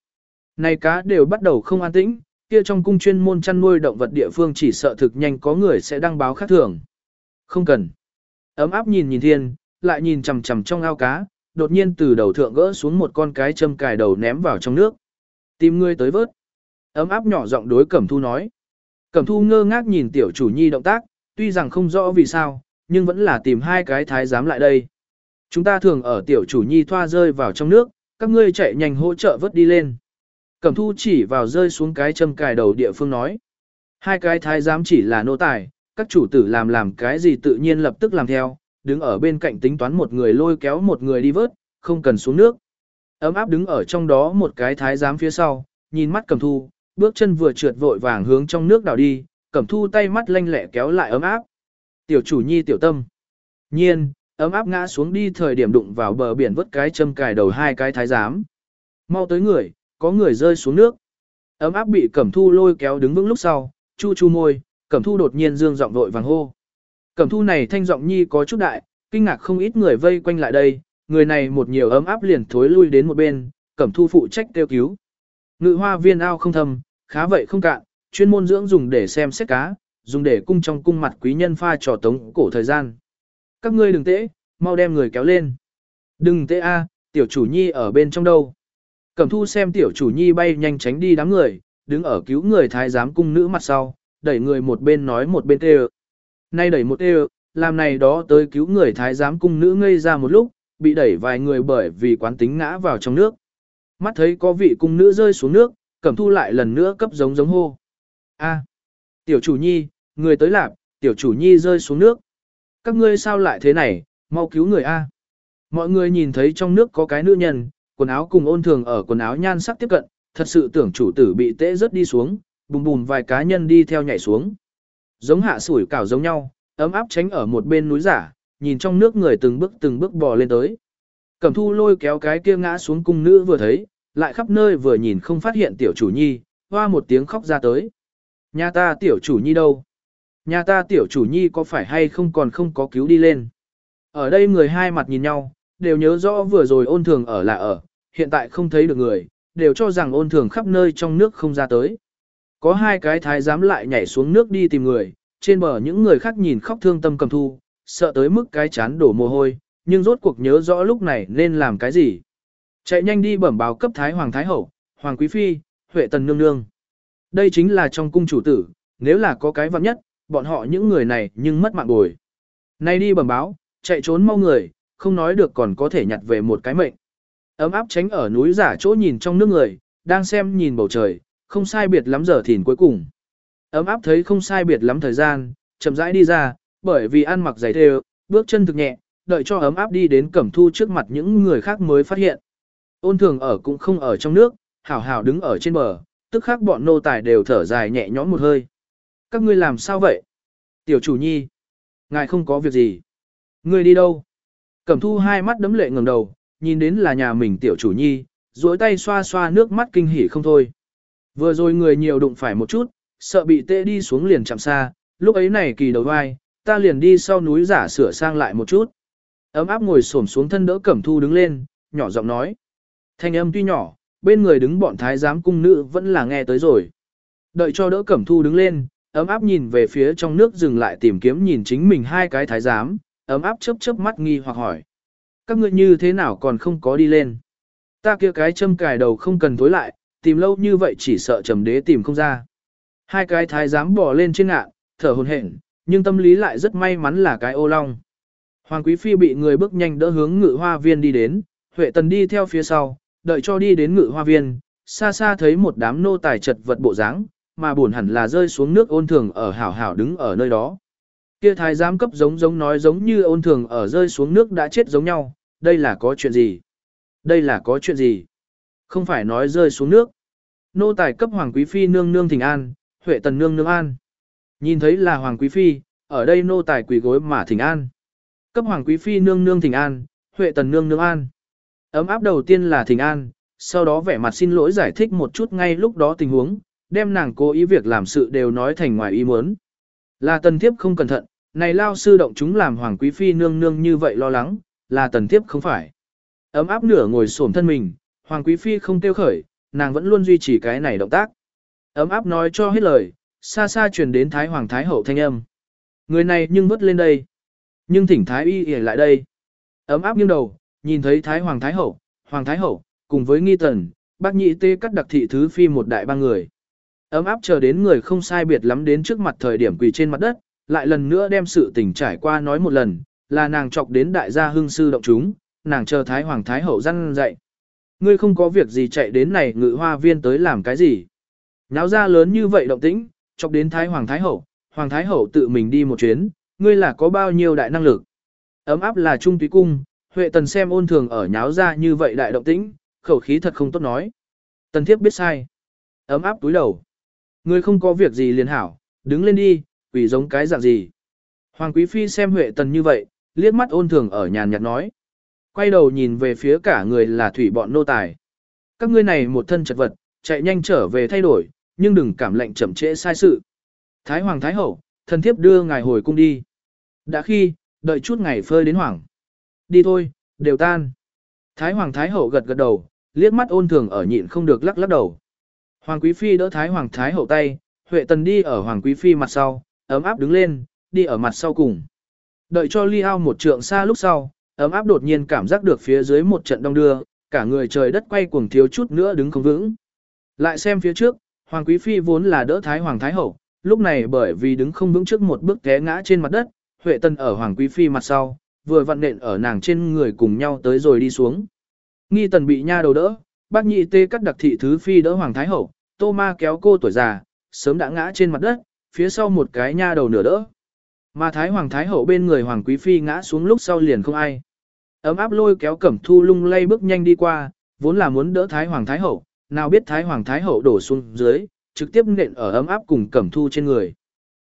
Này cá đều bắt đầu không an tĩnh, kia trong cung chuyên môn chăn nuôi động vật địa phương chỉ sợ thực nhanh có người sẽ đăng báo khác thường. Không cần. Ấm áp nhìn nhìn thiên, lại nhìn chằm chằm trong ao cá, đột nhiên từ đầu thượng gỡ xuống một con cái châm cài đầu ném vào trong nước. Tìm ngươi tới vớt. Ấm áp nhỏ giọng đối Cẩm Thu nói. Cẩm Thu ngơ ngác nhìn tiểu chủ nhi động tác, tuy rằng không rõ vì sao, nhưng vẫn là tìm hai cái thái giám lại đây. Chúng ta thường ở tiểu chủ nhi thoa rơi vào trong nước, các ngươi chạy nhanh hỗ trợ vớt đi lên. Cẩm thu chỉ vào rơi xuống cái châm cài đầu địa phương nói. Hai cái thái giám chỉ là nô tài, các chủ tử làm làm cái gì tự nhiên lập tức làm theo, đứng ở bên cạnh tính toán một người lôi kéo một người đi vớt, không cần xuống nước. Ấm áp đứng ở trong đó một cái thái giám phía sau, nhìn mắt cẩm thu, bước chân vừa trượt vội vàng hướng trong nước đảo đi, cẩm thu tay mắt lanh lẹ kéo lại ấm áp. Tiểu chủ nhi tiểu tâm. Nhiên, ấm áp ngã xuống đi thời điểm đụng vào bờ biển vớt cái châm cài đầu hai cái thái giám. Mau tới người, có người rơi xuống nước. Ấm áp bị Cẩm Thu lôi kéo đứng vững lúc sau, chu chu môi, Cẩm Thu đột nhiên dương giọng vội vàng hô. Cẩm Thu này thanh giọng nhi có chút đại, kinh ngạc không ít người vây quanh lại đây, người này một nhiều ấm áp liền thối lui đến một bên, Cẩm Thu phụ trách kêu cứu. Ngự hoa viên ao không thầm, khá vậy không cạn, chuyên môn dưỡng dùng để xem xét cá, dùng để cung trong cung mặt quý nhân pha trò tống cổ thời gian. Các ngươi đừng tễ, mau đem người kéo lên. Đừng tễ a, tiểu chủ nhi ở bên trong đâu. Cẩm thu xem tiểu chủ nhi bay nhanh tránh đi đám người, đứng ở cứu người thái giám cung nữ mặt sau, đẩy người một bên nói một bên tê Nay đẩy một tê làm này đó tới cứu người thái giám cung nữ ngây ra một lúc, bị đẩy vài người bởi vì quán tính ngã vào trong nước. Mắt thấy có vị cung nữ rơi xuống nước, cẩm thu lại lần nữa cấp giống giống hô. A, tiểu chủ nhi, người tới lạp, tiểu chủ nhi rơi xuống nước. Các ngươi sao lại thế này, mau cứu người A. Mọi người nhìn thấy trong nước có cái nữ nhân, quần áo cùng ôn thường ở quần áo nhan sắc tiếp cận, thật sự tưởng chủ tử bị tễ rớt đi xuống, bùm bùm vài cá nhân đi theo nhảy xuống. Giống hạ sủi cảo giống nhau, ấm áp tránh ở một bên núi giả, nhìn trong nước người từng bước từng bước bò lên tới. Cẩm thu lôi kéo cái kia ngã xuống cung nữ vừa thấy, lại khắp nơi vừa nhìn không phát hiện tiểu chủ nhi, hoa một tiếng khóc ra tới. Nhà ta tiểu chủ nhi đâu? Nhà ta tiểu chủ nhi có phải hay không còn không có cứu đi lên? Ở đây người hai mặt nhìn nhau, đều nhớ rõ vừa rồi ôn thường ở là ở, hiện tại không thấy được người, đều cho rằng ôn thường khắp nơi trong nước không ra tới. Có hai cái thái giám lại nhảy xuống nước đi tìm người, trên bờ những người khác nhìn khóc thương tâm cầm thu, sợ tới mức cái chán đổ mồ hôi, nhưng rốt cuộc nhớ rõ lúc này nên làm cái gì. Chạy nhanh đi bẩm báo cấp thái hoàng thái hậu, hoàng quý phi, huệ tần nương nương. Đây chính là trong cung chủ tử, nếu là có cái vặn nhất, bọn họ những người này nhưng mất mạng bồi. Nay đi bẩm báo, chạy trốn mau người, không nói được còn có thể nhặt về một cái mệnh. Ấm áp tránh ở núi giả chỗ nhìn trong nước người, đang xem nhìn bầu trời, không sai biệt lắm giờ thìn cuối cùng. Ấm áp thấy không sai biệt lắm thời gian, chậm rãi đi ra, bởi vì ăn mặc giày thêu, bước chân thực nhẹ, đợi cho ấm áp đi đến cẩm thu trước mặt những người khác mới phát hiện. Ôn thường ở cũng không ở trong nước, hảo hảo đứng ở trên bờ, tức khác bọn nô tài đều thở dài nhẹ nhõm một hơi. Các ngươi làm sao vậy? Tiểu chủ nhi. Ngài không có việc gì. Ngươi đi đâu? Cẩm thu hai mắt đấm lệ ngẩng đầu, nhìn đến là nhà mình tiểu chủ nhi, duỗi tay xoa xoa nước mắt kinh hỉ không thôi. Vừa rồi người nhiều đụng phải một chút, sợ bị tê đi xuống liền chạm xa, lúc ấy này kỳ đầu vai, ta liền đi sau núi giả sửa sang lại một chút. Ấm áp ngồi xổm xuống thân đỡ Cẩm thu đứng lên, nhỏ giọng nói. Thanh âm tuy nhỏ, bên người đứng bọn thái giám cung nữ vẫn là nghe tới rồi. Đợi cho đỡ Cẩm thu đứng lên, ấm áp nhìn về phía trong nước dừng lại tìm kiếm nhìn chính mình hai cái thái giám, ấm áp chớp chớp mắt nghi hoặc hỏi. Các ngươi như thế nào còn không có đi lên? Ta kia cái châm cài đầu không cần tối lại, tìm lâu như vậy chỉ sợ trầm đế tìm không ra. Hai cái thái giám bỏ lên trên ngạn, thở hồn hển, nhưng tâm lý lại rất may mắn là cái ô long. Hoàng Quý Phi bị người bước nhanh đỡ hướng ngự hoa viên đi đến, Huệ Tần đi theo phía sau, đợi cho đi đến ngự hoa viên, xa xa thấy một đám nô tài chật vật bộ dáng, mà buồn hẳn là rơi xuống nước ôn thường ở hảo hảo đứng ở nơi đó. Kia thái giám cấp giống giống nói giống như ôn thường ở rơi xuống nước đã chết giống nhau, đây là có chuyện gì? Đây là có chuyện gì? Không phải nói rơi xuống nước. Nô tài cấp hoàng quý phi nương nương thỉnh an, huệ tần nương nương an. Nhìn thấy là Hoàng Quý Phi, ở đây nô tài quỳ gối mà thỉnh an. Cấp Hoàng Quý Phi nương nương thỉnh an, Huệ Tần nương nương an. Ấm áp đầu tiên là thỉnh an, sau đó vẻ mặt xin lỗi giải thích một chút ngay lúc đó tình huống, đem nàng cố ý việc làm sự đều nói thành ngoài ý muốn. Là tần thiếp không cẩn thận, này lao sư động chúng làm Hoàng Quý Phi nương nương như vậy lo lắng, là tần thiếp không phải. Ấm áp nửa ngồi xổm thân mình, Hoàng Quý Phi không tiêu khởi, nàng vẫn luôn duy trì cái này động tác. Ấm áp nói cho hết lời, xa xa truyền đến Thái Hoàng Thái Hậu thanh âm. Người này nhưng vứt lên đây. Nhưng thỉnh Thái Y ỉa lại đây. Ấm áp nghiêng đầu, nhìn thấy Thái Hoàng Thái Hậu, Hoàng Thái Hậu, cùng với nghi tần, bác nhị tê cắt đặc thị thứ phi một đại ba người. Ấm áp chờ đến người không sai biệt lắm đến trước mặt thời điểm quỳ trên mặt đất, lại lần nữa đem sự tình trải qua nói một lần, là nàng chọc đến đại gia hưng sư động chúng, nàng chờ Thái Hoàng Thái Hậu răn dạy. Ngươi không có việc gì chạy đến này ngự hoa viên tới làm cái gì. Náo ra lớn như vậy động tĩnh, chọc đến Thái Hoàng Thái Hậu, Hoàng Thái Hậu tự mình đi một chuyến, ngươi là có bao nhiêu đại năng lực. Ấm áp là trung túy cung, Huệ Tần xem ôn thường ở nháo ra như vậy đại động tĩnh, khẩu khí thật không tốt nói. Tần thiếp biết sai. Ấm áp túi đầu. Ngươi không có việc gì liền hảo, đứng lên đi, quỷ giống cái dạng gì. Hoàng Quý Phi xem Huệ Tần như vậy, liếc mắt ôn thường ở nhàn nhạt nói. Quay đầu nhìn về phía cả người là thủy bọn nô tài. Các ngươi này một thân chật vật, chạy nhanh trở về thay đổi, nhưng đừng cảm lệnh chậm trễ sai sự. Thái Hoàng Thái Hậu, thần thiếp đưa ngài hồi cung đi. Đã khi, đợi chút ngày phơi đến hoàng. Đi thôi, đều tan. Thái Hoàng Thái Hậu gật gật đầu, liếc mắt ôn thường ở nhịn không được lắc lắc đầu. Hoàng Quý Phi đỡ Thái Hoàng Thái Hậu tay, Huệ Tần đi ở Hoàng Quý Phi mặt sau, ấm áp đứng lên, đi ở mặt sau cùng. Đợi cho ly ao một trượng xa lúc sau, ấm áp đột nhiên cảm giác được phía dưới một trận đông đưa, cả người trời đất quay cuồng thiếu chút nữa đứng không vững. Lại xem phía trước, Hoàng Quý Phi vốn là đỡ Thái Hoàng Thái Hậu, lúc này bởi vì đứng không vững trước một bước té ngã trên mặt đất, Huệ Tân ở Hoàng Quý Phi mặt sau, vừa vặn nện ở nàng trên người cùng nhau tới rồi đi xuống. Nghi tần bị nha đầu đỡ, bác nhị tê cắt đặc thị thứ phi đỡ Hoàng Thái Hậu, tô ma kéo cô tuổi già, sớm đã ngã trên mặt đất, phía sau một cái nha đầu nửa đỡ. Mà Thái Hoàng Thái Hậu bên người Hoàng Quý Phi ngã xuống lúc sau liền không ai. Ấm áp lôi kéo cẩm thu lung lay bước nhanh đi qua, vốn là muốn đỡ Thái Hoàng Thái Hậu, nào biết Thái Hoàng Thái Hậu đổ xuống dưới, trực tiếp nện ở ấm áp cùng cẩm thu trên người.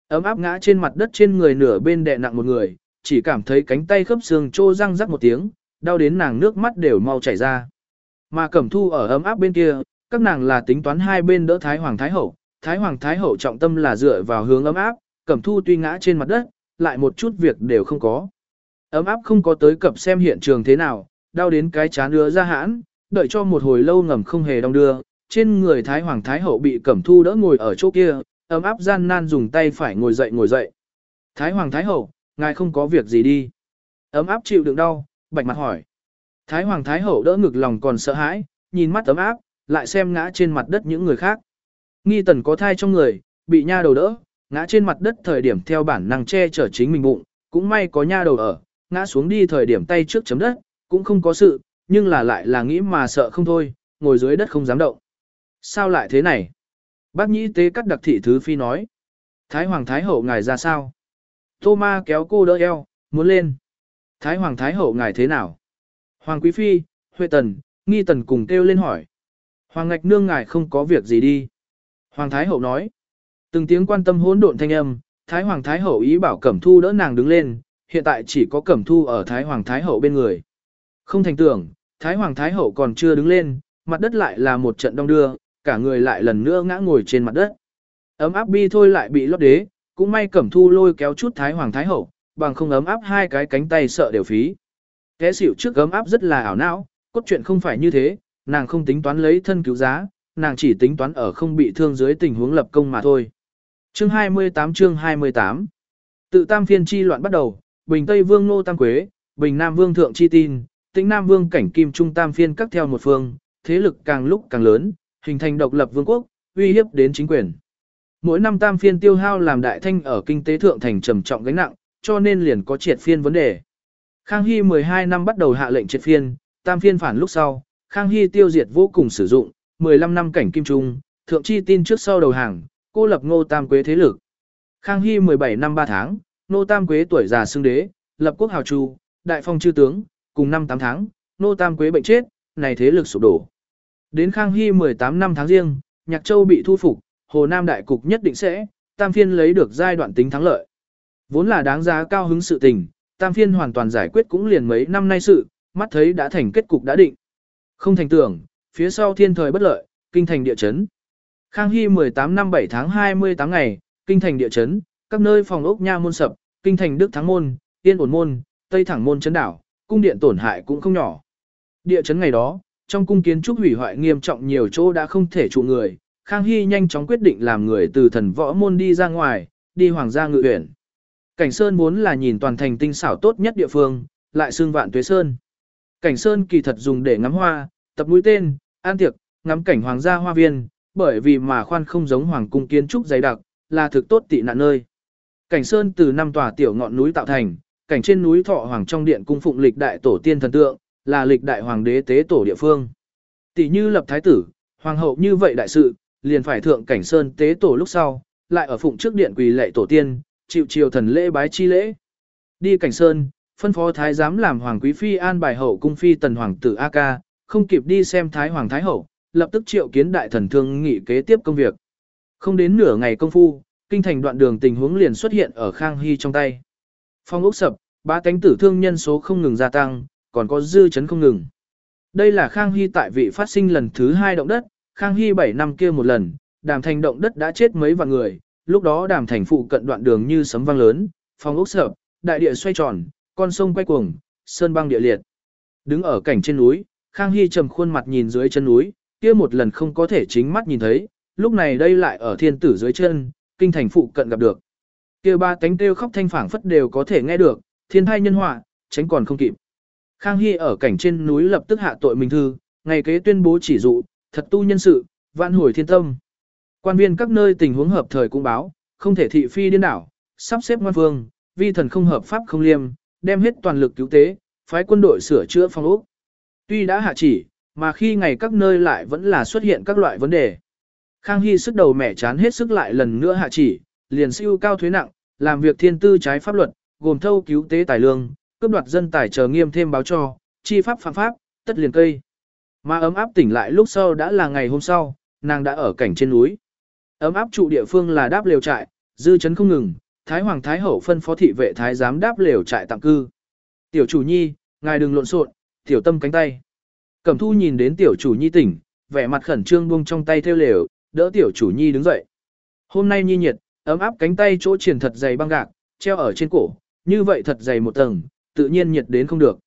Ấm áp ngã trên mặt đất trên người nửa bên đè nặng một người, chỉ cảm thấy cánh tay khớp xương trô răng rắc một tiếng, đau đến nàng nước mắt đều mau chảy ra. Mà cẩm thu ở ấm áp bên kia, các nàng là tính toán hai bên đỡ Thái Hoàng Thái Hậu, Thái Hoàng Thái Hậu trọng tâm là dựa vào hướng ấm áp, cẩm thu tuy ngã trên mặt đất, lại một chút việc đều không có. Ấm áp không có tới cập xem hiện trường thế nào, đau đến cái chán đưa ra hãn, đợi cho một hồi lâu ngầm không hề đong đưa, trên người Thái Hoàng Thái Hậu bị cẩm thu đỡ ngồi ở chỗ kia, ấm áp gian nan dùng tay phải ngồi dậy ngồi dậy. Thái Hoàng Thái Hậu, ngài không có việc gì đi. Ấm áp chịu đựng đau, bạch mặt hỏi. Thái Hoàng Thái Hậu đỡ ngực lòng còn sợ hãi, nhìn mắt ấm áp, lại xem ngã trên mặt đất những người khác. Nghi tần có thai trong người, bị nha đầu đỡ, ngã trên mặt đất thời điểm theo bản năng che chở chính mình bụng, cũng may có nha đầu ở, ngã xuống đi thời điểm tay trước chấm đất, cũng không có sự, nhưng là lại là nghĩ mà sợ không thôi, ngồi dưới đất không dám động. Sao lại thế này? Bác nhĩ tế cắt đặc thị thứ phi nói. Thái Hoàng Thái Hậu ngài ra sao? Tô ma kéo cô đỡ eo, muốn lên. Thái Hoàng Thái Hậu ngài thế nào? Hoàng Quý Phi, Huệ Tần, Nghi Tần cùng kêu lên hỏi. Hoàng Ngạch Nương ngài không có việc gì đi. Hoàng Thái Hậu nói. Từng tiếng quan tâm hỗn độn thanh âm, Thái Hoàng Thái Hậu ý bảo Cẩm Thu đỡ nàng đứng lên, hiện tại chỉ có Cẩm Thu ở Thái Hoàng Thái Hậu bên người. Không thành tưởng, Thái Hoàng Thái Hậu còn chưa đứng lên, mặt đất lại là một trận đông đưa, cả người lại lần nữa ngã ngồi trên mặt đất. Ấm áp bi thôi lại bị lót đế, cũng may Cẩm Thu lôi kéo chút Thái Hoàng Thái Hậu, bằng không ấm áp hai cái cánh tay sợ đều phí. Té xỉu trước gấm áp rất là ảo não, cốt truyện không phải như thế, nàng không tính toán lấy thân cứu giá, nàng chỉ tính toán ở không bị thương dưới tình huống lập công mà thôi. Chương 28 chương 28 Tự tam phiên chi loạn bắt đầu, Bình Tây Vương Nô Tam Quế, Bình Nam Vương Thượng Chi Tin, Tĩnh Nam Vương Cảnh Kim Trung Tam phiên các theo một phương, thế lực càng lúc càng lớn, hình thành độc lập vương quốc, uy hiếp đến chính quyền. Mỗi năm tam phiên tiêu hao làm đại thanh ở kinh tế thượng thành trầm trọng gánh nặng, cho nên liền có triệt phiên vấn đề. Khang Hy 12 năm bắt đầu hạ lệnh triệt phiên, tam phiên phản lúc sau, Khang Hy tiêu diệt vô cùng sử dụng, 15 năm cảnh kim trung, thượng chi tin trước sau đầu hàng, cô lập ngô tam quế thế lực. Khang Hy 17 năm 3 tháng, ngô tam quế tuổi già xưng đế, lập quốc hào chu, đại phong chư tướng, cùng năm 8 tháng, ngô tam quế bệnh chết, này thế lực sụp đổ. Đến Khang Hy 18 năm tháng riêng, Nhạc Châu bị thu phục, Hồ Nam đại cục nhất định sẽ, tam phiên lấy được giai đoạn tính thắng lợi. Vốn là đáng giá cao hứng sự tình, tam phiên hoàn toàn giải quyết cũng liền mấy năm nay sự, mắt thấy đã thành kết cục đã định. Không thành tưởng, phía sau thiên thời bất lợi, kinh thành địa chấn. Khang Hy 18 năm 7 tháng 28 ngày, kinh thành địa chấn, các nơi phòng ốc nha môn sập, kinh thành Đức Thắng môn, Yên ổn môn, Tây thẳng môn chấn đảo, cung điện tổn hại cũng không nhỏ. Địa chấn ngày đó, trong cung kiến trúc hủy hoại nghiêm trọng nhiều chỗ đã không thể trụ người, Khang Hy nhanh chóng quyết định làm người từ thần võ môn đi ra ngoài, đi hoàng gia ngự huyện. Cảnh Sơn muốn là nhìn toàn thành tinh xảo tốt nhất địa phương, lại xương vạn tuế sơn. Cảnh Sơn kỳ thật dùng để ngắm hoa, tập mũi tên, an tiệc, ngắm cảnh hoàng gia hoa viên, bởi vì mà khoan không giống hoàng cung kiến trúc dày đặc, là thực tốt tị nạn nơi. Cảnh Sơn từ năm tòa tiểu ngọn núi tạo thành, cảnh trên núi Thọ Hoàng trong điện cung phụng lịch đại tổ tiên thần tượng, là lịch đại hoàng đế tế tổ địa phương. Tỷ như lập thái tử, hoàng hậu như vậy đại sự, liền phải thượng cảnh Sơn tế tổ lúc sau, lại ở phụng trước điện quỳ lệ tổ tiên, chịu triều thần lễ bái chi lễ. Đi cảnh Sơn, phân phó thái giám làm hoàng quý phi an bài hậu cung phi tần hoàng tử A ca, không kịp đi xem thái hoàng thái hậu, lập tức triệu kiến đại thần thương nghị kế tiếp công việc. Không đến nửa ngày công phu, kinh thành đoạn đường tình huống liền xuất hiện ở Khang Hy trong tay. Phong ốc sập, ba cánh tử thương nhân số không ngừng gia tăng, còn có dư chấn không ngừng. Đây là Khang Hy tại vị phát sinh lần thứ hai động đất, Khang Hy 7 năm kia một lần, đàm thành động đất đã chết mấy vạn người, lúc đó đàm thành phụ cận đoạn đường như sấm vang lớn, phong ốc sợp, đại địa xoay tròn, con sông quay cuồng, sơn băng địa liệt. Đứng ở cảnh trên núi, Khang Hy trầm khuôn mặt nhìn dưới chân núi, kia một lần không có thể chính mắt nhìn thấy, lúc này đây lại ở thiên tử dưới chân, kinh thành phụ cận gặp được. Kia ba cánh kêu khóc thanh phảng phất đều có thể nghe được, thiên thai nhân họa, tránh còn không kịp. Khang Hy ở cảnh trên núi lập tức hạ tội mình thư, ngày kế tuyên bố chỉ dụ, thật tu nhân sự, vạn hồi thiên tâm. Quan viên các nơi tình huống hợp thời cũng báo, không thể thị phi điên đảo, sắp xếp ngoan vương vi thần không hợp pháp không liêm, đem hết toàn lực cứu tế, phái quân đội sửa chữa phong ốc. Tuy đã hạ chỉ, mà khi ngày các nơi lại vẫn là xuất hiện các loại vấn đề. Khang Hy sức đầu mẻ chán hết sức lại lần nữa hạ chỉ, liền siêu cao thuế nặng, làm việc thiên tư trái pháp luật, gồm thâu cứu tế tài lương, cướp đoạt dân tài chờ nghiêm thêm báo cho, chi pháp phạm pháp, tất liền cây. Mà ấm áp tỉnh lại lúc sau đã là ngày hôm sau, nàng đã ở cảnh trên núi. Ấm áp trụ địa phương là đáp lều trại, dư chấn không ngừng, Thái Hoàng Thái Hậu phân phó thị vệ Thái giám đáp lều trại tạm cư. Tiểu chủ nhi, ngài đừng lộn xộn, tiểu tâm cánh tay. Cẩm thu nhìn đến tiểu chủ nhi tỉnh, vẻ mặt khẩn trương buông trong tay theo lều, đỡ tiểu chủ nhi đứng dậy. Hôm nay nhi nhiệt, ấm áp cánh tay chỗ triển thật dày băng gạc, treo ở trên cổ, như vậy thật dày một tầng, tự nhiên nhiệt đến không được.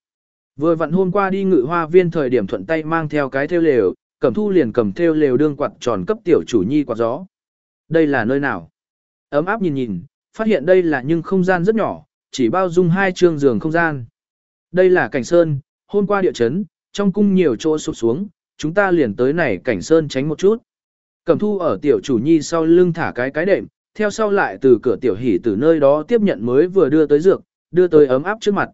Vừa vặn hôm qua đi ngự hoa viên thời điểm thuận tay mang theo cái theo lều, cẩm thu liền cầm theo lều đương quạt tròn cấp tiểu chủ nhi quạt gió. Đây là nơi nào? Ấm áp nhìn nhìn, phát hiện đây là nhưng không gian rất nhỏ, chỉ bao dung hai chương giường không gian. Đây là cảnh sơn, hôm qua địa chấn, trong cung nhiều chỗ sụp xuống, chúng ta liền tới này cảnh sơn tránh một chút. Cẩm thu ở tiểu chủ nhi sau lưng thả cái cái đệm, theo sau lại từ cửa tiểu hỉ từ nơi đó tiếp nhận mới vừa đưa tới dược, đưa tới ấm áp trước mặt.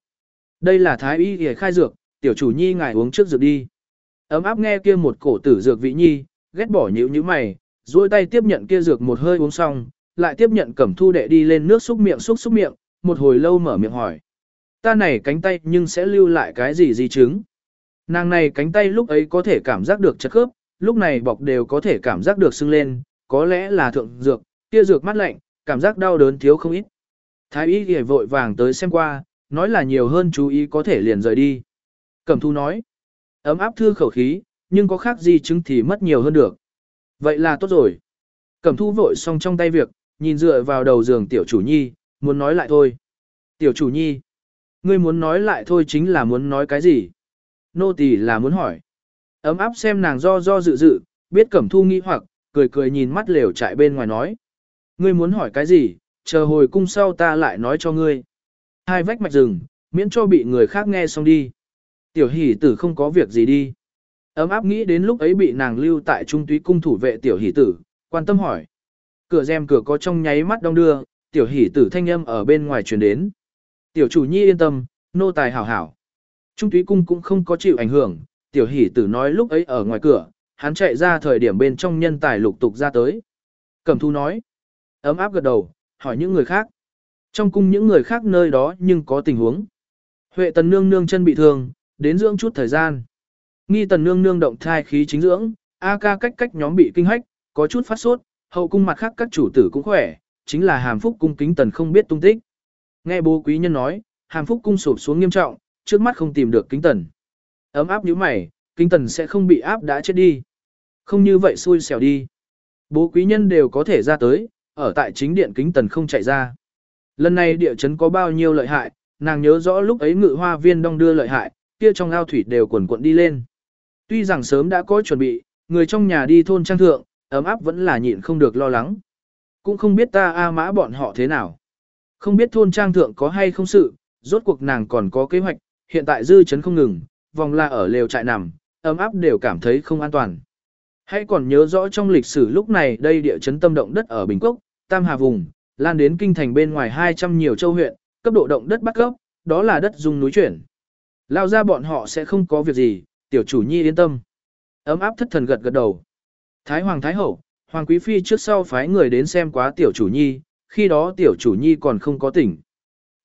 Đây là thái y hề khai dược, tiểu chủ nhi ngài uống trước dược đi. Ấm áp nghe kia một cổ tử dược vị nhi, ghét bỏ nhữ như mày, duỗi tay tiếp nhận kia dược một hơi uống xong, lại tiếp nhận cẩm thu đệ đi lên nước xúc miệng xúc xúc miệng, một hồi lâu mở miệng hỏi. Ta này cánh tay nhưng sẽ lưu lại cái gì di chứng? Nàng này cánh tay lúc ấy có thể cảm giác được chất khớp, lúc này bọc đều có thể cảm giác được sưng lên, có lẽ là thượng dược, kia dược mát lạnh, cảm giác đau đớn thiếu không ít. Thái y ghề vội vàng tới xem qua, nói là nhiều hơn chú ý có thể liền rời đi. Cẩm thu nói, ấm áp thư khẩu khí, nhưng có khác gì chứng thì mất nhiều hơn được. Vậy là tốt rồi. Cẩm thu vội xong trong tay việc, nhìn dựa vào đầu giường tiểu chủ nhi, muốn nói lại thôi. Tiểu chủ nhi, ngươi muốn nói lại thôi chính là muốn nói cái gì? Nô tỳ là muốn hỏi. Ấm áp xem nàng do do dự dự, biết cẩm thu nghi hoặc, cười cười nhìn mắt lều trại bên ngoài nói. Ngươi muốn hỏi cái gì, chờ hồi cung sau ta lại nói cho ngươi. Hai vách mạch rừng, miễn cho bị người khác nghe xong đi. Tiểu hỷ tử không có việc gì đi. Ấm áp nghĩ đến lúc ấy bị nàng lưu tại trung túy cung thủ vệ tiểu hỷ tử, quan tâm hỏi. Cửa rèm cửa có trong nháy mắt đông đưa, tiểu hỷ tử thanh âm ở bên ngoài truyền đến. Tiểu chủ nhi yên tâm, nô tài hảo hảo. Trung túy cung cũng không có chịu ảnh hưởng, tiểu hỷ tử nói lúc ấy ở ngoài cửa, hắn chạy ra thời điểm bên trong nhân tài lục tục ra tới. Cẩm thu nói, ấm áp gật đầu, hỏi những người khác. Trong cung những người khác nơi đó nhưng có tình huống. Huệ tần nương nương chân bị thương, đến dưỡng chút thời gian. Nghi tần nương nương động thai khí chính dưỡng, A ca cách cách nhóm bị kinh hách, có chút phát sốt, hậu cung mặt khác các chủ tử cũng khỏe, chính là hàm phúc cung kính tần không biết tung tích. Nghe bố quý nhân nói, hàm phúc cung sụp xuống nghiêm trọng, trước mắt không tìm được kính tần. Ấm áp như mày, kính tần sẽ không bị áp đã chết đi. Không như vậy xui xẻo đi. Bố quý nhân đều có thể ra tới, ở tại chính điện kính tần không chạy ra. Lần này địa chấn có bao nhiêu lợi hại, nàng nhớ rõ lúc ấy ngự hoa viên đong đưa lợi hại, kia trong ao thủy đều quần cuộn đi lên. Tuy rằng sớm đã có chuẩn bị, người trong nhà đi thôn trang thượng, ấm áp vẫn là nhịn không được lo lắng. Cũng không biết ta A mã bọn họ thế nào. Không biết thôn trang thượng có hay không sự, rốt cuộc nàng còn có kế hoạch, hiện tại dư chấn không ngừng, vòng là ở lều trại nằm, ấm áp đều cảm thấy không an toàn. Hãy còn nhớ rõ trong lịch sử lúc này đây địa chấn tâm động đất ở Bình Cốc, Tam Hà Vùng, lan đến kinh thành bên ngoài 200 nhiều châu huyện, cấp độ động đất bắt gốc, đó là đất dung núi chuyển. Lao ra bọn họ sẽ không có việc gì, tiểu chủ nhi yên tâm. Ấm áp thất thần gật gật đầu. Thái Hoàng Thái Hậu, Hoàng Quý Phi trước sau phái người đến xem quá tiểu chủ nhi, khi đó tiểu chủ nhi còn không có tỉnh.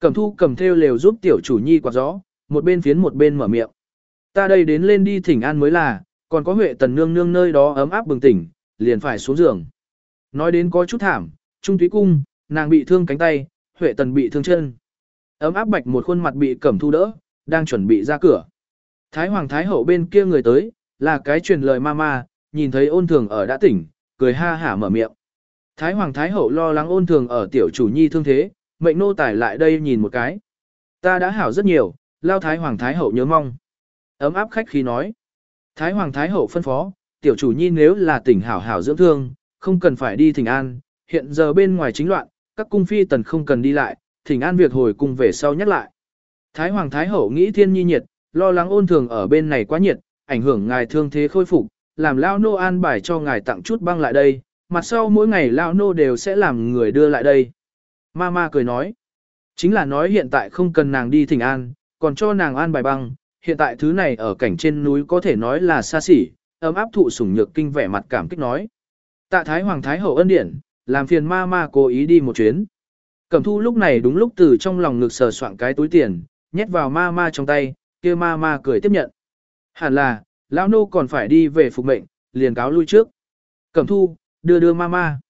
cẩm thu cầm theo lều giúp tiểu chủ nhi quạt gió, một bên phiến một bên mở miệng. Ta đây đến lên đi thỉnh an mới là, còn có Huệ Tần nương nương nơi đó ấm áp bừng tỉnh, liền phải xuống giường. Nói đến có chút thảm, Trung Thúy Cung, nàng bị thương cánh tay, Huệ Tần bị thương chân. Ấm áp bạch một khuôn mặt bị cẩm thu đỡ, đang chuẩn bị ra cửa. Thái Hoàng Thái Hậu bên kia người tới, là cái truyền lời ma ma, nhìn thấy ôn thường ở đã tỉnh, cười ha hả mở miệng. Thái Hoàng Thái Hậu lo lắng ôn thường ở tiểu chủ nhi thương thế, mệnh nô tải lại đây nhìn một cái. Ta đã hảo rất nhiều, lao Thái Hoàng Thái Hậu nhớ mong. Ấm áp khách khi nói. Thái Hoàng Thái Hậu phân phó, tiểu chủ nhi nếu là tỉnh hảo hảo dưỡng thương, không cần phải đi thỉnh an, hiện giờ bên ngoài chính loạn, các cung phi tần không cần đi lại, thỉnh an việc hồi cung về sau nhắc lại. Thái Hoàng Thái Hậu nghĩ thiên nhi nhiệt, lo lắng ôn thường ở bên này quá nhiệt, ảnh hưởng ngài thương thế khôi phục, làm lao nô an bài cho ngài tặng chút băng lại đây, mặt sau mỗi ngày lao nô đều sẽ làm người đưa lại đây. Mama cười nói, chính là nói hiện tại không cần nàng đi thỉnh an, còn cho nàng an bài băng, hiện tại thứ này ở cảnh trên núi có thể nói là xa xỉ, ấm áp thụ sủng nhược kinh vẻ mặt cảm kích nói. Tạ Thái Hoàng Thái Hậu ân điển, làm phiền ma ma cố ý đi một chuyến. Cẩm thu lúc này đúng lúc từ trong lòng ngực sờ soạn cái túi tiền, nhét vào ma ma trong tay, kia ma ma cười tiếp nhận. Hẳn là, lão nô còn phải đi về phục mệnh, liền cáo lui trước. Cẩm thu, đưa đưa ma ma.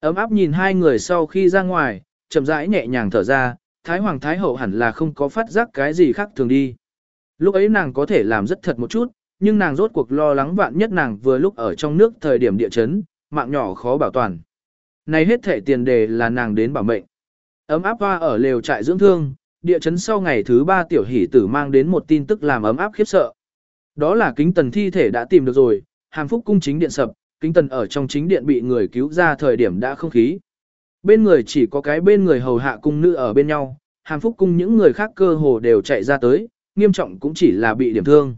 Ấm áp nhìn hai người sau khi ra ngoài, chậm rãi nhẹ nhàng thở ra, Thái Hoàng Thái Hậu hẳn là không có phát giác cái gì khác thường đi. Lúc ấy nàng có thể làm rất thật một chút, nhưng nàng rốt cuộc lo lắng vạn nhất nàng vừa lúc ở trong nước thời điểm địa chấn, mạng nhỏ khó bảo toàn. Này hết thể tiền đề là nàng đến bảo mệnh. Ấm áp hoa ở lều trại dưỡng thương, địa chấn sau ngày thứ ba tiểu hỷ tử mang đến một tin tức làm ấm áp khiếp sợ. Đó là kính tần thi thể đã tìm được rồi, hàm phúc cung chính điện sập, kính tần ở trong chính điện bị người cứu ra thời điểm đã không khí. Bên người chỉ có cái bên người hầu hạ cung nữ ở bên nhau, hàm phúc cung những người khác cơ hồ đều chạy ra tới, nghiêm trọng cũng chỉ là bị điểm thương.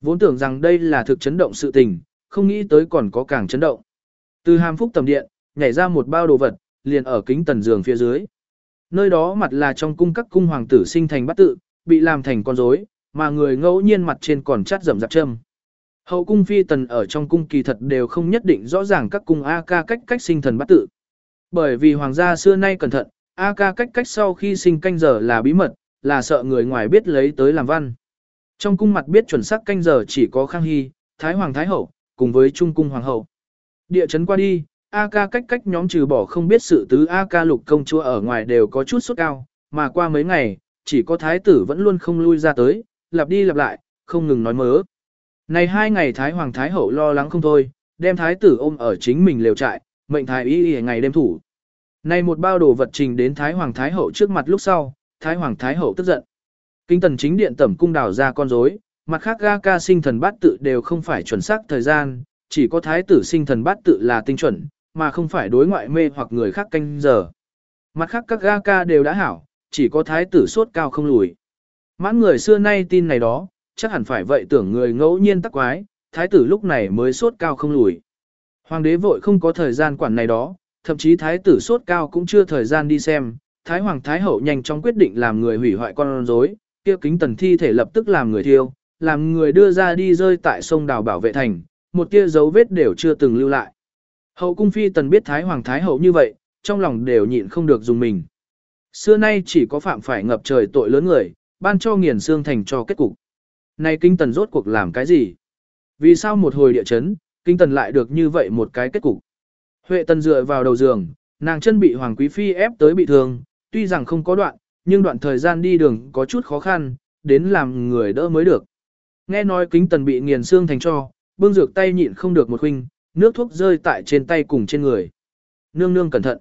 Vốn tưởng rằng đây là thực chấn động sự tình, không nghĩ tới còn có càng chấn động. Từ hàm phúc tầm điện, nhảy ra một bao đồ vật, liền ở kính tần giường phía dưới. Nơi đó mặt là trong cung các cung hoàng tử sinh thành bắt tự, bị làm thành con rối, mà người ngẫu nhiên mặt trên còn chát rầm rạp châm. Hậu cung phi tần ở trong cung kỳ thật đều không nhất định rõ ràng các cung A ca cách cách sinh thần bắt tự. Bởi vì hoàng gia xưa nay cẩn thận, A ca cách cách sau khi sinh canh giờ là bí mật, là sợ người ngoài biết lấy tới làm văn. Trong cung mặt biết chuẩn xác canh giờ chỉ có Khang Hy, Thái Hoàng Thái Hậu, cùng với Trung Cung Hoàng Hậu. Địa chấn qua đi, A ca cách cách nhóm trừ bỏ không biết sự tứ A ca lục công chúa ở ngoài đều có chút sốt cao, mà qua mấy ngày, chỉ có thái tử vẫn luôn không lui ra tới, lặp đi lặp lại, không ngừng nói mớ. Này hai ngày thái hoàng thái hậu lo lắng không thôi, đem thái tử ôm ở chính mình lều trại, mệnh thái y y ngày đêm thủ. Này một bao đồ vật trình đến thái hoàng thái hậu trước mặt lúc sau, thái hoàng thái hậu tức giận. Kinh tần chính điện tẩm cung đảo ra con rối, mặt khác ga ca sinh thần bát tự đều không phải chuẩn xác thời gian, chỉ có thái tử sinh thần bát tự là tinh chuẩn, mà không phải đối ngoại mê hoặc người khác canh giờ. Mặt khác các ga ca đều đã hảo, chỉ có thái tử sốt cao không lùi. Mãn người xưa nay tin này đó, chắc hẳn phải vậy tưởng người ngẫu nhiên tắc quái, thái tử lúc này mới sốt cao không lùi. Hoàng đế vội không có thời gian quản này đó, thậm chí thái tử sốt cao cũng chưa thời gian đi xem, thái hoàng thái hậu nhanh chóng quyết định làm người hủy hoại con rối, kia kính tần thi thể lập tức làm người thiêu, làm người đưa ra đi rơi tại sông đào bảo vệ thành, một tia dấu vết đều chưa từng lưu lại. Hậu cung phi tần biết Thái Hoàng Thái Hậu như vậy, trong lòng đều nhịn không được dùng mình. Xưa nay chỉ có phạm phải ngập trời tội lớn người, ban cho nghiền xương thành cho kết cục. Này kinh tần rốt cuộc làm cái gì? Vì sao một hồi địa chấn, kinh tần lại được như vậy một cái kết cục? Huệ tần dựa vào đầu giường, nàng chân bị Hoàng Quý Phi ép tới bị thương, tuy rằng không có đoạn, nhưng đoạn thời gian đi đường có chút khó khăn, đến làm người đỡ mới được. Nghe nói kính tần bị nghiền xương thành cho, bưng dược tay nhịn không được một huynh, nước thuốc rơi tại trên tay cùng trên người. Nương nương cẩn thận.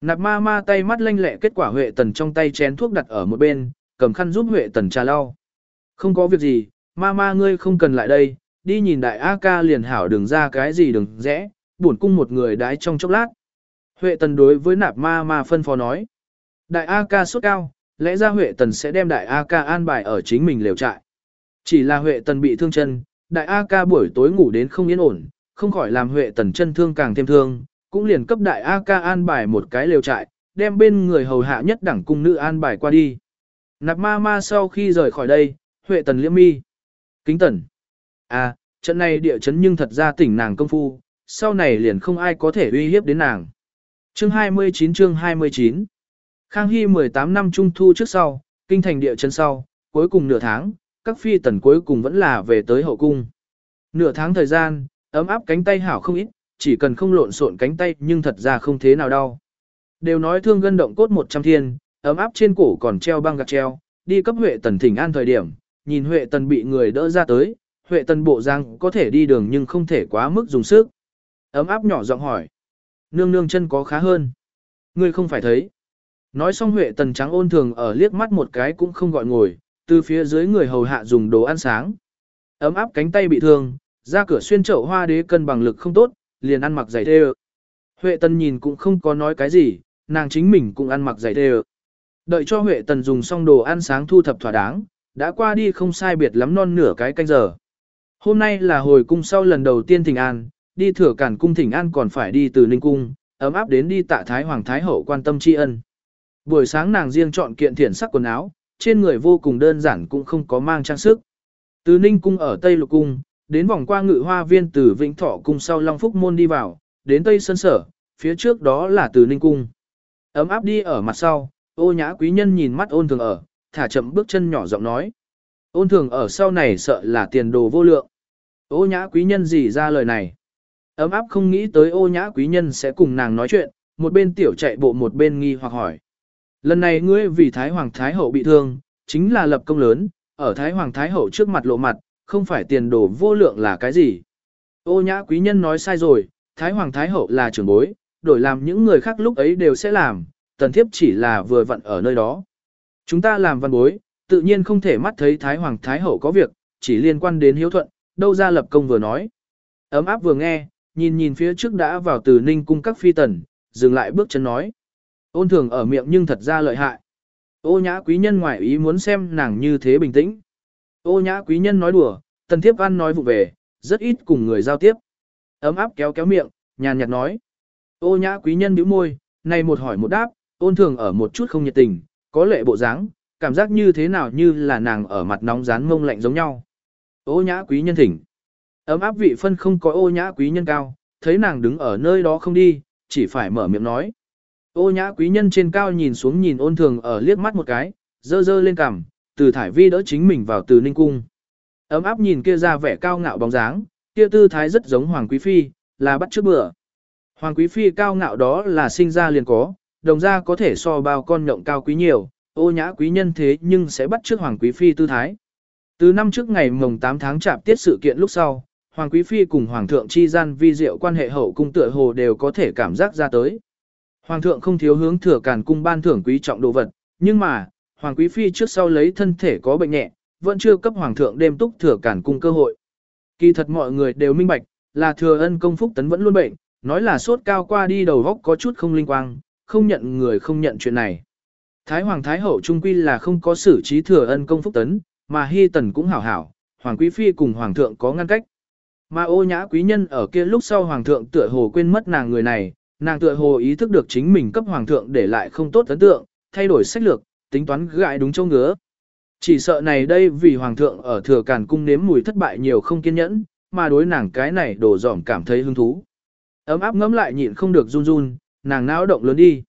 Nạp ma ma tay mắt lanh lẹ kết quả Huệ Tần trong tay chén thuốc đặt ở một bên, cầm khăn giúp Huệ Tần trà lau. Không có việc gì, ma ma ngươi không cần lại đây, đi nhìn đại A ca liền hảo đừng ra cái gì đừng rẽ, buồn cung một người đái trong chốc lát. Huệ Tần đối với nạp ma ma phân phó nói. Đại A ca sốt cao, lẽ ra Huệ Tần sẽ đem đại A ca an bài ở chính mình lều trại. Chỉ là Huệ Tần bị thương chân, đại A ca buổi tối ngủ đến không yên ổn, không khỏi làm Huệ Tần chân thương càng thêm thương, cũng liền cấp đại A ca an bài một cái lều trại, đem bên người hầu hạ nhất đẳng cung nữ an bài qua đi. Nạp ma ma sau khi rời khỏi đây, Huệ Tần liễm mi. Kính tần. À, trận này địa chấn nhưng thật ra tỉnh nàng công phu, sau này liền không ai có thể uy hiếp đến nàng. Chương 29 chương 29 Khang Hy 18 năm trung thu trước sau, kinh thành địa chấn sau, cuối cùng nửa tháng, các phi tần cuối cùng vẫn là về tới hậu cung. Nửa tháng thời gian, ấm áp cánh tay hảo không ít, chỉ cần không lộn xộn cánh tay nhưng thật ra không thế nào đau. Đều nói thương gân động cốt 100 thiên, ấm áp trên cổ còn treo băng gạc treo, đi cấp Huệ Tần thỉnh an thời điểm, nhìn Huệ Tần bị người đỡ ra tới, Huệ Tần bộ răng có thể đi đường nhưng không thể quá mức dùng sức. Ấm áp nhỏ giọng hỏi. Nương nương chân có khá hơn. Ngươi không phải thấy. Nói xong Huệ Tần trắng ôn thường ở liếc mắt một cái cũng không gọi ngồi, từ phía dưới người hầu hạ dùng đồ ăn sáng. Ấm áp cánh tay bị thương, ra cửa xuyên chậu hoa đế cân bằng lực không tốt, liền ăn mặc giày tê Huệ Tần nhìn cũng không có nói cái gì, nàng chính mình cũng ăn mặc giày tê Đợi cho Huệ Tần dùng xong đồ ăn sáng thu thập thỏa đáng, đã qua đi không sai biệt lắm non nửa cái canh giờ. Hôm nay là hồi cung sau lần đầu tiên thỉnh an, đi thừa cản cung thỉnh an còn phải đi từ Ninh Cung, ấm áp đến đi tạ Thái Hoàng Thái Hậu quan tâm tri ân. Buổi sáng nàng riêng chọn kiện thiển sắc quần áo, trên người vô cùng đơn giản cũng không có mang trang sức. Từ Ninh Cung ở Tây Lục Cung, đến vòng qua ngự hoa viên từ Vĩnh Thọ Cung sau Long Phúc Môn đi vào, đến Tây Sơn Sở, phía trước đó là từ Ninh Cung. Ấm áp đi ở mặt sau, ô nhã quý nhân nhìn mắt ôn thường ở, thả chậm bước chân nhỏ giọng nói. Ôn thường ở sau này sợ là tiền đồ vô lượng. Ô nhã quý nhân gì ra lời này. Ấm áp không nghĩ tới ô nhã quý nhân sẽ cùng nàng nói chuyện, một bên tiểu chạy bộ một bên nghi hoặc hỏi. Lần này ngươi vì Thái Hoàng Thái Hậu bị thương, chính là lập công lớn, ở Thái Hoàng Thái Hậu trước mặt lộ mặt, không phải tiền đồ vô lượng là cái gì. Ô nhã quý nhân nói sai rồi, Thái Hoàng Thái Hậu là trưởng bối, đổi làm những người khác lúc ấy đều sẽ làm, tần thiếp chỉ là vừa vặn ở nơi đó. Chúng ta làm văn bối, tự nhiên không thể mắt thấy Thái Hoàng Thái Hậu có việc, chỉ liên quan đến hiếu thuận, đâu ra lập công vừa nói. Ấm áp vừa nghe, nhìn nhìn phía trước đã vào từ ninh cung các phi tần, dừng lại bước chân nói. Ôn thường ở miệng nhưng thật ra lợi hại. Ô nhã quý nhân ngoại ý muốn xem nàng như thế bình tĩnh. Ô nhã quý nhân nói đùa, tần thiếp ăn nói vụ về, rất ít cùng người giao tiếp. Ấm áp kéo kéo miệng, nhàn nhạt nói. Ô nhã quý nhân bĩu môi, này một hỏi một đáp, ôn thường ở một chút không nhiệt tình, có lệ bộ dáng, cảm giác như thế nào như là nàng ở mặt nóng rán mông lạnh giống nhau. Ô nhã quý nhân thỉnh. Ấm áp vị phân không có ô nhã quý nhân cao, thấy nàng đứng ở nơi đó không đi, chỉ phải mở miệng nói. Ô nhã quý nhân trên cao nhìn xuống nhìn ôn thường ở liếc mắt một cái, dơ dơ lên cằm, từ thải vi đỡ chính mình vào từ ninh cung. Ấm áp nhìn kia ra vẻ cao ngạo bóng dáng, kia tư thái rất giống Hoàng Quý Phi, là bắt trước bữa. Hoàng Quý Phi cao ngạo đó là sinh ra liền có, đồng ra có thể so bao con nhộng cao quý nhiều, ô nhã quý nhân thế nhưng sẽ bắt trước Hoàng Quý Phi tư thái. Từ năm trước ngày mồng 8 tháng chạp tiết sự kiện lúc sau, Hoàng Quý Phi cùng Hoàng thượng chi gian vi diệu quan hệ hậu cung tựa hồ đều có thể cảm giác ra tới. Hoàng thượng không thiếu hướng thừa càn cung ban thưởng quý trọng đồ vật, nhưng mà, Hoàng Quý Phi trước sau lấy thân thể có bệnh nhẹ, vẫn chưa cấp Hoàng thượng đêm túc thừa cản cung cơ hội. Kỳ thật mọi người đều minh bạch, là thừa ân công phúc tấn vẫn luôn bệnh, nói là sốt cao qua đi đầu góc có chút không linh quang, không nhận người không nhận chuyện này. Thái Hoàng Thái Hậu trung quy là không có xử trí thừa ân công phúc tấn, mà Hy Tần cũng hảo hảo, Hoàng Quý Phi cùng Hoàng thượng có ngăn cách. Mà ô nhã quý nhân ở kia lúc sau Hoàng thượng tựa hồ quên mất nàng người này, nàng tựa hồ ý thức được chính mình cấp Hoàng thượng để lại không tốt ấn tượng, thay đổi sách lược, tính toán gãi đúng châu ngứa. Chỉ sợ này đây vì Hoàng thượng ở thừa càn cung nếm mùi thất bại nhiều không kiên nhẫn, mà đối nàng cái này đổ dỏm cảm thấy hứng thú. Ấm áp ngấm lại nhịn không được run run, nàng não động lớn đi.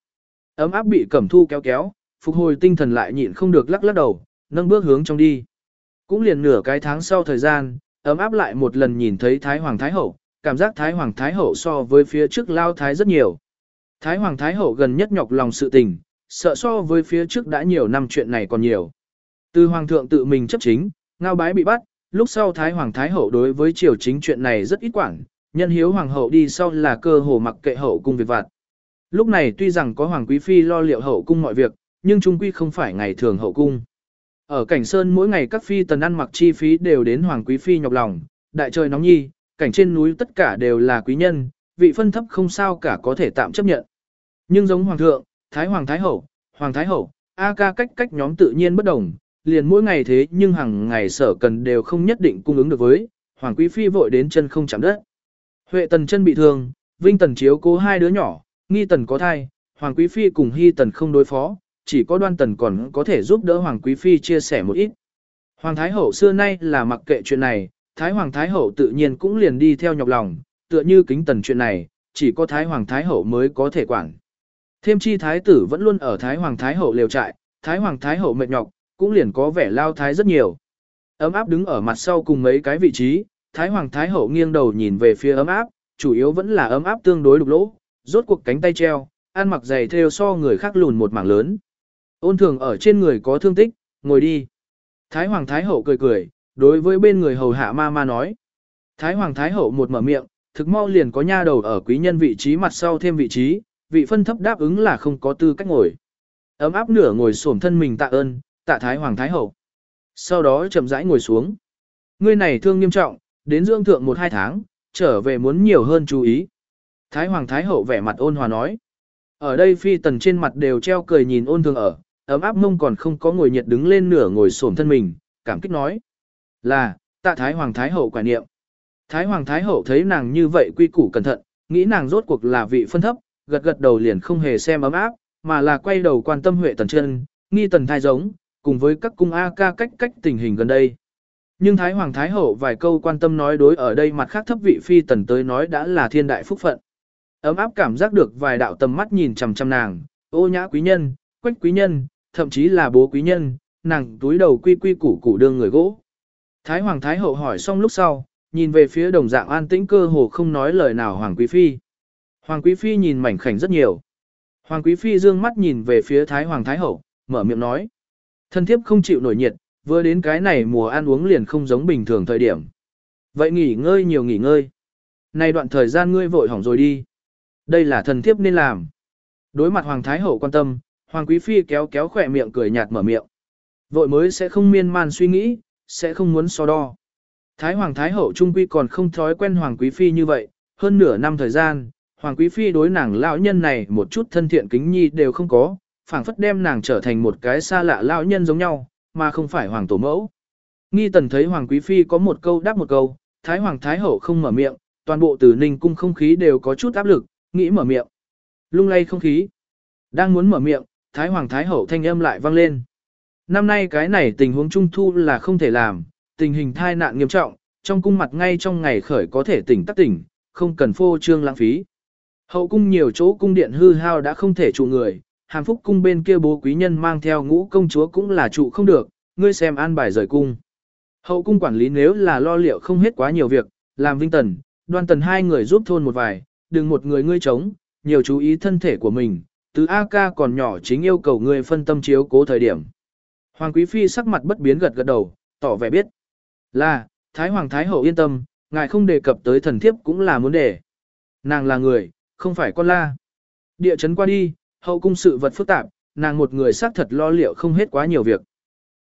Ấm áp bị cẩm thu kéo kéo, phục hồi tinh thần lại nhịn không được lắc lắc đầu, nâng bước hướng trong đi. Cũng liền nửa cái tháng sau thời gian, ấm áp lại một lần nhìn thấy Thái Hoàng Thái Hậu, cảm giác Thái Hoàng Thái Hậu so với phía trước lao Thái rất nhiều. Thái Hoàng Thái Hậu gần nhất nhọc lòng sự tình, sợ so với phía trước đã nhiều năm chuyện này còn nhiều. Từ Hoàng thượng tự mình chấp chính, ngao bái bị bắt, lúc sau Thái Hoàng Thái Hậu đối với triều chính chuyện này rất ít quản, nhân hiếu Hoàng hậu đi sau là cơ hồ mặc kệ hậu cung việc vặt. Lúc này tuy rằng có Hoàng Quý Phi lo liệu hậu cung mọi việc, nhưng trung quy không phải ngày thường hậu cung. Ở cảnh sơn mỗi ngày các phi tần ăn mặc chi phí đều đến Hoàng Quý Phi nhọc lòng, đại trời nóng nhi, cảnh trên núi tất cả đều là quý nhân, vị phân thấp không sao cả có thể tạm chấp nhận. Nhưng giống Hoàng thượng, Thái Hoàng Thái Hậu, Hoàng Thái Hậu, A ca cách cách nhóm tự nhiên bất đồng, liền mỗi ngày thế nhưng hàng ngày sở cần đều không nhất định cung ứng được với, Hoàng Quý Phi vội đến chân không chạm đất. Huệ tần chân bị thương, Vinh tần chiếu cố hai đứa nhỏ, nghi tần có thai, Hoàng Quý Phi cùng Hy tần không đối phó, chỉ có đoan tần còn có thể giúp đỡ Hoàng Quý Phi chia sẻ một ít. Hoàng Thái Hậu xưa nay là mặc kệ chuyện này, Thái Hoàng Thái Hậu tự nhiên cũng liền đi theo nhọc lòng, tựa như kính tần chuyện này, chỉ có Thái Hoàng Thái Hậu mới có thể quản. Thêm chi Thái tử vẫn luôn ở Thái Hoàng Thái Hậu liều trại, Thái Hoàng Thái Hậu mệt nhọc, cũng liền có vẻ lao thái rất nhiều. Ấm áp đứng ở mặt sau cùng mấy cái vị trí, Thái Hoàng Thái Hậu nghiêng đầu nhìn về phía ấm áp, chủ yếu vẫn là ấm áp tương đối đục lỗ, rốt cuộc cánh tay treo, ăn mặc giày theo so người khác lùn một mảng lớn. Ôn thường ở trên người có thương tích, ngồi đi. Thái Hoàng Thái Hậu cười cười, đối với bên người hầu hạ ma ma nói. Thái Hoàng Thái Hậu một mở miệng, thực mau liền có nha đầu ở quý nhân vị trí mặt sau thêm vị trí, vị phân thấp đáp ứng là không có tư cách ngồi. Ấm áp nửa ngồi xổm thân mình tạ ơn, tạ Thái Hoàng Thái Hậu. Sau đó chậm rãi ngồi xuống. Ngươi này thương nghiêm trọng, đến dưỡng thượng một hai tháng, trở về muốn nhiều hơn chú ý. Thái Hoàng Thái Hậu vẻ mặt ôn hòa nói. Ở đây phi tần trên mặt đều treo cười nhìn ôn thường ở, ấm áp mông còn không có ngồi nhiệt đứng lên nửa ngồi xổm thân mình, cảm kích nói. Là, tạ Thái Hoàng Thái Hậu quả niệm. Thái Hoàng Thái Hậu thấy nàng như vậy quy củ cẩn thận, nghĩ nàng rốt cuộc là vị phân thấp, gật gật đầu liền không hề xem ấm áp, mà là quay đầu quan tâm Huệ Tần chân, nghi tần thai giống, cùng với các cung A ca cách cách tình hình gần đây. Nhưng Thái Hoàng Thái Hậu vài câu quan tâm nói đối ở đây mặt khác thấp vị phi tần tới nói đã là thiên đại phúc phận. Ấm áp cảm giác được vài đạo tầm mắt nhìn chằm chằm nàng, ô nhã quý nhân, quách quý nhân, thậm chí là bố quý nhân, nàng túi đầu quy quy củ củ đương người gỗ. Thái Hoàng Thái Hậu hỏi xong lúc sau, nhìn về phía đồng dạng an tĩnh cơ hồ không nói lời nào Hoàng Quý Phi. Hoàng Quý Phi nhìn mảnh khảnh rất nhiều. Hoàng Quý Phi dương mắt nhìn về phía Thái Hoàng Thái Hậu, mở miệng nói. Thân thiếp không chịu nổi nhiệt, vừa đến cái này mùa ăn uống liền không giống bình thường thời điểm. Vậy nghỉ ngơi nhiều nghỉ ngơi. Này đoạn thời gian ngươi vội hỏng rồi đi. Đây là thần thiếp nên làm. Đối mặt Hoàng Thái Hậu quan tâm, Hoàng Quý Phi kéo kéo khỏe miệng cười nhạt mở miệng. Vội mới sẽ không miên man suy nghĩ, sẽ không muốn so đo. Thái Hoàng Thái Hậu Trung Quy còn không thói quen Hoàng Quý Phi như vậy, hơn nửa năm thời gian, Hoàng Quý Phi đối nàng lão nhân này một chút thân thiện kính nhi đều không có, phảng phất đem nàng trở thành một cái xa lạ lão nhân giống nhau, mà không phải Hoàng Tổ Mẫu. Nghi tần thấy Hoàng Quý Phi có một câu đáp một câu, Thái Hoàng Thái Hậu không mở miệng, toàn bộ tử ninh cung không khí đều có chút áp lực, nghĩ mở miệng. Lung lay không khí. Đang muốn mở miệng, Thái Hoàng Thái Hậu thanh âm lại vang lên. Năm nay cái này tình huống trung thu là không thể làm, tình hình thai nạn nghiêm trọng, trong cung mặt ngay trong ngày khởi có thể tỉnh tắc tỉnh, không cần phô trương lãng phí. Hậu cung nhiều chỗ cung điện hư hao đã không thể trụ người, hàm phúc cung bên kia bố quý nhân mang theo ngũ công chúa cũng là trụ không được, ngươi xem an bài rời cung. Hậu cung quản lý nếu là lo liệu không hết quá nhiều việc, làm vinh tần, đoan tần hai người giúp thôn một vài, đừng một người ngươi chống, nhiều chú ý thân thể của mình, từ A ca còn nhỏ chính yêu cầu ngươi phân tâm chiếu cố thời điểm. Hoàng Quý Phi sắc mặt bất biến gật gật đầu, tỏ vẻ biết. Là, Thái Hoàng Thái Hậu yên tâm, ngài không đề cập tới thần thiếp cũng là muốn đề. Nàng là người, không phải con la. Địa chấn qua đi, hậu cung sự vật phức tạp, nàng một người xác thật lo liệu không hết quá nhiều việc.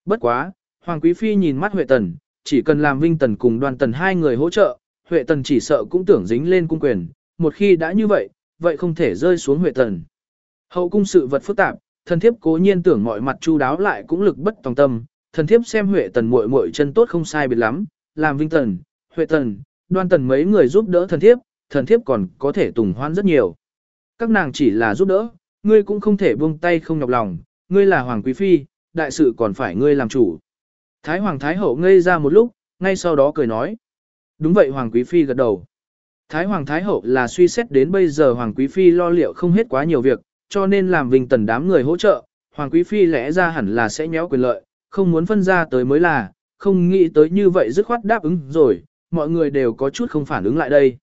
Bất quá, Hoàng Quý Phi nhìn mắt Huệ Tần, chỉ cần làm Vinh Tần cùng đoàn tần hai người hỗ trợ, Huệ Tần chỉ sợ cũng tưởng dính lên cung quyền, một khi đã như vậy, vậy không thể rơi xuống Huệ Tần. Hậu cung sự vật phức tạp, thần thiếp cố nhiên tưởng mọi mặt chu đáo lại cũng lực bất tòng tâm, thần thiếp xem Huệ Tần muội muội chân tốt không sai biệt lắm, làm Vinh Tần, Huệ Tần, Đoan Tần mấy người giúp đỡ thần thiếp, thần thiếp còn có thể tùng hoan rất nhiều. Các nàng chỉ là giúp đỡ, ngươi cũng không thể buông tay không nhọc lòng, ngươi là hoàng quý phi, đại sự còn phải ngươi làm chủ. Thái hoàng thái hậu ngây ra một lúc, ngay sau đó cười nói. Đúng vậy hoàng quý phi gật đầu. Thái hoàng thái hậu là suy xét đến bây giờ hoàng quý phi lo liệu không hết quá nhiều việc, cho nên làm vinh tần đám người hỗ trợ, hoàng quý phi lẽ ra hẳn là sẽ nhéo quyền lợi, không muốn phân ra tới mới là, không nghĩ tới như vậy dứt khoát đáp ứng rồi, mọi người đều có chút không phản ứng lại đây.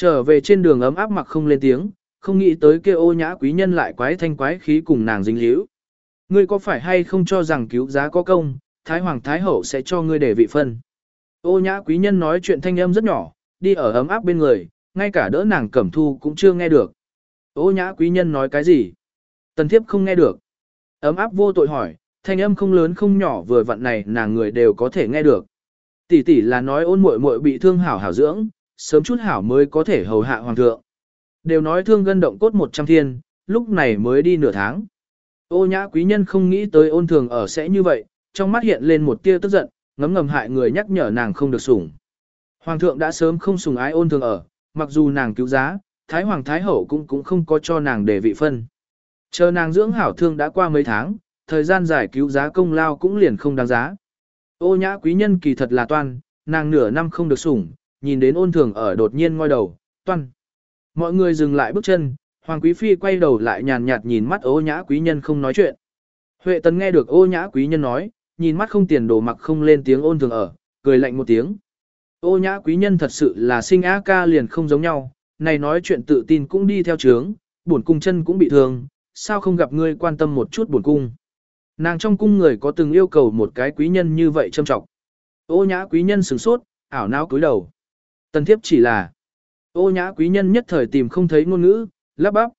Trở về trên đường ấm áp mặc không lên tiếng, không nghĩ tới kia ô nhã quý nhân lại quái thanh quái khí cùng nàng dính líu. Ngươi có phải hay không cho rằng cứu giá có công, Thái Hoàng Thái Hậu sẽ cho ngươi để vị phân. Ô nhã quý nhân nói chuyện thanh âm rất nhỏ, đi ở ấm áp bên người, ngay cả đỡ nàng cẩm thu cũng chưa nghe được. Ô nhã quý nhân nói cái gì? Tần thiếp không nghe được. Ấm áp vô tội hỏi, thanh âm không lớn không nhỏ vừa vặn này nàng người đều có thể nghe được. Tỷ tỷ là nói ôn muội muội bị thương hảo hảo dưỡng, sớm chút hảo mới có thể hầu hạ hoàng thượng. Đều nói thương gân động cốt 100 thiên, lúc này mới đi nửa tháng. Ô nhã quý nhân không nghĩ tới ôn thường ở sẽ như vậy, trong mắt hiện lên một tia tức giận, ngấm ngầm hại người nhắc nhở nàng không được sủng. Hoàng thượng đã sớm không sủng ái ôn thường ở, mặc dù nàng cứu giá, Thái Hoàng Thái Hậu cũng cũng không có cho nàng để vị phân. Chờ nàng dưỡng hảo thương đã qua mấy tháng, thời gian giải cứu giá công lao cũng liền không đáng giá. Ô nhã quý nhân kỳ thật là toan, nàng nửa năm không được sủng, nhìn đến ôn thường ở đột nhiên ngoi đầu, toan. Mọi người dừng lại bước chân, Hoàng Quý Phi quay đầu lại nhàn nhạt nhìn mắt ô nhã quý nhân không nói chuyện. Huệ tần nghe được ô nhã quý nhân nói, nhìn mắt không tiền đồ mặc không lên tiếng ôn thường ở, cười lạnh một tiếng. Ô nhã quý nhân thật sự là sinh á ca liền không giống nhau, này nói chuyện tự tin cũng đi theo trướng, buồn cung chân cũng bị thương, sao không gặp ngươi quan tâm một chút buồn cung. Nàng trong cung người có từng yêu cầu một cái quý nhân như vậy châm trọng. Ô nhã quý nhân sửng sốt, ảo não cúi đầu. Tần thiếp chỉ là, ô nhã quý nhân nhất thời tìm không thấy ngôn ngữ, lắp bắp.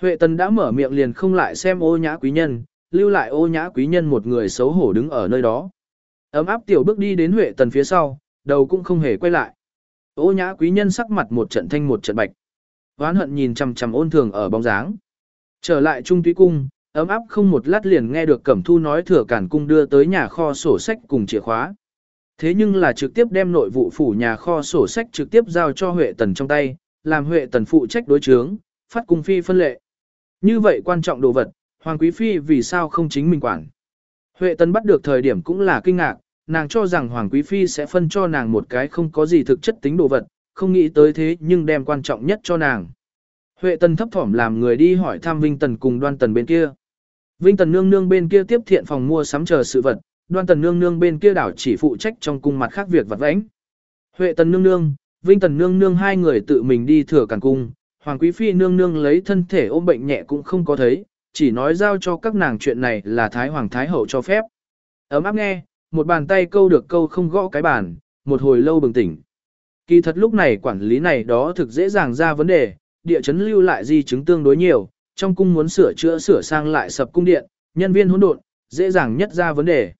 Huệ tần đã mở miệng liền không lại xem ô nhã quý nhân, lưu lại ô nhã quý nhân một người xấu hổ đứng ở nơi đó. Ấm áp tiểu bước đi đến Huệ tần phía sau, đầu cũng không hề quay lại. Ô nhã quý nhân sắc mặt một trận thanh một trận bạch. Hoán hận nhìn chằm chằm ôn thường ở bóng dáng. Trở lại trung túy cung, ấm áp không một lát liền nghe được Cẩm Thu nói thừa cản cung đưa tới nhà kho sổ sách cùng chìa khóa. Thế nhưng là trực tiếp đem nội vụ phủ nhà kho sổ sách trực tiếp giao cho Huệ Tần trong tay, làm Huệ Tần phụ trách đối chướng, phát cung phi phân lệ. Như vậy quan trọng đồ vật, Hoàng Quý Phi vì sao không chính mình quản. Huệ Tần bắt được thời điểm cũng là kinh ngạc, nàng cho rằng Hoàng Quý Phi sẽ phân cho nàng một cái không có gì thực chất tính đồ vật, không nghĩ tới thế nhưng đem quan trọng nhất cho nàng. Huệ Tần thấp thỏm làm người đi hỏi thăm Vinh Tần cùng đoan tần bên kia. Vinh Tần nương nương bên kia tiếp thiện phòng mua sắm chờ sự vật, đoan tần nương nương bên kia đảo chỉ phụ trách trong cung mặt khác việc vật vãnh. Huệ Tần nương nương, Vinh Tần nương nương hai người tự mình đi thừa càn cung, Hoàng Quý Phi nương nương lấy thân thể ôm bệnh nhẹ cũng không có thấy, chỉ nói giao cho các nàng chuyện này là Thái Hoàng Thái Hậu cho phép. Ấm áp nghe, một bàn tay câu được câu không gõ cái bàn, một hồi lâu bừng tỉnh. Kỳ thật lúc này quản lý này đó thực dễ dàng ra vấn đề, địa chấn lưu lại di chứng tương đối nhiều, trong cung muốn sửa chữa sửa sang lại sập cung điện, nhân viên hỗn độn, dễ dàng nhất ra vấn đề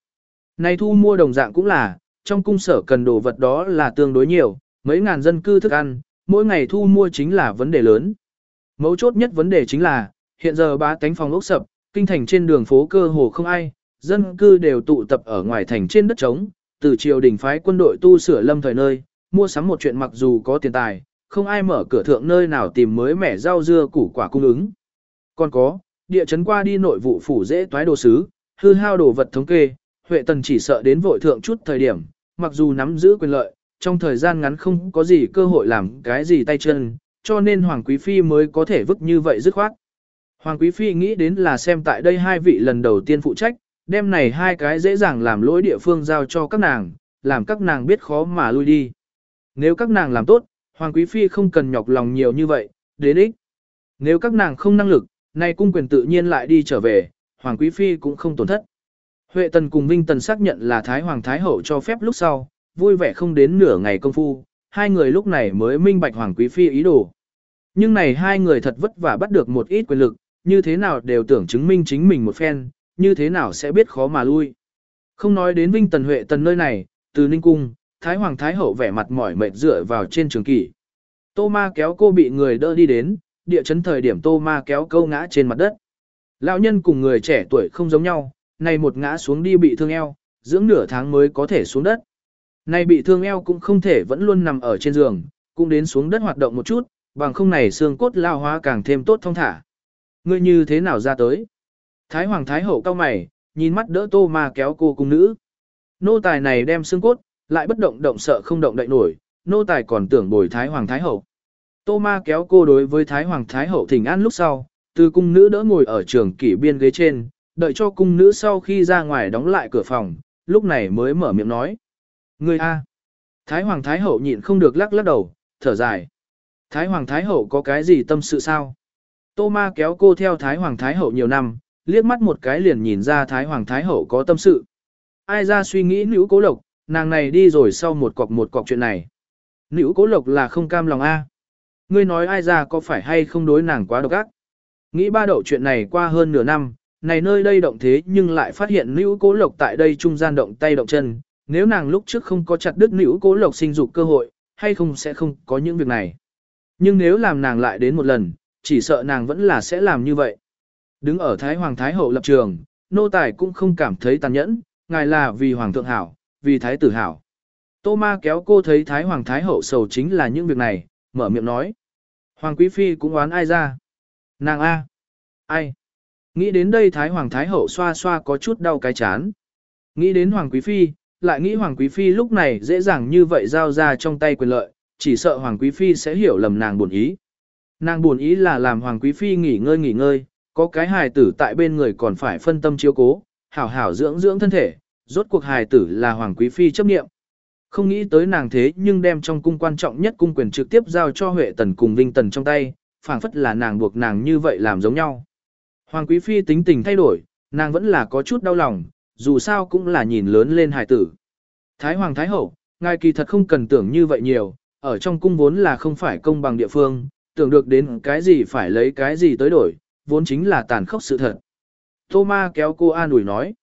nay thu mua đồng dạng cũng là, trong cung sở cần đồ vật đó là tương đối nhiều, mấy ngàn dân cư thức ăn, mỗi ngày thu mua chính là vấn đề lớn. Mấu chốt nhất vấn đề chính là, hiện giờ ba tánh phòng ốc sập, kinh thành trên đường phố cơ hồ không ai, dân cư đều tụ tập ở ngoài thành trên đất trống, từ triều đình phái quân đội tu sửa lâm thời nơi, mua sắm một chuyện mặc dù có tiền tài, không ai mở cửa thượng nơi nào tìm mới mẻ rau dưa củ quả cung ứng. Còn có, địa chấn qua đi nội vụ phủ dễ toái đồ sứ, hư hao đồ vật thống kê, Huệ Tần chỉ sợ đến vội thượng chút thời điểm, mặc dù nắm giữ quyền lợi, trong thời gian ngắn không có gì cơ hội làm cái gì tay chân, cho nên Hoàng Quý Phi mới có thể vứt như vậy dứt khoát. Hoàng Quý Phi nghĩ đến là xem tại đây hai vị lần đầu tiên phụ trách, đem này hai cái dễ dàng làm lỗi địa phương giao cho các nàng, làm các nàng biết khó mà lui đi. Nếu các nàng làm tốt, Hoàng Quý Phi không cần nhọc lòng nhiều như vậy, đến ích. Nếu các nàng không năng lực, nay cung quyền tự nhiên lại đi trở về, Hoàng Quý Phi cũng không tổn thất. Huệ Tần cùng Vinh Tần xác nhận là Thái Hoàng Thái Hậu cho phép lúc sau, vui vẻ không đến nửa ngày công phu, hai người lúc này mới minh bạch Hoàng Quý Phi ý đồ. Nhưng này hai người thật vất vả bắt được một ít quyền lực, như thế nào đều tưởng chứng minh chính mình một phen, như thế nào sẽ biết khó mà lui. Không nói đến Vinh Tần Huệ Tần nơi này, từ Ninh Cung, Thái Hoàng Thái Hậu vẻ mặt mỏi mệt dựa vào trên trường kỷ. Tô ma kéo cô bị người đỡ đi đến, địa chấn thời điểm tô ma kéo câu ngã trên mặt đất. Lão nhân cùng người trẻ tuổi không giống nhau, này một ngã xuống đi bị thương eo, dưỡng nửa tháng mới có thể xuống đất. Này bị thương eo cũng không thể vẫn luôn nằm ở trên giường, cũng đến xuống đất hoạt động một chút, bằng không này xương cốt lao hóa càng thêm tốt thông thả. Ngươi như thế nào ra tới? Thái Hoàng Thái Hậu cao mày, nhìn mắt đỡ tô ma kéo cô cung nữ. Nô tài này đem xương cốt, lại bất động động sợ không động đậy nổi, nô tài còn tưởng bồi Thái Hoàng Thái Hậu. Tô ma kéo cô đối với Thái Hoàng Thái Hậu thỉnh an lúc sau, từ cung nữ đỡ ngồi ở trường kỷ biên ghế trên, đợi cho cung nữ sau khi ra ngoài đóng lại cửa phòng, lúc này mới mở miệng nói. Người A. Thái Hoàng Thái Hậu nhịn không được lắc lắc đầu, thở dài. Thái Hoàng Thái Hậu có cái gì tâm sự sao? Tô ma kéo cô theo Thái Hoàng Thái Hậu nhiều năm, liếc mắt một cái liền nhìn ra Thái Hoàng Thái Hậu có tâm sự. Ai ra suy nghĩ nữ cố lộc, nàng này đi rồi sau một cọc một cọc chuyện này. Nữ cố lộc là không cam lòng A. Ngươi nói ai ra có phải hay không đối nàng quá độc ác. Nghĩ ba đậu chuyện này qua hơn nửa năm, này nơi đây động thế nhưng lại phát hiện nữ cố lộc tại đây trung gian động tay động chân. Nếu nàng lúc trước không có chặt đứt nữ cố lộc sinh dục cơ hội, hay không sẽ không có những việc này. Nhưng nếu làm nàng lại đến một lần, chỉ sợ nàng vẫn là sẽ làm như vậy. Đứng ở Thái Hoàng Thái Hậu lập trường, nô tài cũng không cảm thấy tàn nhẫn, ngài là vì Hoàng thượng hảo, vì Thái tử hảo. Tô ma kéo cô thấy Thái Hoàng Thái Hậu sầu chính là những việc này, mở miệng nói. Hoàng Quý Phi cũng oán ai ra? Nàng A. Ai? Nghĩ đến đây Thái Hoàng Thái Hậu xoa xoa có chút đau cái chán. Nghĩ đến Hoàng Quý Phi, lại nghĩ Hoàng Quý Phi lúc này dễ dàng như vậy giao ra trong tay quyền lợi, chỉ sợ Hoàng Quý Phi sẽ hiểu lầm nàng buồn ý. Nàng buồn ý là làm Hoàng Quý Phi nghỉ ngơi nghỉ ngơi, có cái hài tử tại bên người còn phải phân tâm chiếu cố, hảo hảo dưỡng dưỡng thân thể, rốt cuộc hài tử là Hoàng Quý Phi chấp nghiệm. Không nghĩ tới nàng thế nhưng đem trong cung quan trọng nhất cung quyền trực tiếp giao cho Huệ Tần cùng Vinh Tần trong tay, phảng phất là nàng buộc nàng như vậy làm giống nhau. Hoàng Quý Phi tính tình thay đổi, nàng vẫn là có chút đau lòng, dù sao cũng là nhìn lớn lên hài tử. Thái Hoàng Thái Hậu, ngài kỳ thật không cần tưởng như vậy nhiều, ở trong cung vốn là không phải công bằng địa phương, tưởng được đến cái gì phải lấy cái gì tới đổi, vốn chính là tàn khốc sự thật. Tô ma kéo cô an ủi nói.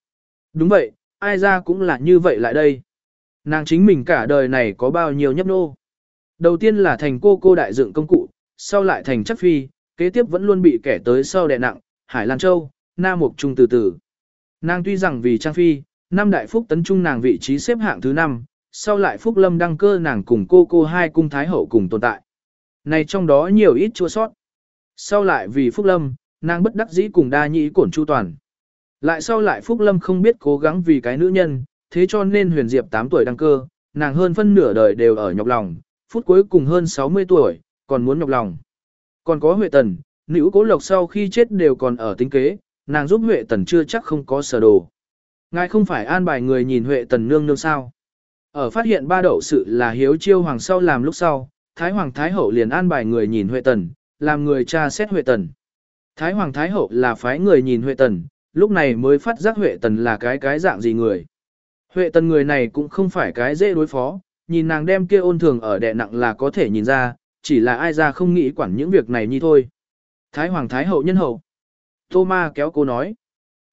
Đúng vậy, ai ra cũng là như vậy lại đây. Nàng chính mình cả đời này có bao nhiêu nhấp nô. Đầu tiên là thành cô cô đại dựng công cụ, sau lại thành chắc phi, kế tiếp vẫn luôn bị kẻ tới sau đè nặng, Hải Lan Châu, Nam Mục Trung từ từ. Nàng tuy rằng vì trang phi, năm đại phúc tấn trung nàng vị trí xếp hạng thứ 5, sau lại phúc lâm đăng cơ nàng cùng cô cô hai cung thái hậu cùng tồn tại. Này trong đó nhiều ít chua sót. Sau lại vì phúc lâm, nàng bất đắc dĩ cùng đa nhĩ cổn chu toàn. Lại sau lại phúc lâm không biết cố gắng vì cái nữ nhân, thế cho nên huyền diệp 8 tuổi đăng cơ, nàng hơn phân nửa đời đều ở nhọc lòng, phút cuối cùng hơn 60 tuổi, còn muốn nhọc lòng. Còn có Huệ Tần, nữ cố lộc sau khi chết đều còn ở tính kế, nàng giúp Huệ Tần chưa chắc không có sở đồ. Ngài không phải an bài người nhìn Huệ Tần nương nương sao. Ở phát hiện ba đậu sự là hiếu chiêu hoàng sau làm lúc sau, Thái Hoàng Thái Hậu liền an bài người nhìn Huệ Tần, làm người tra xét Huệ Tần. Thái Hoàng Thái Hậu là phái người nhìn Huệ Tần, lúc này mới phát giác Huệ Tần là cái cái dạng gì người. Huệ Tần người này cũng không phải cái dễ đối phó, nhìn nàng đem kia ôn thường ở đè nặng là có thể nhìn ra, chỉ là ai ra không nghĩ quản những việc này như thôi. Thái Hoàng Thái Hậu nhân hậu. Tô Ma kéo cô nói.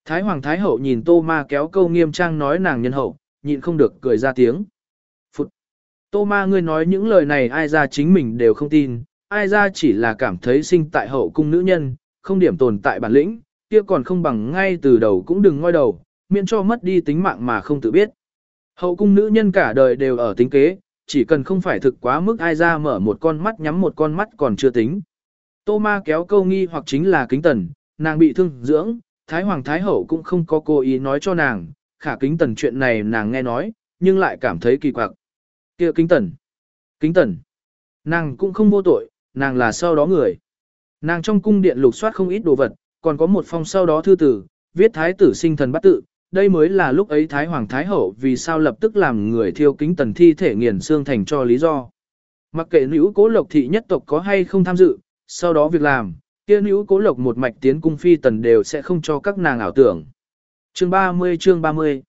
Thái Hoàng Thái Hậu nhìn Tô Ma kéo câu nghiêm trang nói nàng nhân hậu, nhịn không được cười ra tiếng. Phụt! Tô Ma ngươi nói những lời này ai ra chính mình đều không tin, ai ra chỉ là cảm thấy sinh tại hậu cung nữ nhân, không điểm tồn tại bản lĩnh, kia còn không bằng ngay từ đầu cũng đừng ngoi đầu, miễn cho mất đi tính mạng mà không tự biết. Hậu cung nữ nhân cả đời đều ở tính kế, chỉ cần không phải thực quá mức ai ra mở một con mắt nhắm một con mắt còn chưa tính. Tô ma kéo câu nghi hoặc chính là kính tần, nàng bị thương dưỡng, Thái Hoàng Thái Hậu cũng không có cố ý nói cho nàng, khả kính tần chuyện này nàng nghe nói, nhưng lại cảm thấy kỳ quặc. kia kính tần, kính tần, nàng cũng không vô tội, nàng là sau đó người. Nàng trong cung điện lục soát không ít đồ vật, còn có một phong sau đó thư tử, viết thái tử sinh thần bắt tự, đây mới là lúc ấy Thái Hoàng Thái Hậu vì sao lập tức làm người thiêu kính tần thi thể nghiền xương thành cho lý do. Mặc kệ nữ cố lộc thị nhất tộc có hay không tham dự, sau đó việc làm, kia nữ cố lộc một mạch tiến cung phi tần đều sẽ không cho các nàng ảo tưởng. Chương 30 chương 30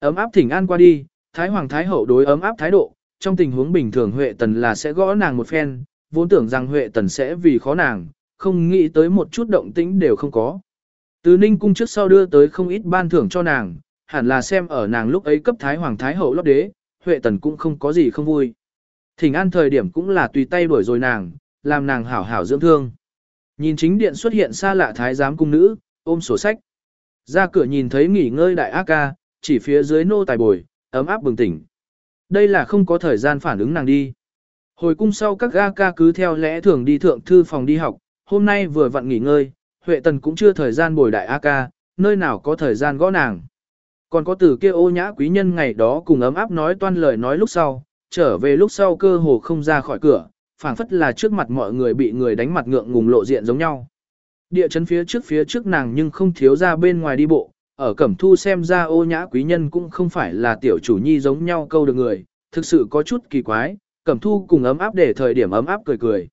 Ấm áp thỉnh an qua đi, Thái Hoàng Thái Hậu đối ấm áp thái độ, trong tình huống bình thường Huệ Tần là sẽ gõ nàng một phen, vốn tưởng rằng Huệ Tần sẽ vì khó nàng, không nghĩ tới một chút động tĩnh đều không có. Từ Ninh cung trước sau đưa tới không ít ban thưởng cho nàng, hẳn là xem ở nàng lúc ấy cấp Thái Hoàng Thái Hậu lót đế, Huệ Tần cũng không có gì không vui. Thỉnh an thời điểm cũng là tùy tay đuổi rồi nàng, làm nàng hảo hảo dưỡng thương. Nhìn chính điện xuất hiện xa lạ thái giám cung nữ, ôm sổ sách. Ra cửa nhìn thấy nghỉ ngơi đại ác ca, chỉ phía dưới nô tài bồi, ấm áp bừng tỉnh. Đây là không có thời gian phản ứng nàng đi. Hồi cung sau các ga ca cứ theo lẽ thường đi thượng thư phòng đi học, hôm nay vừa vặn nghỉ ngơi, Huệ Tần cũng chưa thời gian bồi đại A ca, nơi nào có thời gian gõ nàng. Còn có từ kia ô nhã quý nhân ngày đó cùng ấm áp nói toan lời nói lúc sau, trở về lúc sau cơ hồ không ra khỏi cửa, phảng phất là trước mặt mọi người bị người đánh mặt ngượng ngùng lộ diện giống nhau. Địa chấn phía trước phía trước nàng nhưng không thiếu ra bên ngoài đi bộ, ở Cẩm Thu xem ra ô nhã quý nhân cũng không phải là tiểu chủ nhi giống nhau câu được người, thực sự có chút kỳ quái, Cẩm Thu cùng ấm áp để thời điểm ấm áp cười cười.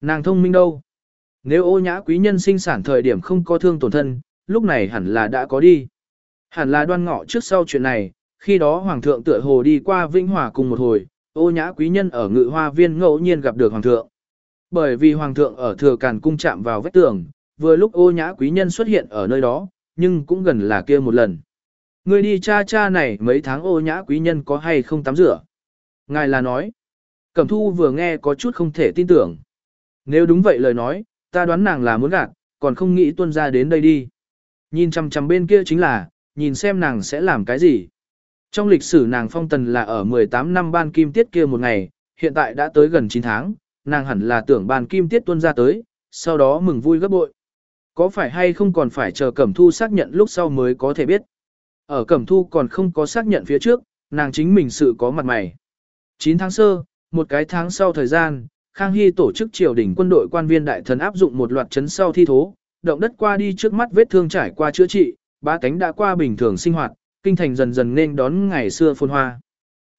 Nàng thông minh đâu? Nếu ô nhã quý nhân sinh sản thời điểm không có thương tổn thân, lúc này hẳn là đã có đi. Hẳn là đoan ngọ trước sau chuyện này, khi đó hoàng thượng tựa hồ đi qua Vĩnh Hòa cùng một hồi, ô nhã quý nhân ở ngự hoa viên ngẫu nhiên gặp được hoàng thượng. Bởi vì hoàng thượng ở thừa càn cung chạm vào vách tường, vừa lúc ô nhã quý nhân xuất hiện ở nơi đó, nhưng cũng gần là kia một lần. Người đi cha cha này mấy tháng ô nhã quý nhân có hay không tắm rửa? Ngài là nói. Cẩm thu vừa nghe có chút không thể tin tưởng. Nếu đúng vậy lời nói, ta đoán nàng là muốn gạt, còn không nghĩ tuân ra đến đây đi. Nhìn chằm chằm bên kia chính là, nhìn xem nàng sẽ làm cái gì. Trong lịch sử nàng phong tần là ở 18 năm ban kim tiết kia một ngày, hiện tại đã tới gần 9 tháng, nàng hẳn là tưởng ban kim tiết tuân ra tới, sau đó mừng vui gấp bội. Có phải hay không còn phải chờ Cẩm Thu xác nhận lúc sau mới có thể biết. Ở Cẩm Thu còn không có xác nhận phía trước, nàng chính mình sự có mặt mày. 9 tháng sơ, một cái tháng sau thời gian, Khang Hy tổ chức triều đình quân đội quan viên đại thần áp dụng một loạt chấn sau thi thố, động đất qua đi trước mắt vết thương trải qua chữa trị, ba cánh đã qua bình thường sinh hoạt, kinh thành dần dần nên đón ngày xưa phồn hoa.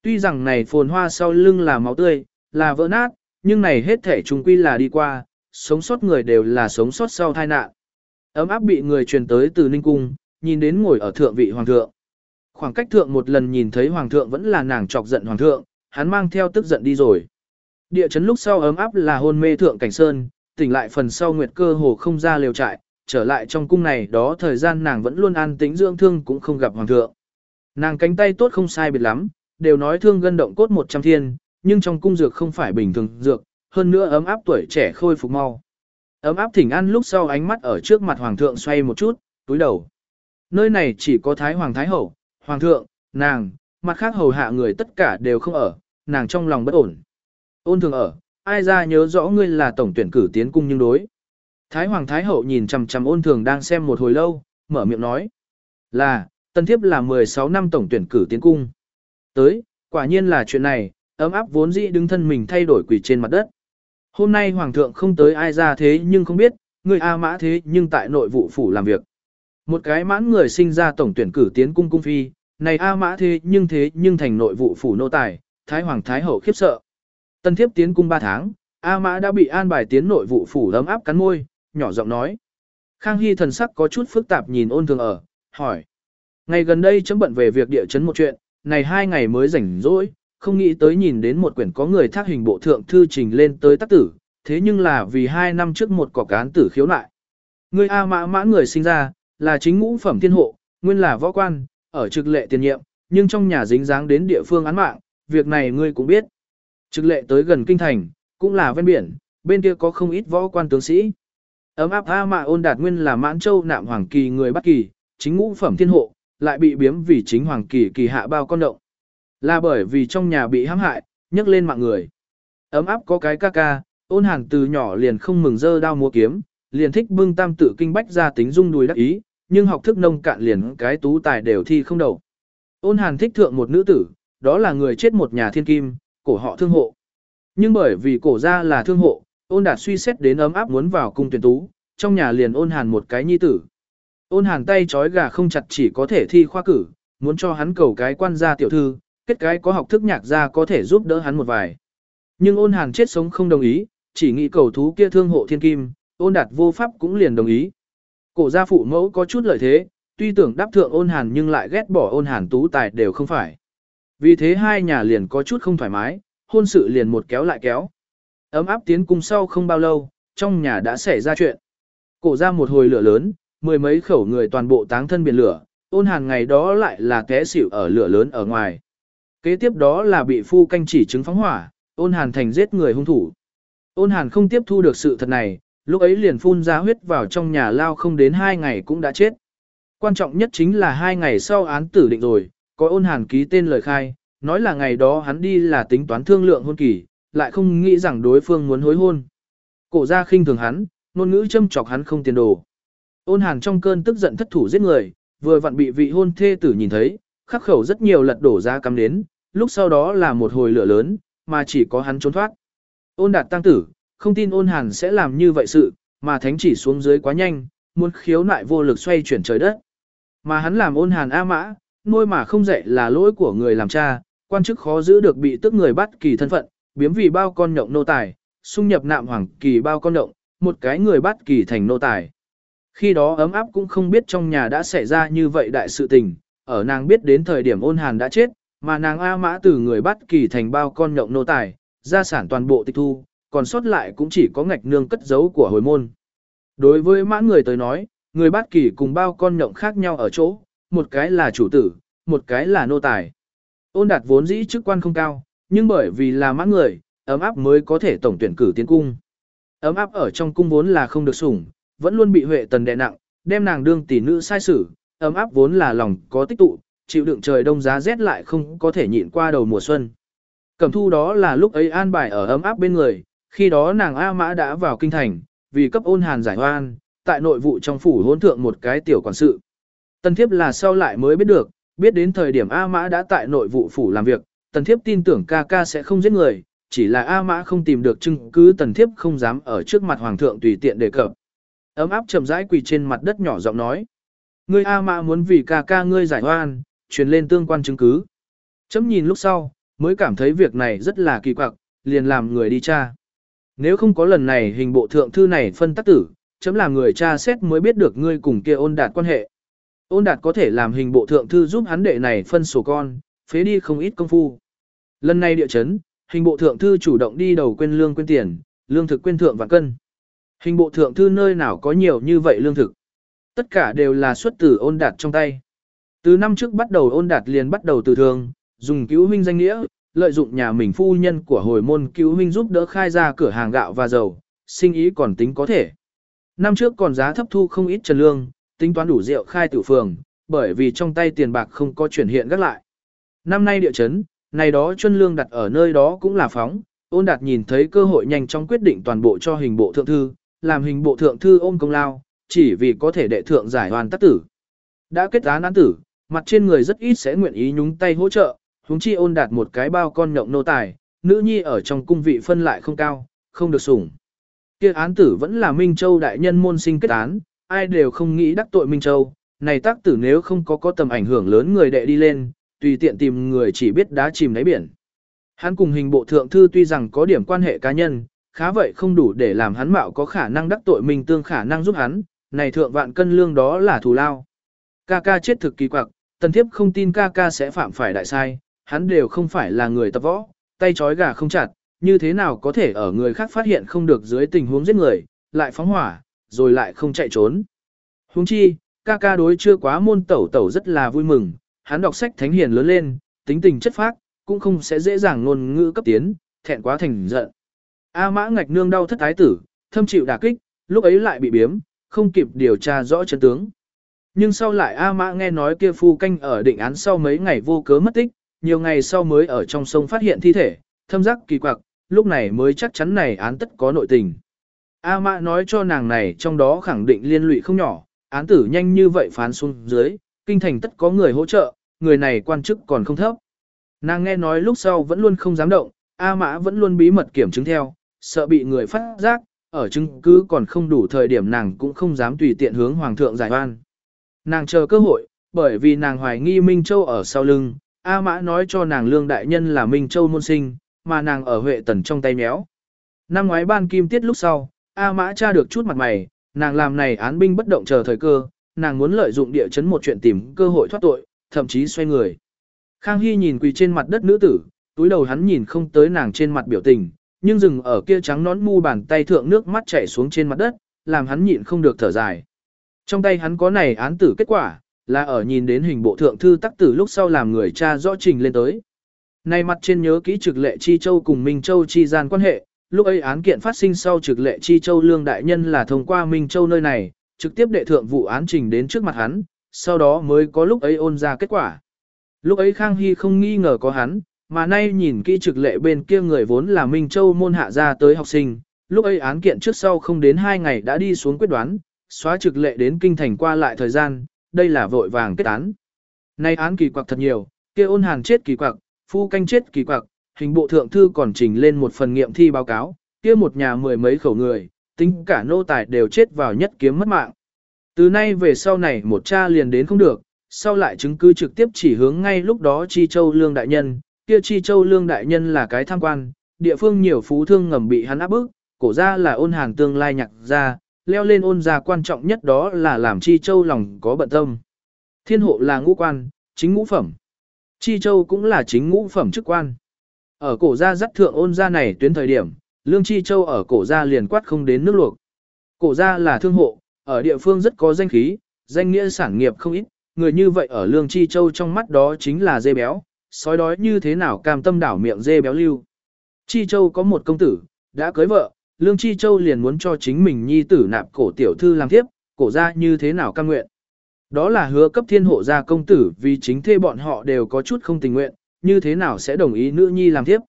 Tuy rằng này phồn hoa sau lưng là máu tươi, là vỡ nát, nhưng này hết thể chúng quy là đi qua, sống sót người đều là sống sót sau tai nạn. Ấm áp bị người truyền tới từ Ninh Cung, nhìn đến ngồi ở thượng vị hoàng thượng. Khoảng cách thượng một lần nhìn thấy hoàng thượng vẫn là nàng chọc giận hoàng thượng, hắn mang theo tức giận đi rồi. Địa chấn lúc sau ấm áp là hôn mê thượng cảnh sơn, tỉnh lại phần sau nguyệt cơ hồ không ra liều trại, trở lại trong cung này đó thời gian nàng vẫn luôn an tĩnh dưỡng thương cũng không gặp hoàng thượng. Nàng cánh tay tốt không sai biệt lắm, đều nói thương gân động cốt 100 thiên, nhưng trong cung dược không phải bình thường dược, hơn nữa ấm áp tuổi trẻ khôi phục mau. Ấm áp thỉnh ăn lúc sau ánh mắt ở trước mặt hoàng thượng xoay một chút, túi đầu. Nơi này chỉ có thái hoàng thái hậu, hoàng thượng, nàng, mặt khác hầu hạ người tất cả đều không ở, nàng trong lòng bất ổn. Ôn thường ở, ai ra nhớ rõ ngươi là tổng tuyển cử tiến cung nhưng đối. Thái Hoàng Thái Hậu nhìn chằm chằm ôn thường đang xem một hồi lâu, mở miệng nói. Là, tân thiếp là 16 năm tổng tuyển cử tiến cung. Tới, quả nhiên là chuyện này, ấm áp vốn dĩ đứng thân mình thay đổi quỷ trên mặt đất. Hôm nay Hoàng thượng không tới ai ra thế nhưng không biết, người A mã thế nhưng tại nội vụ phủ làm việc. Một cái mãn người sinh ra tổng tuyển cử tiến cung cung phi, này A mã thế nhưng thế nhưng thành nội vụ phủ nô tài, Thái Hoàng Thái Hậu khiếp sợ. Tân thiếp tiến cung 3 tháng, A Mã đã bị an bài tiến nội vụ phủ ấm áp cắn môi, nhỏ giọng nói. Khang Hy thần sắc có chút phức tạp nhìn ôn thường ở, hỏi. Ngày gần đây chấm bận về việc địa chấn một chuyện, này hai ngày mới rảnh rỗi, không nghĩ tới nhìn đến một quyển có người thác hình bộ thượng thư trình lên tới tác tử, thế nhưng là vì hai năm trước một cọc cán tử khiếu nại. Người A Mã mã người sinh ra, là chính ngũ phẩm thiên hộ, nguyên là võ quan, ở trực lệ tiền nhiệm, nhưng trong nhà dính dáng đến địa phương án mạng, việc này ngươi cũng biết. Trực lệ tới gần kinh thành, cũng là ven biển, bên kia có không ít võ quan tướng sĩ. Ấm áp A Mạ ôn đạt nguyên là mãn châu nạm hoàng kỳ người bất kỳ, chính ngũ phẩm thiên hộ, lại bị biếm vì chính hoàng kỳ kỳ hạ bao con động. Là bởi vì trong nhà bị hãm hại, nhấc lên mạng người. Ấm áp có cái ca ca, ôn hàn từ nhỏ liền không mừng dơ đao múa kiếm, liền thích bưng tam tự kinh bách ra tính dung đùi đắc ý, nhưng học thức nông cạn liền cái tú tài đều thi không đầu. Ôn hàn thích thượng một nữ tử, đó là người chết một nhà thiên kim, cổ họ thương hộ. Nhưng bởi vì cổ ra là thương hộ, ôn đạt suy xét đến ấm áp muốn vào cung tuyển tú, trong nhà liền ôn hàn một cái nhi tử. Ôn hàn tay trói gà không chặt chỉ có thể thi khoa cử, muốn cho hắn cầu cái quan gia tiểu thư, kết cái có học thức nhạc gia có thể giúp đỡ hắn một vài. Nhưng ôn hàn chết sống không đồng ý, chỉ nghĩ cầu thú kia thương hộ thiên kim, ôn đạt vô pháp cũng liền đồng ý. Cổ gia phụ mẫu có chút lợi thế, tuy tưởng đáp thượng ôn hàn nhưng lại ghét bỏ ôn hàn tú tài đều không phải. Vì thế hai nhà liền có chút không thoải mái, hôn sự liền một kéo lại kéo. Ấm áp tiến cung sau không bao lâu, trong nhà đã xảy ra chuyện. Cổ ra một hồi lửa lớn, mười mấy khẩu người toàn bộ táng thân biển lửa, ôn hàn ngày đó lại là té xỉu ở lửa lớn ở ngoài. Kế tiếp đó là bị phu canh chỉ chứng phóng hỏa, ôn hàn thành giết người hung thủ. Ôn hàn không tiếp thu được sự thật này, lúc ấy liền phun ra huyết vào trong nhà lao không đến hai ngày cũng đã chết. Quan trọng nhất chính là hai ngày sau án tử định rồi, có ôn hàn ký tên lời khai, nói là ngày đó hắn đi là tính toán thương lượng hôn kỳ, lại không nghĩ rằng đối phương muốn hối hôn. Cổ ra khinh thường hắn, ngôn ngữ châm chọc hắn không tiền đồ. Ôn hàn trong cơn tức giận thất thủ giết người, vừa vặn bị vị hôn thê tử nhìn thấy, khắc khẩu rất nhiều lật đổ ra cắm đến, lúc sau đó là một hồi lửa lớn, mà chỉ có hắn trốn thoát. Ôn đạt tăng tử, không tin ôn hàn sẽ làm như vậy sự, mà thánh chỉ xuống dưới quá nhanh, muốn khiếu nại vô lực xoay chuyển trời đất. Mà hắn làm ôn hàn A mã, nuôi mà không dạy là lỗi của người làm cha, quan chức khó giữ được bị tức người bắt kỳ thân phận, biếm vì bao con nhộng nô tài, xung nhập nạm hoàng kỳ bao con nhộng, một cái người bắt kỳ thành nô tài. Khi đó ấm áp cũng không biết trong nhà đã xảy ra như vậy đại sự tình, ở nàng biết đến thời điểm ôn hàn đã chết, mà nàng A mã từ người bắt kỳ thành bao con nhộng nô tài, gia sản toàn bộ tịch thu, còn sót lại cũng chỉ có ngạch nương cất giấu của hồi môn. Đối với mã người tới nói, người bắt kỳ cùng bao con nhộng khác nhau ở chỗ, một cái là chủ tử, một cái là nô tài. Ôn đạt vốn dĩ chức quan không cao, nhưng bởi vì là mã người, ấm áp mới có thể tổng tuyển cử tiến cung. Ấm áp ở trong cung vốn là không được sủng, vẫn luôn bị Huệ Tần đè nặng, đem nàng đương tỷ nữ sai sử, ấm áp vốn là lòng có tích tụ, chịu đựng trời đông giá rét lại không có thể nhịn qua đầu mùa xuân. Cẩm thu đó là lúc ấy an bài ở ấm áp bên người, khi đó nàng A Mã đã vào kinh thành, vì cấp ôn hàn giải oan, tại nội vụ trong phủ hỗn thượng một cái tiểu quản sự. tân thiếp là sau lại mới biết được, biết đến thời điểm A Mã đã tại nội vụ phủ làm việc, tần thiếp tin tưởng ca ca sẽ không giết người, chỉ là A Mã không tìm được chứng cứ tần thiếp không dám ở trước mặt hoàng thượng tùy tiện đề cập. Ấm áp chậm rãi quỳ trên mặt đất nhỏ giọng nói. Ngươi A Mã muốn vì ca ca ngươi giải oan, truyền lên tương quan chứng cứ. Chấm nhìn lúc sau, mới cảm thấy việc này rất là kỳ quặc, liền làm người đi tra. Nếu không có lần này hình bộ thượng thư này phân tác tử, chấm làm người cha xét mới biết được ngươi cùng kia ôn đạt quan hệ. Ôn đạt có thể làm hình bộ thượng thư giúp hắn đệ này phân sổ con, phế đi không ít công phu. Lần này địa chấn, hình bộ thượng thư chủ động đi đầu quên lương quên tiền, lương thực quên thượng và cân. Hình bộ thượng thư nơi nào có nhiều như vậy lương thực. Tất cả đều là xuất từ ôn đạt trong tay. Từ năm trước bắt đầu ôn đạt liền bắt đầu từ thường, dùng cứu huynh danh nghĩa, lợi dụng nhà mình phu nhân của hồi môn cứu huynh giúp đỡ khai ra cửa hàng gạo và dầu, sinh ý còn tính có thể. Năm trước còn giá thấp thu không ít trần lương, tính toán đủ rượu khai tử phường, bởi vì trong tay tiền bạc không có chuyển hiện gác lại. Năm nay địa chấn, này đó chân lương đặt ở nơi đó cũng là phóng, ôn đạt nhìn thấy cơ hội nhanh chóng quyết định toàn bộ cho hình bộ thượng thư, làm hình bộ thượng thư ôm công lao, chỉ vì có thể đệ thượng giải hoàn tác tử. Đã kết án án tử, mặt trên người rất ít sẽ nguyện ý nhúng tay hỗ trợ, huống chi ôn đạt một cái bao con nhộng nô tài, nữ nhi ở trong cung vị phân lại không cao, không được sủng. Kia án tử vẫn là Minh Châu đại nhân môn sinh kết án, ai đều không nghĩ đắc tội Minh Châu, này tác tử nếu không có có tầm ảnh hưởng lớn người đệ đi lên, tùy tiện tìm người chỉ biết đá chìm đáy biển. Hắn cùng hình bộ thượng thư tuy rằng có điểm quan hệ cá nhân, khá vậy không đủ để làm hắn mạo có khả năng đắc tội mình tương khả năng giúp hắn, này thượng vạn cân lương đó là thù lao. Ca ca chết thực kỳ quặc, tần thiếp không tin ca ca sẽ phạm phải đại sai, hắn đều không phải là người tập võ, tay trói gà không chặt, như thế nào có thể ở người khác phát hiện không được dưới tình huống giết người, lại phóng hỏa, rồi lại không chạy trốn. Huống chi, ca ca đối chưa quá môn tẩu tẩu rất là vui mừng, hắn đọc sách thánh hiền lớn lên, tính tình chất phác, cũng không sẽ dễ dàng ngôn ngữ cấp tiến, thẹn quá thành giận. A mã ngạch nương đau thất thái tử, thâm chịu đả kích, lúc ấy lại bị biếm, không kịp điều tra rõ chân tướng. Nhưng sau lại A mã nghe nói kia phu canh ở định án sau mấy ngày vô cớ mất tích, nhiều ngày sau mới ở trong sông phát hiện thi thể, thâm giác kỳ quặc, lúc này mới chắc chắn này án tất có nội tình. A Mã nói cho nàng này trong đó khẳng định liên lụy không nhỏ, án tử nhanh như vậy phán xuống dưới, kinh thành tất có người hỗ trợ, người này quan chức còn không thấp. Nàng nghe nói lúc sau vẫn luôn không dám động, A Mã vẫn luôn bí mật kiểm chứng theo, sợ bị người phát giác, ở chứng cứ còn không đủ thời điểm nàng cũng không dám tùy tiện hướng hoàng thượng giải oan. Nàng chờ cơ hội, bởi vì nàng hoài nghi Minh Châu ở sau lưng, A Mã nói cho nàng lương đại nhân là Minh Châu môn sinh, mà nàng ở Huệ Tần trong tay méo. Năm ngoái ban kim tiết lúc sau, A Mã tra được chút mặt mày, nàng làm này án binh bất động chờ thời cơ, nàng muốn lợi dụng địa chấn một chuyện tìm cơ hội thoát tội, thậm chí xoay người. Khang Hy nhìn quỳ trên mặt đất nữ tử, túi đầu hắn nhìn không tới nàng trên mặt biểu tình, nhưng dừng ở kia trắng nón mu bàn tay thượng nước mắt chảy xuống trên mặt đất, làm hắn nhịn không được thở dài. Trong tay hắn có này án tử kết quả, là ở nhìn đến hình bộ thượng thư tắc tử lúc sau làm người cha rõ trình lên tới. Này mặt trên nhớ kỹ trực lệ Chi Châu cùng Minh Châu chi gian quan hệ, lúc ấy án kiện phát sinh sau trực lệ Chi Châu lương đại nhân là thông qua Minh Châu nơi này, trực tiếp đệ thượng vụ án trình đến trước mặt hắn, sau đó mới có lúc ấy ôn ra kết quả. Lúc ấy Khang Hy không nghi ngờ có hắn, mà nay nhìn kỹ trực lệ bên kia người vốn là Minh Châu môn hạ ra tới học sinh, lúc ấy án kiện trước sau không đến 2 ngày đã đi xuống quyết đoán, xóa trực lệ đến kinh thành qua lại thời gian, đây là vội vàng kết án. Nay án kỳ quặc thật nhiều, kia ôn hàn chết kỳ quặc, phu canh chết kỳ quặc, hình bộ thượng thư còn trình lên một phần nghiệm thi báo cáo, kia một nhà mười mấy khẩu người, tính cả nô tài đều chết vào nhất kiếm mất mạng. Từ nay về sau này một cha liền đến không được, sau lại chứng cứ trực tiếp chỉ hướng ngay lúc đó Chi Châu Lương Đại Nhân, kia Chi Châu Lương Đại Nhân là cái tham quan, địa phương nhiều phú thương ngầm bị hắn áp bức, cổ gia là ôn hàng tương lai nhạc ra, leo lên ôn gia quan trọng nhất đó là làm chi châu lòng có bận tâm. Thiên hộ là ngũ quan, chính ngũ phẩm. Chi châu cũng là chính ngũ phẩm chức quan. Ở cổ gia dắt thượng ôn gia này tuyến thời điểm, lương chi châu ở cổ gia liền quát không đến nước luộc. Cổ gia là thương hộ, ở địa phương rất có danh khí, danh nghĩa sản nghiệp không ít, người như vậy ở lương chi châu trong mắt đó chính là dê béo, sói đói như thế nào cam tâm đảo miệng dê béo lưu. Chi châu có một công tử, đã cưới vợ, lương chi châu liền muốn cho chính mình nhi tử nạp cổ tiểu thư làm tiếp, cổ gia như thế nào cam nguyện. Đó là hứa cấp thiên hộ gia công tử vì chính thê bọn họ đều có chút không tình nguyện, như thế nào sẽ đồng ý nữ nhi làm tiếp.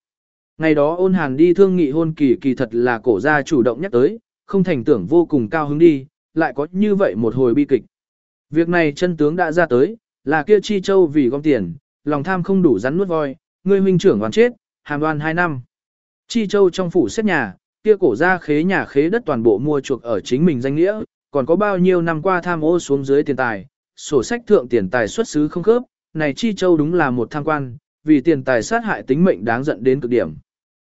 Ngày đó ôn hàn đi thương nghị hôn kỳ kỳ thật là cổ gia chủ động nhắc tới, không thành tưởng vô cùng cao hứng đi, lại có như vậy một hồi bi kịch. Việc này chân tướng đã ra tới, là kia chi châu vì gom tiền, lòng tham không đủ rắn nuốt voi, người huynh trưởng hoàn chết, hàm đoan 2 năm. Chi châu trong phủ xét nhà, kia cổ gia khế nhà khế đất toàn bộ mua chuộc ở chính mình danh nghĩa, còn có bao nhiêu năm qua tham ô xuống dưới tiền tài, sổ sách thượng tiền tài xuất xứ không khớp, này chi châu đúng là một tham quan, vì tiền tài sát hại tính mệnh đáng giận đến cực điểm.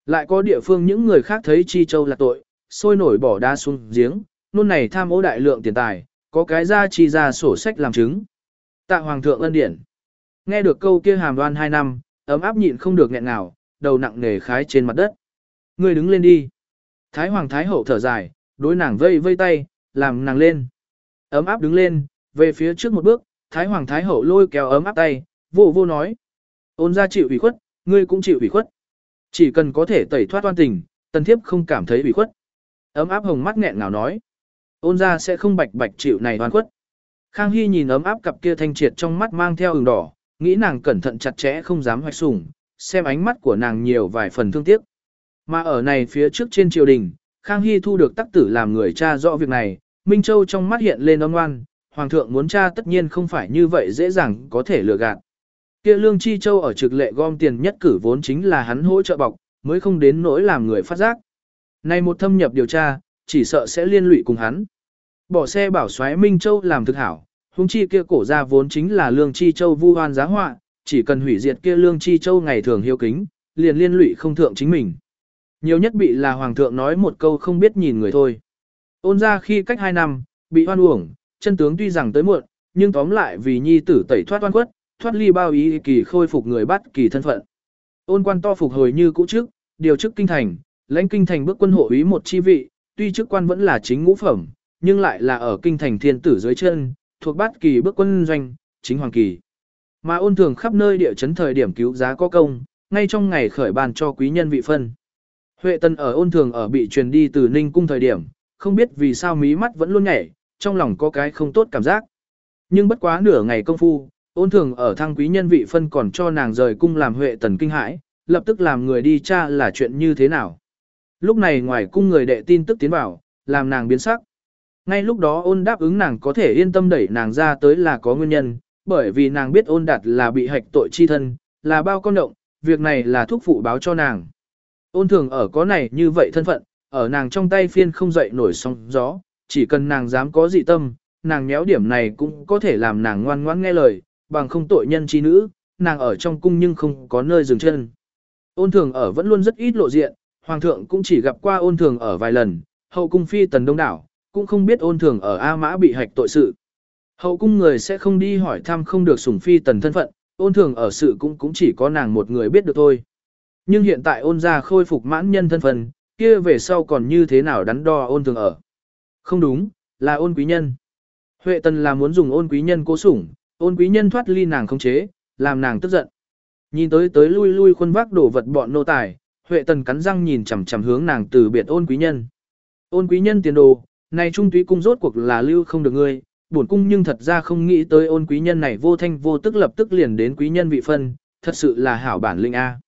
Lại có địa phương những người khác thấy chi châu là tội, sôi nổi bỏ đa xuống giếng, nôn này tham ô đại lượng tiền tài, có cái ra chi ra sổ sách làm chứng. Tạ Hoàng thượng ân điển. Nghe được câu kia hàm đoan hai năm, ấm áp nhịn không được nghẹn nào, đầu nặng nề khái trên mặt đất. Ngươi đứng lên đi. Thái Hoàng Thái Hậu thở dài, đối nàng vây vây tay, làm nàng lên. Ấm áp đứng lên, về phía trước một bước, Thái Hoàng Thái Hậu lôi kéo ấm áp tay, vô vô nói. Ôn ra chịu ủy khuất, ngươi cũng chịu ủy khuất. Chỉ cần có thể tẩy thoát toan tình, tần thiếp không cảm thấy ủy khuất. Ấm áp hồng mắt nghẹn ngào nói. Ôn ra sẽ không bạch bạch chịu này oan khuất. Khang Hy nhìn ấm áp cặp kia thanh triệt trong mắt mang theo ửng đỏ, nghĩ nàng cẩn thận chặt chẽ không dám hoạch sủng, xem ánh mắt của nàng nhiều vài phần thương tiếc. Mà ở này phía trước trên triều đình, Khang Hy thu được tác tử làm người cha rõ việc này, Minh Châu trong mắt hiện lên âm ngoan, Hoàng thượng muốn cha tất nhiên không phải như vậy dễ dàng có thể lừa gạt. Kia Lương Chi Châu ở trực lệ gom tiền nhất cử vốn chính là hắn hỗ trợ bọc, mới không đến nỗi làm người phát giác. Này một thâm nhập điều tra, chỉ sợ sẽ liên lụy cùng hắn. Bỏ xe bảo xoáy Minh Châu làm thực hảo, hung chi kia cổ ra vốn chính là Lương Chi Châu vu hoan giá họa, chỉ cần hủy diệt kia Lương Chi Châu ngày thường hiếu kính, liền liên lụy không thượng chính mình. Nhiều nhất bị là Hoàng thượng nói một câu không biết nhìn người thôi. Ôn ra khi cách hai năm, bị hoan uổng, chân tướng tuy rằng tới muộn, nhưng tóm lại vì nhi tử tẩy thoát oan quất, thoát ly bao ý kỳ khôi phục người bắt kỳ thân phận. Ôn quan to phục hồi như cũ trước, điều chức kinh thành, lãnh kinh thành bước quân hộ ý một chi vị, tuy chức quan vẫn là chính ngũ phẩm, nhưng lại là ở kinh thành thiên tử dưới chân, thuộc bát kỳ bước quân doanh, chính hoàng kỳ. Mà ôn thường khắp nơi địa chấn thời điểm cứu giá có công, ngay trong ngày khởi bàn cho quý nhân vị phân. Huệ tần ở ôn thường ở bị truyền đi từ Ninh cung thời điểm, không biết vì sao mí mắt vẫn luôn nhảy, trong lòng có cái không tốt cảm giác. Nhưng bất quá nửa ngày công phu, ôn thường ở thăng quý nhân vị phân còn cho nàng rời cung làm Huệ tần kinh hãi, lập tức làm người đi tra là chuyện như thế nào. Lúc này ngoài cung người đệ tin tức tiến vào, làm nàng biến sắc. Ngay lúc đó ôn đáp ứng nàng có thể yên tâm đẩy nàng ra tới là có nguyên nhân, bởi vì nàng biết ôn đạt là bị hạch tội chi thân, là bao con động, việc này là thuốc phụ báo cho nàng. Ôn thường ở có này như vậy thân phận, ở nàng trong tay phiên không dậy nổi sóng gió, chỉ cần nàng dám có dị tâm, nàng méo điểm này cũng có thể làm nàng ngoan ngoãn nghe lời, bằng không tội nhân chi nữ, nàng ở trong cung nhưng không có nơi dừng chân. Ôn thường ở vẫn luôn rất ít lộ diện, hoàng thượng cũng chỉ gặp qua ôn thường ở vài lần, hậu cung phi tần đông đảo, cũng không biết ôn thường ở A Mã bị hạch tội sự. Hậu cung người sẽ không đi hỏi thăm không được sủng phi tần thân phận, ôn thường ở sự cũng cũng chỉ có nàng một người biết được thôi. Nhưng hiện tại ôn ra khôi phục mãn nhân thân phận, kia về sau còn như thế nào đắn đo ôn thường ở. Không đúng, là ôn quý nhân. Huệ tần là muốn dùng ôn quý nhân cố sủng, ôn quý nhân thoát ly nàng không chế, làm nàng tức giận. Nhìn tới tới lui lui khuôn vác đổ vật bọn nô tài, Huệ tần cắn răng nhìn chằm chằm hướng nàng từ biệt ôn quý nhân. Ôn quý nhân tiền đồ, này trung túy cung rốt cuộc là lưu không được ngươi, bổn cung nhưng thật ra không nghĩ tới ôn quý nhân này vô thanh vô tức lập tức liền đến quý nhân vị phân, thật sự là hảo bản linh A.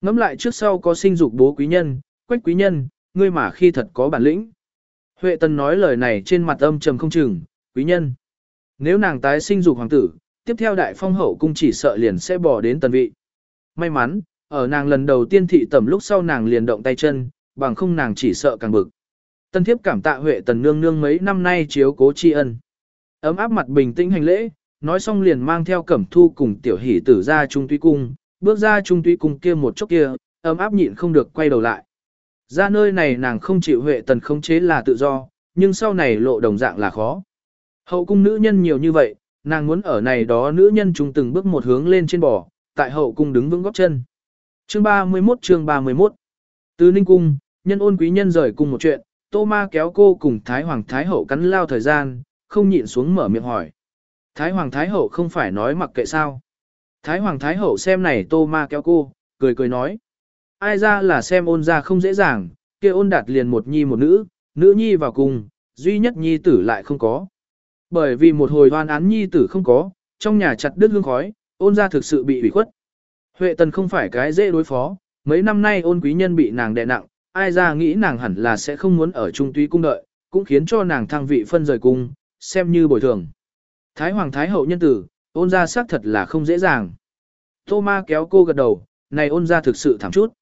Ngắm lại trước sau có sinh dục bố quý nhân, quách quý nhân, ngươi mà khi thật có bản lĩnh. Huệ Tần nói lời này trên mặt âm trầm không chừng, quý nhân. Nếu nàng tái sinh dục hoàng tử, tiếp theo đại phong hậu cung chỉ sợ liền sẽ bỏ đến tần vị. May mắn, ở nàng lần đầu tiên thị tẩm lúc sau nàng liền động tay chân, bằng không nàng chỉ sợ càng bực. Tân thiếp cảm tạ Huệ Tần nương nương mấy năm nay chiếu cố tri ân. Ấm áp mặt bình tĩnh hành lễ, nói xong liền mang theo cẩm thu cùng tiểu hỷ tử ra trung tuy cung, bước ra trung tuy cung kia một chốc kia, ấm áp nhịn không được quay đầu lại. Ra nơi này nàng không chịu Huệ Tần không chế là tự do, nhưng sau này lộ đồng dạng là khó. Hậu cung nữ nhân nhiều như vậy, nàng muốn ở này đó nữ nhân chúng từng bước một hướng lên trên bò, tại hậu cung đứng vững góp chân. Chương 31 chương 31 Từ Ninh Cung, nhân ôn quý nhân rời cùng một chuyện, Tô Ma kéo cô cùng Thái Hoàng Thái Hậu cắn lao thời gian, không nhịn xuống mở miệng hỏi. Thái Hoàng Thái Hậu không phải nói mặc kệ sao. Thái Hoàng Thái Hậu xem này Tô Ma kéo cô, cười cười nói. Ai ra là xem ôn ra không dễ dàng, kia ôn đạt liền một nhi một nữ, nữ nhi vào cùng, duy nhất nhi tử lại không có. Bởi vì một hồi hoan án nhi tử không có, trong nhà chặt đứt hương khói, ôn ra thực sự bị ủy khuất. Huệ tần không phải cái dễ đối phó, mấy năm nay ôn quý nhân bị nàng đè nặng, ai ra nghĩ nàng hẳn là sẽ không muốn ở trung túy cung đợi, cũng khiến cho nàng thăng vị phân rời cung, xem như bồi thường. Thái hoàng thái hậu nhân tử, ôn ra xác thật là không dễ dàng. Tô ma kéo cô gật đầu, này ôn ra thực sự thảm chút.